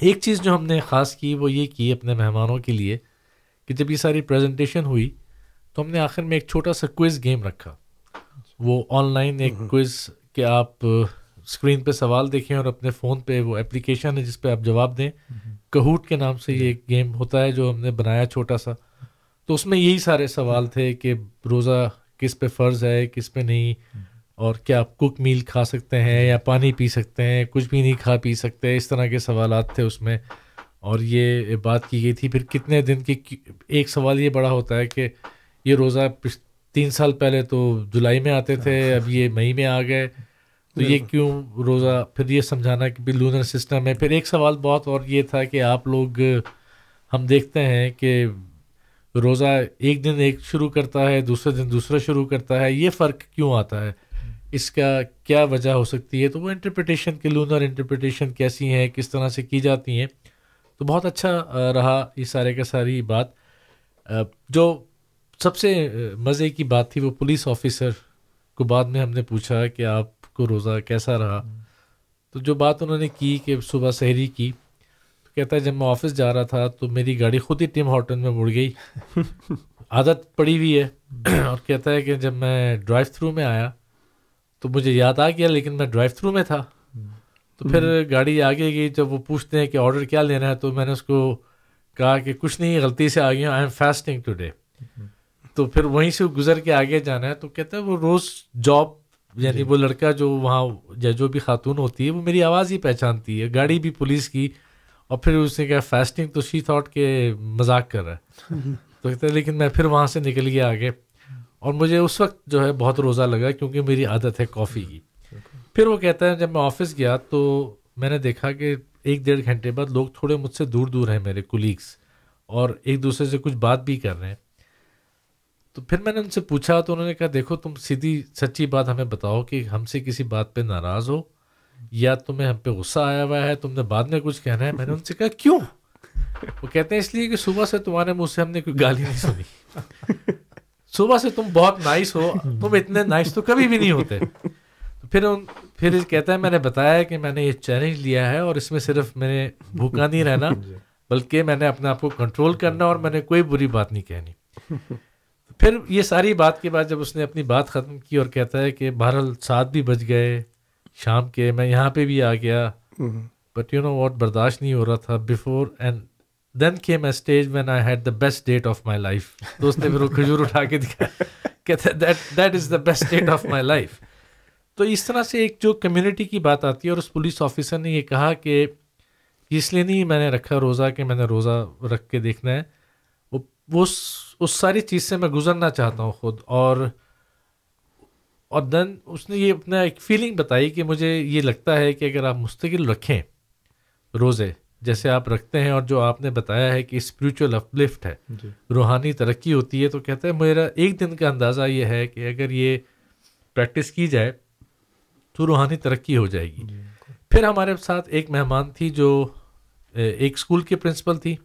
ایک چیز جو ہم نے خاص کی وہ یہ کی اپنے مہمانوں کے لیے کہ جب یہ ساری پریزنٹیشن ہوئی تو ہم نے آخر میں ایک چھوٹا سا کوئز گیم رکھا۔ وہ آن لائن ایک کوئز کہ آپ اسکرین پہ سوال دیکھیں اور اپنے فون پہ وہ اپلیکیشن ہے جس پہ آپ جواب دیں۔ کہوٹ کے نام سے یہ ایک گیم ہوتا ہے جو ہم نے بنایا چھوٹا سا۔ تو اس میں یہی سارے سوال تھے کہ روزہ کس پہ فرض ہے کس پہ نہیں۔ اور کیا آپ کوک میل کھا سکتے ہیں یا پانی پی سکتے ہیں کچھ بھی نہیں کھا پی سکتے اس طرح کے سوالات تھے اس میں۔ اور یہ بات کی گئی تھی پھر کتنے دن کی ایک سوال یہ بڑا ہوتا ہے کہ یہ روزہ تین سال پہلے تو جولائی میں آتے تھے اب یہ مئی میں آ گئے۔ تو یہ کیوں روزہ پھر یہ سمجھانا کہ بھی لونر سسٹم ہے۔ پھر ایک سوال بہت اور یہ تھا کہ آپ لوگ ہم دیکھتے ہیں کہ روزہ ایک دن ایک شروع کرتا ہے دوسرے دن دوسرا شروع کرتا ہے یہ فرق کیوں آتا ہے؟ اس کا کیا وجہ ہو سکتی ہے؟ تو وہ انٹرپریٹیشن کے لونر انٹرپریٹیشن کیسی ہیں؟ کس طرح سے کی جاتی ہیں؟ تو بہت اچھا رہا یہ سارے کا ساری بات۔ جو سب سے مزے کی بات تھی وہ پولیس آفیسر کو بعد میں ہم نے پوچھا کہ آپ کو روزہ کیسا رہا؟ تو جو بات انہوں نے کی کہ صبح سحری کی تو کہتا ہے جب میں آفس جا رہا تھا تو میری گاڑی خود ہی ٹیم ہارٹن میں مڑ گئی۔ عادت پڑی ہوئی ہے۔ اور کہتا ہے کہ جب میں ڈرائیو تھرو میں آیا تو مجھے یاد آ گیا لیکن میں ڈرائیو تھرو میں تھا۔ تو پھر گاڑی آگے گئی جب وہ پوچھتے ہیں کہ آرڈر کیا لینا ہے تو میں نے اس کو کہا کہ کچھ نہیں غلطی سے آ گیا I am fasting today تو پھر وہیں سے گزر کے آگے جانا ہے تو کہتا ہے وہ روز جاب یعنی وہ لڑکا جو وہاں یا جو بھی خاتون ہوتی ہے وہ میری آواز ہی پہچانتی ہے۔ گاڑی بھی پولیس کی۔ اور پھر اس نے کہا فاسٹنگ تو شی تھاٹ کے مذاق کر رہا ہے۔ تو کہتے ہیں لیکن میں پھر وہاں سے نکل گیا آگے۔ اور مجھے اس وقت جو ہے بہت روزہ لگا کیونکہ میری عادت ہے کافی کی۔ پھر وہ کہتا ہے، جب میں آفس گیا تو میں نے دیکھا کہ ایک ڈیڑھ گھنٹے بعد لوگ تھوڑے مجھ سے دور دور ہیں میرے کولیگس اور ایک دوسرے سے کچھ بات بھی کر رہے ہیں۔ تو پھر میں نے ان سے پوچھا تو انہوں نے کہا، دیکھو، تم سیدھی سچی بات ہمیں بتاؤ کہ ہم سے کسی بات پہ ناراض ہو یا تمہیں ہم پہ غصہ آیا ہوا ہے، تم نے بعد میں کچھ کہنا ہے؟ میں نے ان سے کہا، کیوں؟ وہ کہتے ہیں، اس لیے کہ صبح سے تمہارے منہ سے ہم نے کوئی گالی نہیں سنی۔ صبح سے تم بہت نائس ہو تم اتنے نائس تو کبھی بھی نہیں ہوتے۔ پھر ان پھر کہتا ہے میں نے بتایا کہ میں نے یہ چیلنج لیا ہے اور اس میں صرف میں نے بھوکا نہیں رہنا بلکہ میں نے اپنے آپ کو کنٹرول کرنا اور میں نے کوئی بری بات نہیں کہنی۔ پھر یہ ساری بات کے بعد جب اس نے اپنی بات ختم کی اور کہتا ہے کہ بہرحال سات بھی بج گئے شام کے میں یہاں پہ بھی آ گیا۔ بٹ یو نو واٹ برداشت نہیں ہو رہا تھا۔ Before and then came a stage when I had the best date of my life تو اس نے پھر وہ کھجور اٹھا کے دکھایا کہتے that is the best date of my life تو اس طرح سے ایک جو کمیونٹی کی بات آتی ہے اور اس پولیس آفیسر نے یہ کہا کہ اس لیے نہیں میں نے رکھا روزہ کہ میں نے روزہ رکھ کے دیکھنا ہے وہ اس ساری چیز سے میں گزرنا چاہتا ہوں خود اور اور دین اس نے یہ اپنا ایک فیلنگ بتائی کہ مجھے یہ لگتا ہے کہ اگر آپ مستقل رکھیں روزے جیسے آپ رکھتے ہیں اور جو آپ نے بتایا ہے کہ اسپریچول اپلفٹ ہے جی۔ روحانی ترقی ہوتی ہے تو کہتے ہیں میرا ایک دن کا اندازہ یہ ہے کہ اگر یہ پریکٹس کی جائے تو روحانی ترقی ہو جائے گی۔ پھر ہمارے ساتھ ایک مہمان تھی جو ایک اسکول کی پرنسپل تھی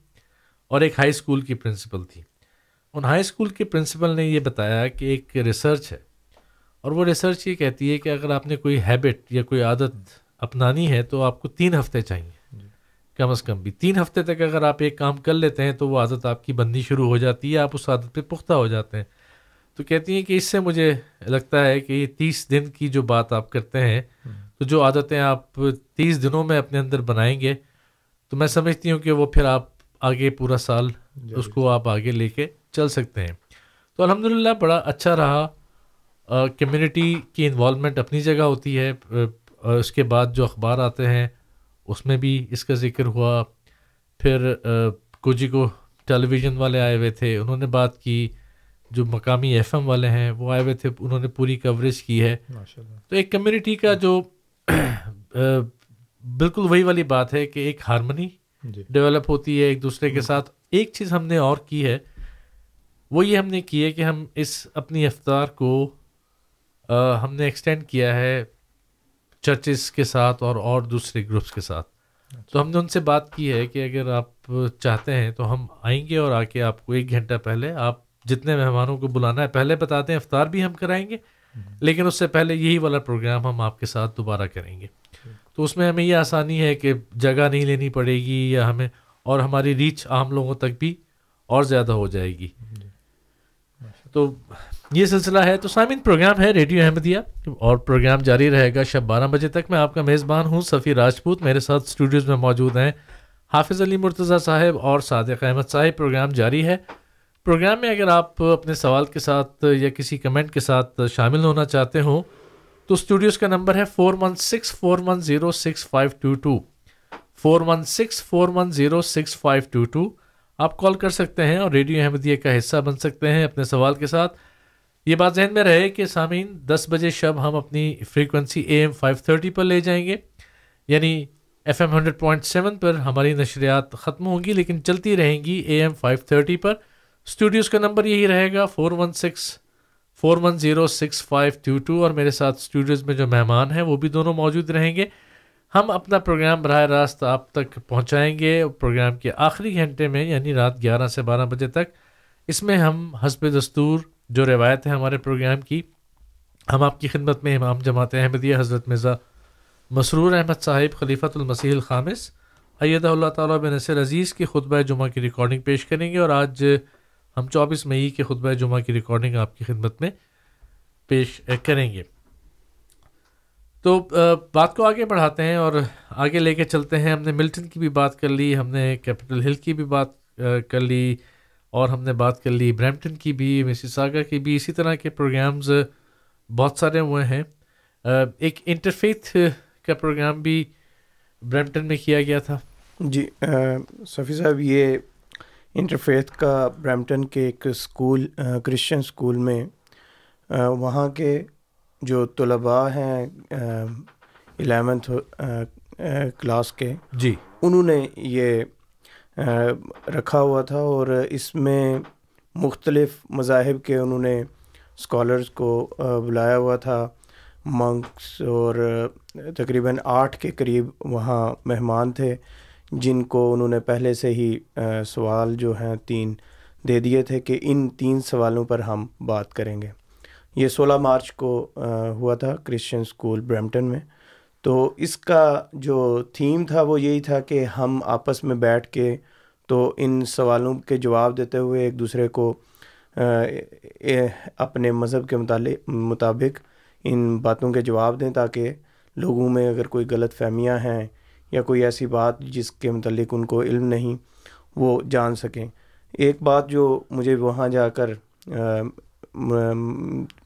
اور ایک ہائی اسکول کی پرنسپل تھی۔ ان ہائی اسکول کے پرنسپل نے یہ بتایا کہ ایک ریسرچ ہے اور وہ ریسرچ یہ کہتی ہے کہ اگر آپ نے کوئی ہیبٹ یا کوئی عادت اپنانی ہے تو آپ کو تین ہفتے چاہیے۔ کم از کم بھی تین ہفتے تک اگر آپ ایک کام کر لیتے ہیں تو وہ عادت آپ کی بندی شروع ہو جاتی ہے آپ اس عادت پہ پختہ ہو جاتے ہیں۔ تو کہتی ہیں کہ اس سے مجھے لگتا ہے کہ یہ تیس دن کی جو بات آپ کرتے ہیں تو جو عادتیں آپ تیس دنوں میں اپنے اندر بنائیں گے تو میں سمجھتی ہوں کہ وہ پھر آپ آگے پورا سال اس کو آپ آگے لے کے چل سکتے ہیں۔ تو الحمدللہ بڑا اچھا رہا۔ کمیونٹی کی انوالومنٹ اپنی جگہ ہوتی ہے۔ اس کے بعد جو اخبار آتے ہیں اس میں بھی اس کا ذکر ہوا۔ پھر کوجی کو ٹیلی ویژن والے آئے ہوئے تھے انہوں نے بات کی۔ جو مقامی ایف ایم والے ہیں وہ آئے ہوئے تھے انہوں نے پوری کوریج کی ہے۔ تو ایک کمیونٹی کا جو بالکل وہی والی بات ہے کہ ایک ہارمنی ڈیولپ ہوتی ہے ایک دوسرے کے ساتھ۔ ایک چیز ہم نے اور کی ہے وہ یہ ہم نے کی ہے کہ ہم اس اپنی افطار کو ہم نے ایکسٹینڈ کیا ہے۔ چرچز کے ساتھ اور اور دوسرے گروپس کے ساتھ۔ تو ہم نے ان سے بات کی ہے کہ اگر آپ چاہتے ہیں تو ہم آئیں گے اور آ کے آپ کو ایک گھنٹہ پہلے آپ جتنے مہمانوں کو بلانا ہے پہلے بتاتے ہیں افطار بھی ہم کرائیں گے۔ لیکن اس سے پہلے یہی والا پروگرام ہم آپ کے ساتھ دوبارہ کریں گے۔ تو اس میں ہمیں یہ آسانی ہے کہ جگہ نہیں لینی پڑے گی یا ہمیں اور ہماری ریچ عام لوگوں تک بھی اور زیادہ ہو جائے گی۔ تو یہ سلسلہ ہے تو سامعین، پروگرام ہے ریڈیو احمدیہ اور پروگرام جاری رہے گا شب بارہ بجے تک میں آپ کا میزبان ہوں، صفی راجپوت۔ میرے ساتھ اسٹوڈیوز میں موجود ہیں حافظ علی مرتضیٰ صاحب اور صادق احمد صاحب۔ پروگرام جاری ہے۔ پروگرام میں اگر آپ اپنے سوال کے ساتھ یا کسی کمنٹ کے ساتھ شامل ہونا چاہتے ہوں، تو اسٹوڈیوز کا نمبر ہے four one six four one zero six five two two four one six four one zero six five two two آپ کال کر سکتے ہیں اور ریڈیو احمدیہ کا حصہ بن سکتے ہیں اپنے سوال کے ساتھ۔ یہ بات ذہن میں رہے کہ سامعین، دس بجے شب ہم اپنی frequency A M five thirty پر لے جائیں گے۔ یعنی F M hundred point seven پر ہماری نشریات ختم ہوں گی، لیکن چلتی رہیں گی اے ایم فائیو تھرٹی پر۔ اسٹوڈیوز کا نمبر یہی رہے گا four one six four one zero six five two two اور میرے ساتھ اسٹوڈیوز میں جو مہمان ہیں، وہ بھی دونوں موجود رہیں گے۔ ہم اپنا پروگرام براہ راست آپ تک پہنچائیں گے پروگرام کے آخری گھنٹے میں یعنی رات گیارہ سے بارہ بجے تک۔ اس میں ہم حسب دستور جو روایت ہے ہمارے پروگرام کی، ہم آپ کی خدمت میں امام جماعت احمدیہ حضرت مرزا مسرور احمد صاحب، خلیفۃ المسیح الخامس اید اللہ تعالیٰ بن نصر عزیز کی خطبہ جمعہ کی ریکارڈنگ پیش کریں گے اور آج ہم چوبیس مئی کے خطبہ جمعہ کی ریکارڈنگ آپ کی خدمت میں پیش کریں گے۔ تو بات کو آگے بڑھاتے ہیں اور آگے لے کے چلتے ہیں۔ ہم نے ملٹن کی بھی بات کر لی، ہم نے کیپٹل ہل کی بھی بات کر لی۔ اور ہم نے بات کر لی برمپٹن کی بھی مسی ساگا کی بھی اسی طرح کے پروگرامز بہت سارے ہوئے ہیں۔ ایک انٹرفیتھ کا پروگرام بھی برمپٹن میں کیا گیا تھا۔ جی صفی صاحب یہ انٹرفیتھ کا برمپٹن کے ایک اسکول کرسچن اسکول میں وہاں کے جو طلباء ہیں الیونتھ کلاس کے جی۔ انہوں نے یہ رکھا ہوا تھا اور اس میں مختلف مذاہب کے انہوں نے اسکالرس کو بلایا ہوا تھا۔ منکس اور تقریباً آٹھ کے قریب وہاں مہمان تھے، جن کو انہوں نے پہلے سے ہی سوال جو ہیں تین دے دیے تھے کہ ان تین سوالوں پر ہم بات کریں گے۔ یہ سولہ مارچ کو ہوا تھا کرسچن اسکول برمٹن میں۔ تو اس کا جو تھیم تھا وہ یہی تھا کہ ہم آپس میں بیٹھ کے تو ان سوالوں کے جواب دیتے ہوئے ایک دوسرے کو اپنے مذہب کے متعلق، مطابق ان باتوں کے جواب دیں تاکہ لوگوں میں اگر کوئی غلط فہمیاں ہیں یا کوئی ایسی بات جس کے متعلق ان کو علم نہیں، وہ جان سکیں۔ ایک بات جو مجھے وہاں جا کر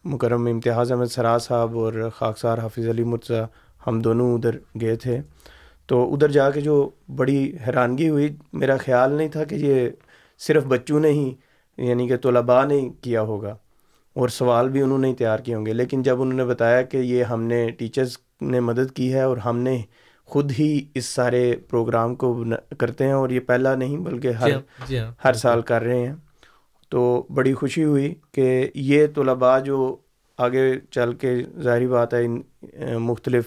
مکرم امتیاز احمد سرا صاحب اور خاکسار حافظ علی مرتضیٰ ہم دونوں ادھر گئے تھے۔ تو ادھر جا کے جو بڑی حیرانگی ہوئی میرا خیال نہیں تھا کہ یہ صرف بچوں نے ہی یعنی کہ طلباء نے کیا ہوگا۔ اور سوال بھی انہوں نے تیار کیے ہوں گے۔ لیکن جب انہوں نے بتایا کہ یہ ہم نے ٹیچرز نے مدد کی ہے اور ہم نے خود ہی اس سارے پروگرام کو کرتے ہیں اور یہ پہلا نہیں بلکہ ہر جی ہاں۔ ہر سال کر رہے ہیں۔ تو بڑی خوشی ہوئی کہ یہ طلباء جو آگے چل کے ظاہری بات ہے ان مختلف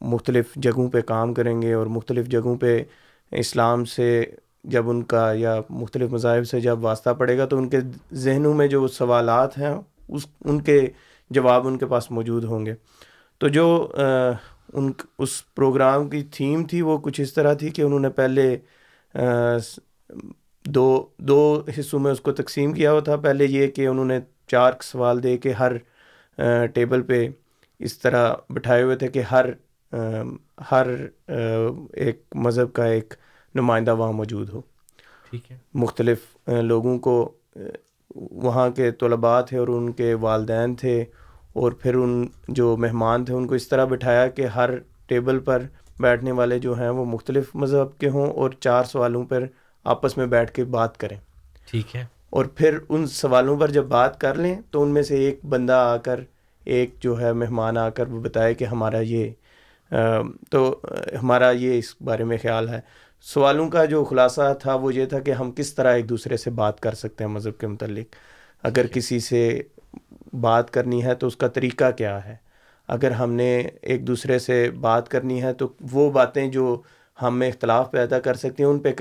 مختلف جگہوں پہ کام کریں گے اور مختلف جگہوں پہ اسلام سے جب ان کا یا مختلف مذاہب سے جب واسطہ پڑے گا تو ان کے ذہنوں میں جو سوالات ہیں اس، ان کے جواب ان کے پاس موجود ہوں گے۔ تو جو ان اس پروگرام کی تھیم تھی وہ کچھ اس طرح تھی کہ انہوں نے پہلے دو دو حصوں میں اس کو تقسیم کیا ہوا تھا۔ پہلے یہ کہ انہوں نے چار سوال دے کے ہر ٹیبل پہ اس طرح بٹھائے ہوئے تھے کہ ہر ہر ایک مذہب کا ایک نمائندہ وہاں موجود ہو۔ ٹھیک ہے۔ مختلف لوگوں کو وہاں کے طلباء تھے اور ان کے والدین تھے اور پھر ان جو مہمان تھے ان کو اس طرح بٹھایا کہ ہر ٹیبل پر بیٹھنے والے جو ہیں وہ مختلف مذہب کے ہوں اور چار سوالوں پر آپس میں بیٹھ کے بات کریں۔ ٹھیک ہے۔ اور پھر ان سوالوں پر جب بات کر لیں تو ان میں سے ایک بندہ آ کر ایک جو ہے مہمان آ کر وہ بتائے کہ ہمارا یہ تو ہمارا یہ اس بارے میں خیال ہے۔ سوالوں کا جو خلاصہ تھا وہ یہ تھا کہ ہم کس طرح ایک دوسرے سے بات کر سکتے ہیں مذہب کے متعلق۔ اگر کسی سے بات کرنی ہے تو اس کا طریقہ کیا ہے؟ اگر ہم نے ایک دوسرے سے بات کرنی ہے تو وہ باتیں جو ہم میں اختلاف پیدا کر سکتی ہیں ان پہ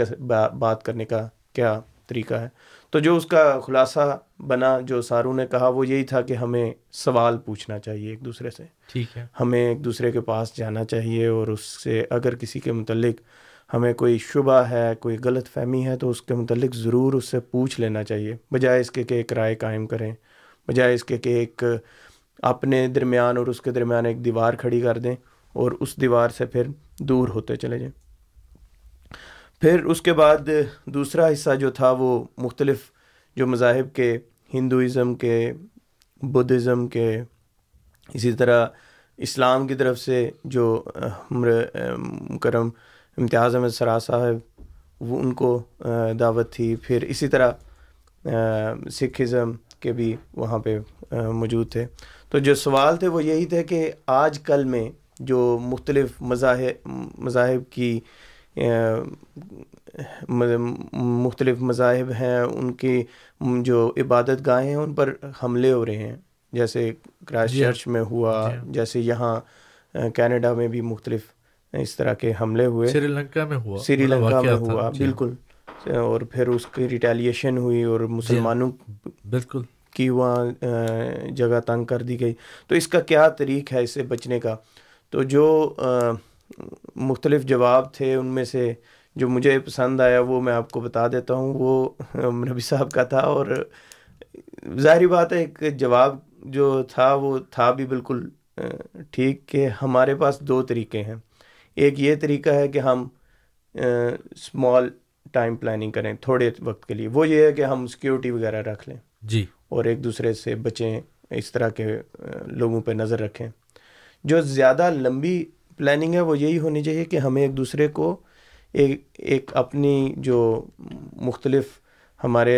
بات کرنے کا کیا طریقہ ہے؟ تو جو اس کا خلاصہ بنا جو ساروں نے کہا وہ یہی تھا کہ ہمیں سوال پوچھنا چاہیے ایک دوسرے سے۔ ٹھیک ہے۔ ہمیں ایک دوسرے کے پاس جانا چاہیے اور اس سے اگر کسی کے متعلق ہمیں کوئی شبہ ہے کوئی غلط فہمی ہے تو اس کے متعلق ضرور اس سے پوچھ لینا چاہیے۔ بجائے اس کے کہ ایک رائے قائم کریں بجائے اس کے کہ ایک اپنے درمیان اور اس کے درمیان ایک دیوار کھڑی کر دیں اور اس دیوار سے پھر دور ہوتے چلے جائیں۔ پھر اس کے بعد دوسرا حصہ جو تھا وہ مختلف جو مذاہب کے ہندوازم کے بدھزم کے اسی طرح اسلام کی طرف سے جو مکرم امتیاز احمد سرا صاحب وہ ان کو دعوت تھی۔ پھر اسی طرح آ، سکھ ازم کے بھی وہاں پہ موجود تھے۔ تو جو سوال تھے وہ یہی تھے کہ آج کل میں جو مختلف مذاہب مذاہب کی مختلف مذاہب ہیں ان کی جو عبادت گاہیں ہیں ان پر حملے ہو رہے ہیں۔ جیسے کرائسٹ جی ہاں۔ چرچ میں ہوا جی ہاں۔ جیسے یہاں کینیڈا میں بھی مختلف اس طرح کے حملے ہوئے۔ سری لنکا میں ہوا۔ سری لنکا میں ہوا جی ہاں۔ بالکل۔ اور پھر اس کی ریٹیلیشن ہوئی اور مسلمانوں بالکل۔ کی وہاں جگہ تنگ کر دی گئی۔ تو اس کا کیا طریق ہے اس سے بچنے کا؟ تو جو آ، مختلف جواب تھے ان میں سے جو مجھے پسند آیا وہ میں آپ کو بتا دیتا ہوں۔ وہ نبی صاحب کا تھا اور ظاہری بات ہے ایک جواب جو تھا وہ تھا بھی بالکل ٹھیک کہ ہمارے پاس دو طریقے ہیں۔ ایک یہ طریقہ ہے کہ ہم اسمال ٹائم پلاننگ کریں تھوڑے وقت کے لیے۔ وہ یہ ہے کہ ہم سیکیورٹی وغیرہ رکھ لیں۔ جی۔ اور ایک دوسرے سے بچیں اس طرح کے لوگوں پہ نظر رکھیں۔ جو زیادہ لمبی پلاننگ ہے وہ یہی ہونی چاہیے کہ ہمیں ایک دوسرے کو ایک ایک اپنی جو مختلف ہمارے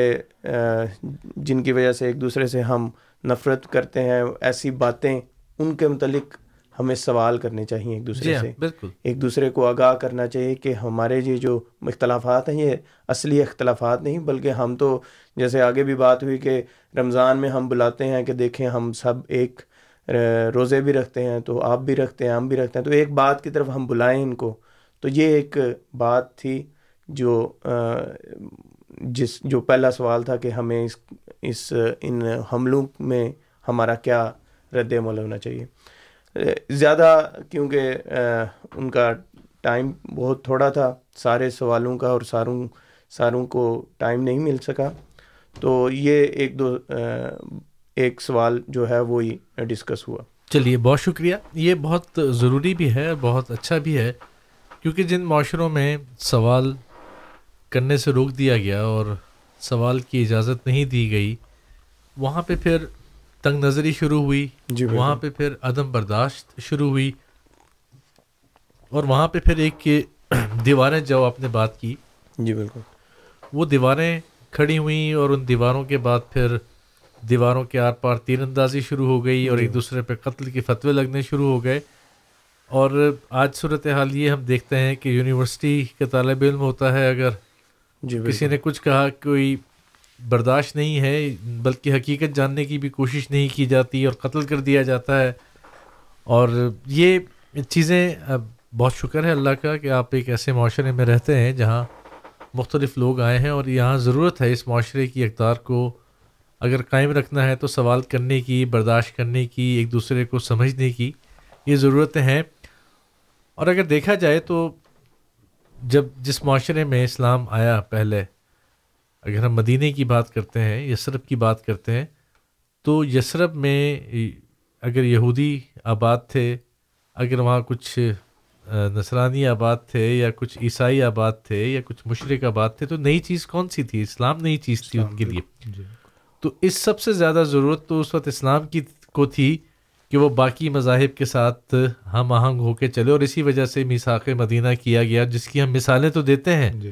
جن کی وجہ سے ایک دوسرے سے ہم نفرت کرتے ہیں ایسی باتیں ان کے متعلق ہمیں سوال کرنے چاہیے ایک جی دوسرے ہاں سے۔ بالکل۔ ایک دوسرے کو آگاہ کرنا چاہیے کہ ہمارے یہ جو اختلافات ہیں یہ اصلی اختلافات نہیں بلکہ ہم تو جیسے آگے بھی بات ہوئی کہ رمضان میں ہم بلاتے ہیں کہ دیکھیں ہم سب ایک روزے بھی رکھتے ہیں، تو آپ بھی رکھتے ہیں، ہم بھی رکھتے ہیں۔ تو ایک بات کی طرف ہم بلائیں ان کو۔ تو یہ ایک بات تھی جو جس، جو پہلا سوال تھا کہ ہمیں اس اس، ان حملوں میں ہمارا کیا رد عمل ہونا چاہیے۔ زیادہ کیونکہ ان کا ٹائم بہت تھوڑا تھا، سارے سوالوں کا اور ساروں ساروں کو ٹائم نہیں مل سکا۔ تو یہ ایک دو ایک سوال جو ہے وہی ڈسکس ہوا۔ چلیے بہت شکریہ۔ یہ بہت ضروری بھی ہے بہت اچھا بھی ہے کیونکہ جن معاشروں میں سوال کرنے سے روک دیا گیا اور سوال کی اجازت نہیں دی گئی وہاں پہ پھر تنگ نظری شروع ہوئی۔ جی۔ وہاں پہ پھر عدم برداشت شروع ہوئی۔ اور وہاں پہ پھر ایک دیواریں جو آپ نے بات کی جی بالکل۔ وہ دیواریں کھڑی ہوئیں اور ان دیواروں کے بعد پھر دیواروں کے آر پار تیر اندازی شروع ہو گئی اور ایک دوسرے پہ قتل کے فتوے لگنے شروع ہو گئے۔ اور آج صورت حال یہ ہم دیکھتے ہیں کہ یونیورسٹی کے طالب علم ہوتا ہے اگر جی کسی نے کچھ کہا کوئی برداشت نہیں ہے بلکہ حقیقت جاننے کی بھی کوشش نہیں کی جاتی اور قتل کر دیا جاتا ہے۔ اور یہ چیزیں بہت شکر ہے اللہ کا کہ آپ ایک ایسے معاشرے میں رہتے ہیں جہاں مختلف لوگ آئے ہیں اور یہاں ضرورت ہے اس معاشرے کی اقدار کو اگر قائم رکھنا ہے تو سوال کرنے کی برداشت کرنے کی ایک دوسرے کو سمجھنے کی یہ ضرورتیں ہیں۔ اور اگر دیکھا جائے تو جب جس معاشرے میں اسلام آیا پہلے اگر ہم مدینہ کی بات کرتے ہیں یسرب کی بات کرتے ہیں تو یسرب میں اگر یہودی آباد تھے اگر وہاں کچھ نصرانی آباد تھے یا کچھ عیسائی آباد تھے یا کچھ مشرق آباد تھے تو نئی چیز کون سی تھی؟ اسلام نئی چیز تھی ان کے لیے۔ جی۔ تو اس سب سے زیادہ ضرورت تو اس وقت اسلام کی کو تھی کہ وہ باقی مذاہب کے ساتھ ہم آہنگ ہو کے چلے اور اسی وجہ سے میساق مدینہ کیا گیا جس کی ہم مثالیں تو دیتے ہیں جی۔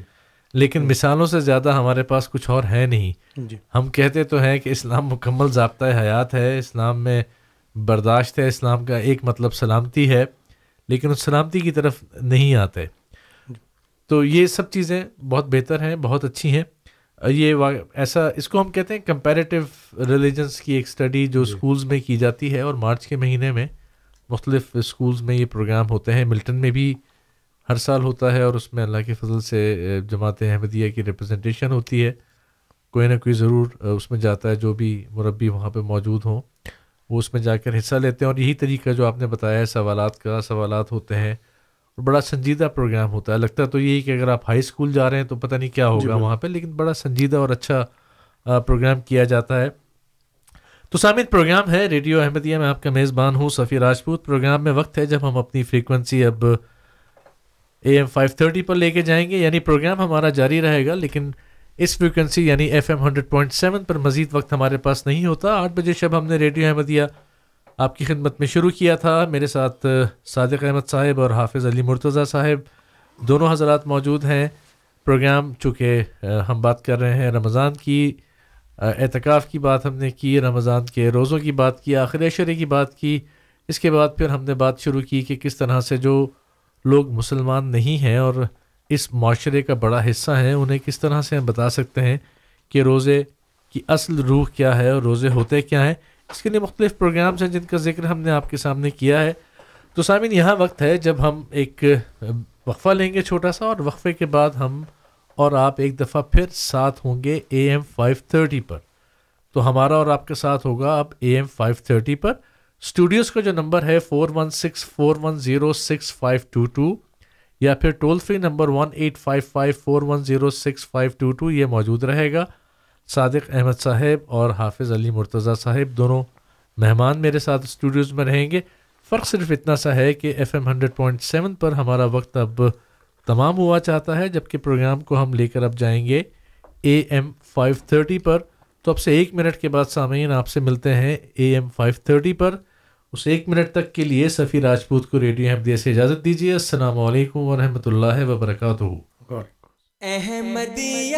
لیکن مثالوں سے زیادہ ہمارے پاس کچھ اور ہے نہیں۔ جی۔ ہم کہتے تو ہیں کہ اسلام مکمل ضابطۂ حیات ہے اسلام میں برداشت ہے اسلام کا ایک مطلب سلامتی ہے لیکن اس سلامتی کی طرف نہیں آتے۔ تو یہ سب چیزیں بہت بہتر ہیں بہت اچھی ہیں۔ یہ وا- ایسا اس کو ہم کہتے ہیں کمپیریٹیو ریلیجنس کی ایک اسٹڈی جو اسکولز میں کی جاتی ہے اور مارچ کے مہینے میں مختلف اسکولز میں یہ پروگرام ہوتے ہیں۔ ملٹن میں بھی ہر سال ہوتا ہے اور اس میں اللہ کے فضل سے جماعت احمدیہ کی ریپرزنٹیشن ہوتی ہے۔ کوئی نہ کوئی ضرور اس میں جاتا ہے۔ جو بھی مربی وہاں پہ موجود ہوں وہ اس میں جا کر حصہ لیتے ہیں۔ اور یہی طریقہ جو آپ نے بتایا ہے سوالات کا سوالات ہوتے ہیں۔ بڑا سنجیدہ پروگرام ہوتا ہے۔ لگتا تو یہی کہ اگر آپ ہائی اسکول جا رہے ہیں تو پتہ نہیں کیا ہوگا وہاں پہ لیکن بڑا سنجیدہ اور اچھا پروگرام کیا جاتا ہے۔ تو سامد پروگرام ہے ریڈیو احمدیہ۔ میں آپ کا میزبان ہوں سفیر راجپوت۔ پروگرام میں وقت ہے جب ہم اپنی فریکوینسی اب اے ایم فائیو تھرٹی پر لے کے جائیں گے۔ یعنی پروگرام ہمارا جاری رہے گا لیکن اس فریکوینسی یعنی F M hundred point seven پر مزید وقت ہمارے پاس نہیں ہوتا۔ آٹھ بجے شب ہم نے ریڈیو احمدیہ آپ کی خدمت میں شروع کیا تھا۔ میرے ساتھ صادق احمد صاحب اور حافظ علی مرتضیٰ صاحب دونوں حضرات موجود ہیں۔ پروگرام، چونکہ ہم بات کر رہے ہیں رمضان کی اعتکاف کی بات ہم نے کی، رمضان کے روزوں کی بات کی، آخر عشرے کی بات کی۔ اس کے بعد پھر ہم نے بات شروع کی کہ کس طرح سے جو لوگ مسلمان نہیں ہیں اور اس معاشرے کا بڑا حصہ ہیں، انہیں کس طرح سے ہم بتا سکتے ہیں کہ روزے کی اصل روح کیا ہے اور روزے ہوتے کیا ہیں۔ اس کے لیے مختلف پروگرامز ہیں جن کا ذکر ہم نے آپ کے سامنے کیا ہے۔ تو سامعین، یہاں وقت ہے جب ہم ایک وقفہ لیں گے چھوٹا سا اور وقفے کے بعد ہم اور آپ ایک دفعہ پھر ساتھ ہوں گے اے ایم فائیو تھرٹی پر۔ تو ہمارا اور آپ کا ساتھ ہوگا اب اے ایم فائیو تھرٹی پر۔ اسٹوڈیوز کا جو نمبر ہے four one six four one zero six five two two یا پھر toll free number one eight five five four one zero six five two two یہ موجود رہے گا۔ صادق احمد صاحب اور حافظ علی مرتضیٰ صاحب دونوں مہمان میرے ساتھ اسٹوڈیوز میں رہیں گے۔ فرق صرف اتنا سا ہے کہ F M hundred point seven پر ہمارا وقت اب تمام ہوا چاہتا ہے جبکہ پروگرام کو ہم لے کر اب جائیں گے اے ایم فائیو تھرٹی پر۔ تو اب سے ایک منٹ کے بعد سامعین آپ سے ملتے ہیں اے ایم فائیو تھرٹی پر۔ اس ایک منٹ تک کے لیے سفیر راجپوت کو ریڈیو احمدیہ سے اجازت دیجیے۔ السلام علیکم ورحمۃ اللہ وبرکاتہ۔ احمدیہ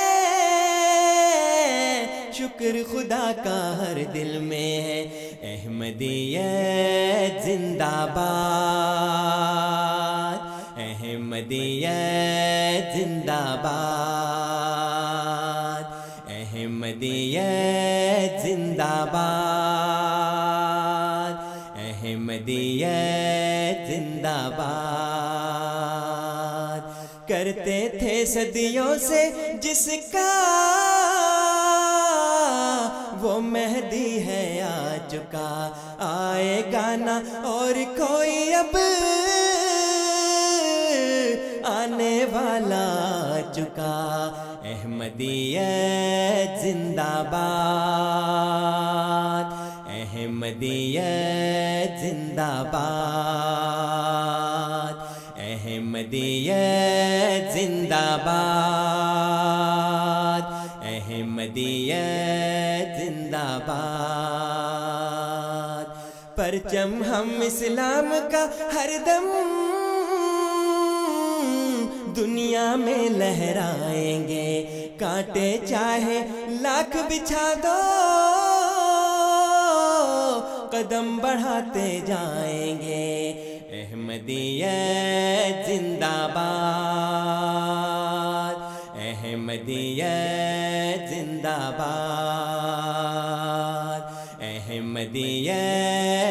شکر خدا کا ہر دل میں ہے۔ احمدیت زندہ باد۔ احمدیت زندہ باد۔ احمدیت زندہ باد۔ احمدیت زندہ باد۔ کرتے تھے صدیوں سے جس کا آئے گانا اور کوئی اب آنے والا چکا۔ احمدیت زندہ باد۔ احمدیت زندہ باد۔ احمدیت زندہ باد۔ احمدیت زندہ باد۔ پرچم ہم اسلام کا ہر دم دنیا میں لہرائیں گے۔ کانٹے چاہے لاکھ بچھا دو، قدم بڑھاتے جائیں گے۔ احمدیت زندہ باد، احمدیت زندہ باد۔ احمدیت